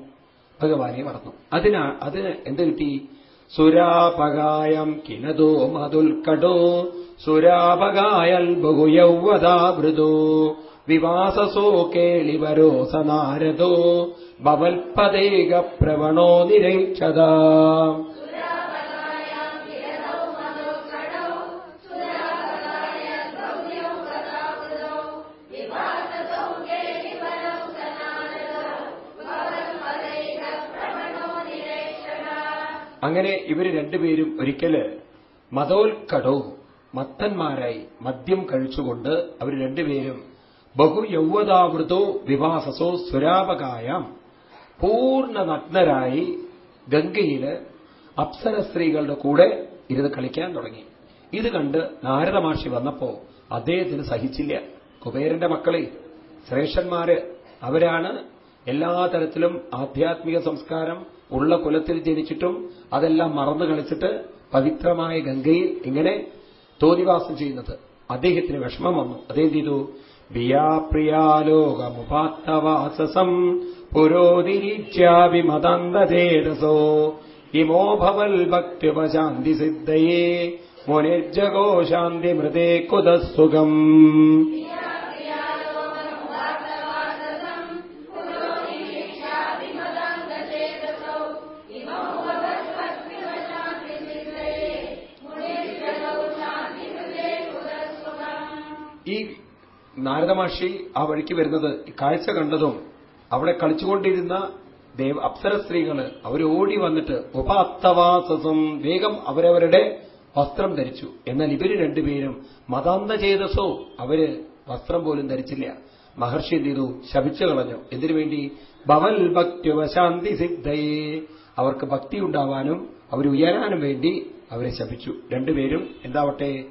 ഭഗവാനെ മറന്നു. അതിനാ അതിന് എന്ത് കിട്ടി? സുരാപകായം കിനതോ മതുൽക്കടോ സുരാപകായൽ ബഹുയൗവതാവൃതോ വിവാസസോ കേളിവരോ സനാരദോ ബവൽപദേക പ്രവണോ നിരക്ഷത അങ്ങനെ ഇവർ രണ്ടുപേരും ഒരിക്കൽ മതോൽക്കടോ മത്തന്മാരായി മദ്യം കഴിച്ചുകൊണ്ട് അവർ രണ്ടുപേരും ബഹു യൗവതാവൃതോ വിവാസസോ സുരാപകായം പൂർണ നഗ്നരായി ഗംഗയിൽ അപ്സര സ്ത്രീകളുടെ കൂടെ ഇരുന്ന് കളിക്കാൻ തുടങ്ങി. ഇത് കണ്ട് നാരദ മഹർഷി വന്നപ്പോ അദ്ദേഹത്തിന് സഹിച്ചില്ല. കുബേരന്റെ മക്കളെ ശ്രേഷ്ഠന്മാര് അവരാണ് എല്ലാ തരത്തിലും ആധ്യാത്മിക സംസ്കാരം ഉള്ള കുലത്തിൽ ജനിച്ചിട്ടും അതെല്ലാം മറന്നു കളിച്ചിട്ട് പവിത്രമായ ഗംഗയിൽ ഇങ്ങനെ തോന്നിവാസം ചെയ്യുന്നത്. അദ്ദേഹത്തിന് വിഷമം വന്നു. അദ്ദേഹം ചെയ്തു ബിയാപ്രിയാലോകമുപാത്തവാസസം പുരോതിരിച്ചാവിമതന്തേതസോ ഇമോഭവൽ ഭക്തിപശാന്തി സിദ്ധയേ മുനിർജഗോ ശാന്തി മൃതേ കുതസുഖം ഈ നാരദമാഷി ആ വഴിക്ക് വരുന്നത് കാഴ്ച കണ്ടതും അവിടെ കളിച്ചുകൊണ്ടിരുന്ന ദേവ അപ്സര സ്ത്രീകൾ അവർ ഓടി വന്നിട്ട് ഉപാത്തവാസസും വേഗം അവരവരുടെ വസ്ത്രം ധരിച്ചു. എന്നാൽ ഇവർ രണ്ടുപേരും മതാന്തചേതസോ അവർ വസ്ത്രം പോലും ധരിച്ചില്ല. മഹർഷി എന്ത് ചെയ്തു? ശപിച്ചു കളഞ്ഞു. എന്തിനു വേണ്ടി? ഭവൽ ഭക്തിവശാന്തി സിദ്ധയെ. അവർക്ക് ഭക്തി ഉണ്ടാവാനും അവരുയരാനും വേണ്ടി അവരെ ശപിച്ചു. രണ്ടുപേരും എന്താവട്ടെ?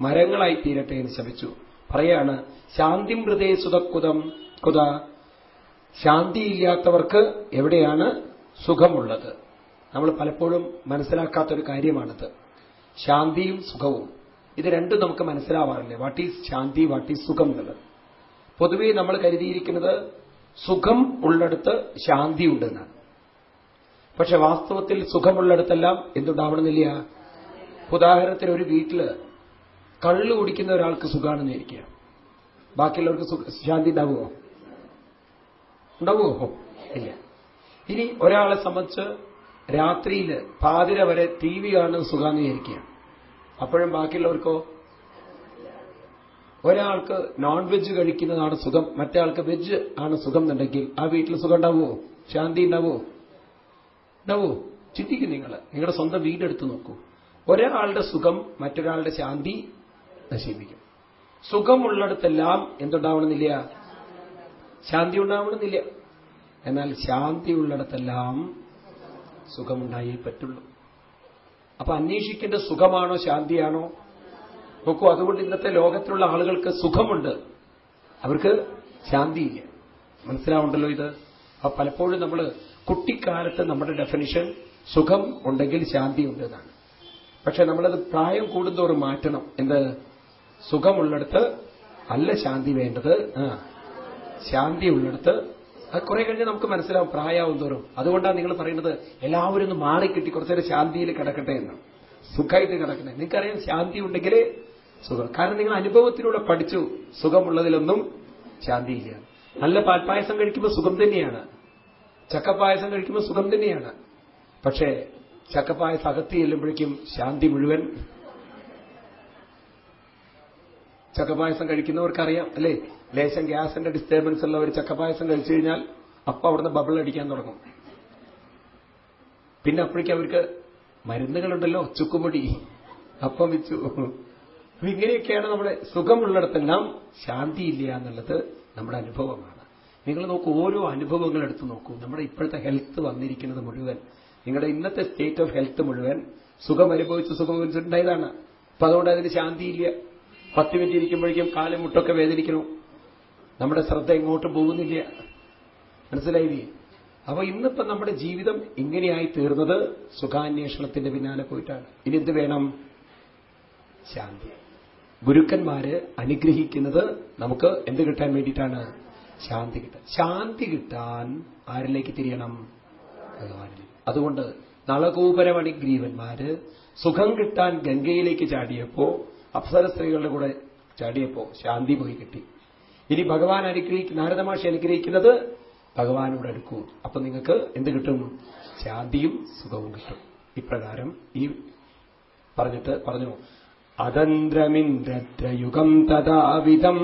മരങ്ങളായി തീരട്ടെ എന്ന് ശപിച്ചു. പറയാണ് ശാന്തി മൃതേ സുതക്കുതം കുത? ശാന്തിയില്ലാത്തവർക്ക് എവിടെയാണ് സുഖമുള്ളത്? നമ്മൾ പലപ്പോഴും മനസ്സിലാക്കാത്തൊരു കാര്യമാണിത്. ശാന്തിയും സുഖവും. ഇത് രണ്ടും നമുക്ക് മനസ്സിലാവാറില്ലേ? What is Shanti what is സുഖം എന്നുള്ളത്. പൊതുവേ നമ്മൾ കരുതിയിരിക്കുന്നത് സുഖം ഉള്ളിടത്ത് ശാന്തി ഉണ്ടെന്നാണ്. പക്ഷെ വാസ്തവത്തിൽ സുഖമുള്ളിടത്തെല്ലാം എന്തുണ്ടാവണമെന്നില്ല. ഉദാഹരണത്തിന് ഒരു വീട്ടിൽ കള്ളു കുടിക്കുന്ന ഒരാൾക്ക് സുഖാണെന്ന് ഇരിക്കുക ബാക്കിയുള്ളവർക്ക് ശാന്തി ഉണ്ടാവുമോ? ഉണ്ടാവുമോ? ഇല്ല. ഇനി ഒരാളെ സംബന്ധിച്ച് രാത്രിയിൽ പാതിര വരെ ടി വി കാണുന്നത് സുഖാന്ന് വിചാരിക്കുക. അപ്പോഴും ബാക്കിയുള്ളവർക്കോ? ഒരാൾക്ക് നോൺ വെജ് കഴിക്കുന്നതാണ് സുഖം. മറ്റേ ആൾക്ക് വെജ് ആണ് സുഖം എന്നുണ്ടെങ്കിൽ ആ വീട്ടിൽ സുഖം ഉണ്ടാവുമോ? ശാന്തി ഉണ്ടാവുമോ? ഉണ്ടാവുമോ? ചിന്തിക്കും നിങ്ങൾ നിങ്ങളുടെ സ്വന്തം വീടെടുത്ത് നോക്കൂ. ഒരാളുടെ സുഖം മറ്റൊരാളുടെ ശാന്തി നശിപ്പിക്കും. സുഖമുള്ളിടത്തെല്ലാം എന്തുണ്ടാവണമെന്നില്ല? ശാന്തി ഉണ്ടാവണമെന്നില്ല എന്നാൽ ശാന്തി ഉള്ളിടത്തെല്ലാം സുഖമുണ്ടായേ പറ്റുള്ളൂ. അപ്പൊ അന്വേഷിക്കേണ്ട സുഖമാണോ ശാന്തിയാണോ? നോക്കൂ അതുകൊണ്ട് ഇന്നത്തെ ലോകത്തിലുള്ള ആളുകൾക്ക് സുഖമുണ്ട്. അവർക്ക് ശാന്തിയില്ല. മനസ്സിലാവുണ്ടല്ലോ ഇത്? അപ്പൊ പലപ്പോഴും നമ്മൾ കുട്ടിക്കാലത്ത് നമ്മുടെ ഡെഫിനിഷൻ സുഖം ഉണ്ടെങ്കിൽ ശാന്തി ഉണ്ടെന്നാണ്. പക്ഷെ നമ്മളത് പ്രായം കൂടുന്തോറും മാറ്റണം. എന്ത്? സുഖമുള്ളിടത്ത് അല്ല ശാന്തി വേണ്ടത്. ശാന്തി ഉള്ളിടത്ത്. അത് കുറെ കഴിഞ്ഞ് നമുക്ക് മനസ്സിലാവും പ്രായമാവും തോറും. അതുകൊണ്ടാണ് നിങ്ങൾ പറയുന്നത് എല്ലാവരും ഒന്ന് മാറിക്കിട്ടി കുറച്ചേരം ശാന്തിയിൽ കിടക്കട്ടെ എന്ന്. സുഖമായിട്ട് കിടക്കണേ നിങ്ങൾക്കറിയാം ശാന്തി ഉണ്ടെങ്കിലേ സുഖം. കാരണം നിങ്ങൾ അനുഭവത്തിലൂടെ പഠിച്ചു. സുഖമുള്ളതിലൊന്നും ശാന്തിയില്ല. നല്ല പാൽപ്പായസം കഴിക്കുമ്പോൾ സുഖം തന്നെയാണ്. ചക്കപ്പായസം കഴിക്കുമ്പോൾ സുഖം തന്നെയാണ്. പക്ഷേ ചക്കപ്പായസം അകത്തി ചെല്ലുമ്പോഴേക്കും ശാന്തി മുഴുവൻ ചക്കപ്പായസം കഴിക്കുന്നവർക്കറിയാം അല്ലേ? ലേശം ഗ്യാസിന്റെ ഡിസ്റ്റർബൻസ് ഉള്ളവർ ചക്കപ്പായസം കഴിച്ചു കഴിഞ്ഞാൽ അപ്പം അവിടുന്ന് ബബിൾ അടിക്കാൻ തുടങ്ങും. പിന്നെ അപ്പോഴേക്കും അവർക്ക് മരുന്നുകളുണ്ടല്ലോ ചുക്കുമുടി അപ്പം വെച്ചു. ഇങ്ങനെയൊക്കെയാണ് നമ്മുടെ സുഖമുള്ളിടത്തെല്ലാം ശാന്തിയില്ല എന്നുള്ളത് നമ്മുടെ അനുഭവമാണ്. നിങ്ങൾ നോക്കൂ ഓരോ അനുഭവങ്ങൾ എടുത്തു നോക്കൂ. നമ്മുടെ ഇപ്പോഴത്തെ ഹെൽത്ത് വന്നിരിക്കുന്നത് മുഴുവൻ നിങ്ങളുടെ ഇന്നത്തെ സ്റ്റേറ്റ് ഓഫ് ഹെൽത്ത് മുഴുവൻ സുഖം അനുഭവിച്ച് സുഖം അനുഭവിച്ചിട്ടുണ്ടായതാണ് അപ്പൊ അതുകൊണ്ട് അതിന് ശാന്തിയില്ല. പത്ത് മിനിറ്റ് ഇരിക്കുമ്പോഴേക്കും കാലും മുട്ടൊക്കെ വേദനിക്കണു നമ്മുടെ ശ്രദ്ധ ഇങ്ങോട്ട് പോകുന്നില്ല. മനസ്സിലായില്ലേ? അപ്പൊ ഇന്നിപ്പോ നമ്മുടെ ജീവിതം ഇങ്ങനെയായി തീർന്നത് സുഖാന്വേഷണത്തിന്റെ പിന്നാലെ പോയിട്ടാണ്. ഇനി എന്ത് വേണം? ശാന്തി. ഗുരുക്കന്മാര് അനുഗ്രഹിക്കുന്നത് നമുക്ക് എന്ത് കിട്ടാൻ വേണ്ടിയിട്ടാണ്? ശാന്തി കിട്ടാൻ. ശാന്തി കിട്ടാൻ ആരിലേക്ക് തിരിയണം? ഭഗവാനിൽ. അതുകൊണ്ട് നളകൂപരമണിഗ്രീവന്മാര് സുഖം കിട്ടാൻ ഗംഗയിലേക്ക് ചാടിയപ്പോ അപ്സര സ്ത്രീകളുടെ കൂടെ ചാടിയപ്പോ ശാന്തി പോയി കിട്ടി. ഇനി ഭഗവാൻ അനുഗ്രഹിക്കുന്ന നാരദമാഷി അനുഗ്രഹിക്കുന്നത് ഭഗവാനോട് അടുക്കൂ. അപ്പൊ നിങ്ങൾക്ക് എന്ത് കിട്ടും? ശാന്തിയും സുഖവും കിട്ടും. ഇപ്രകാരം ഈ പറഞ്ഞിട്ട് പറഞ്ഞു. അതന്ത്രമിന്ദ്രയുഗം തഥാവിധം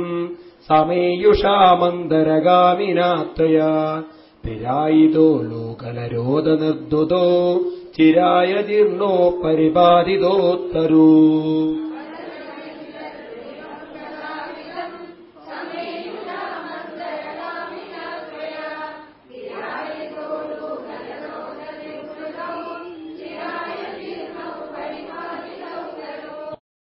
സമേയുഷാമന്തരഗാമിനാത്രയാ പിരായിതോ ലോകലരോധ നിർദ്ദുതോ ചിരായ ജീർണോ പരിപാലിതോത്തരൂ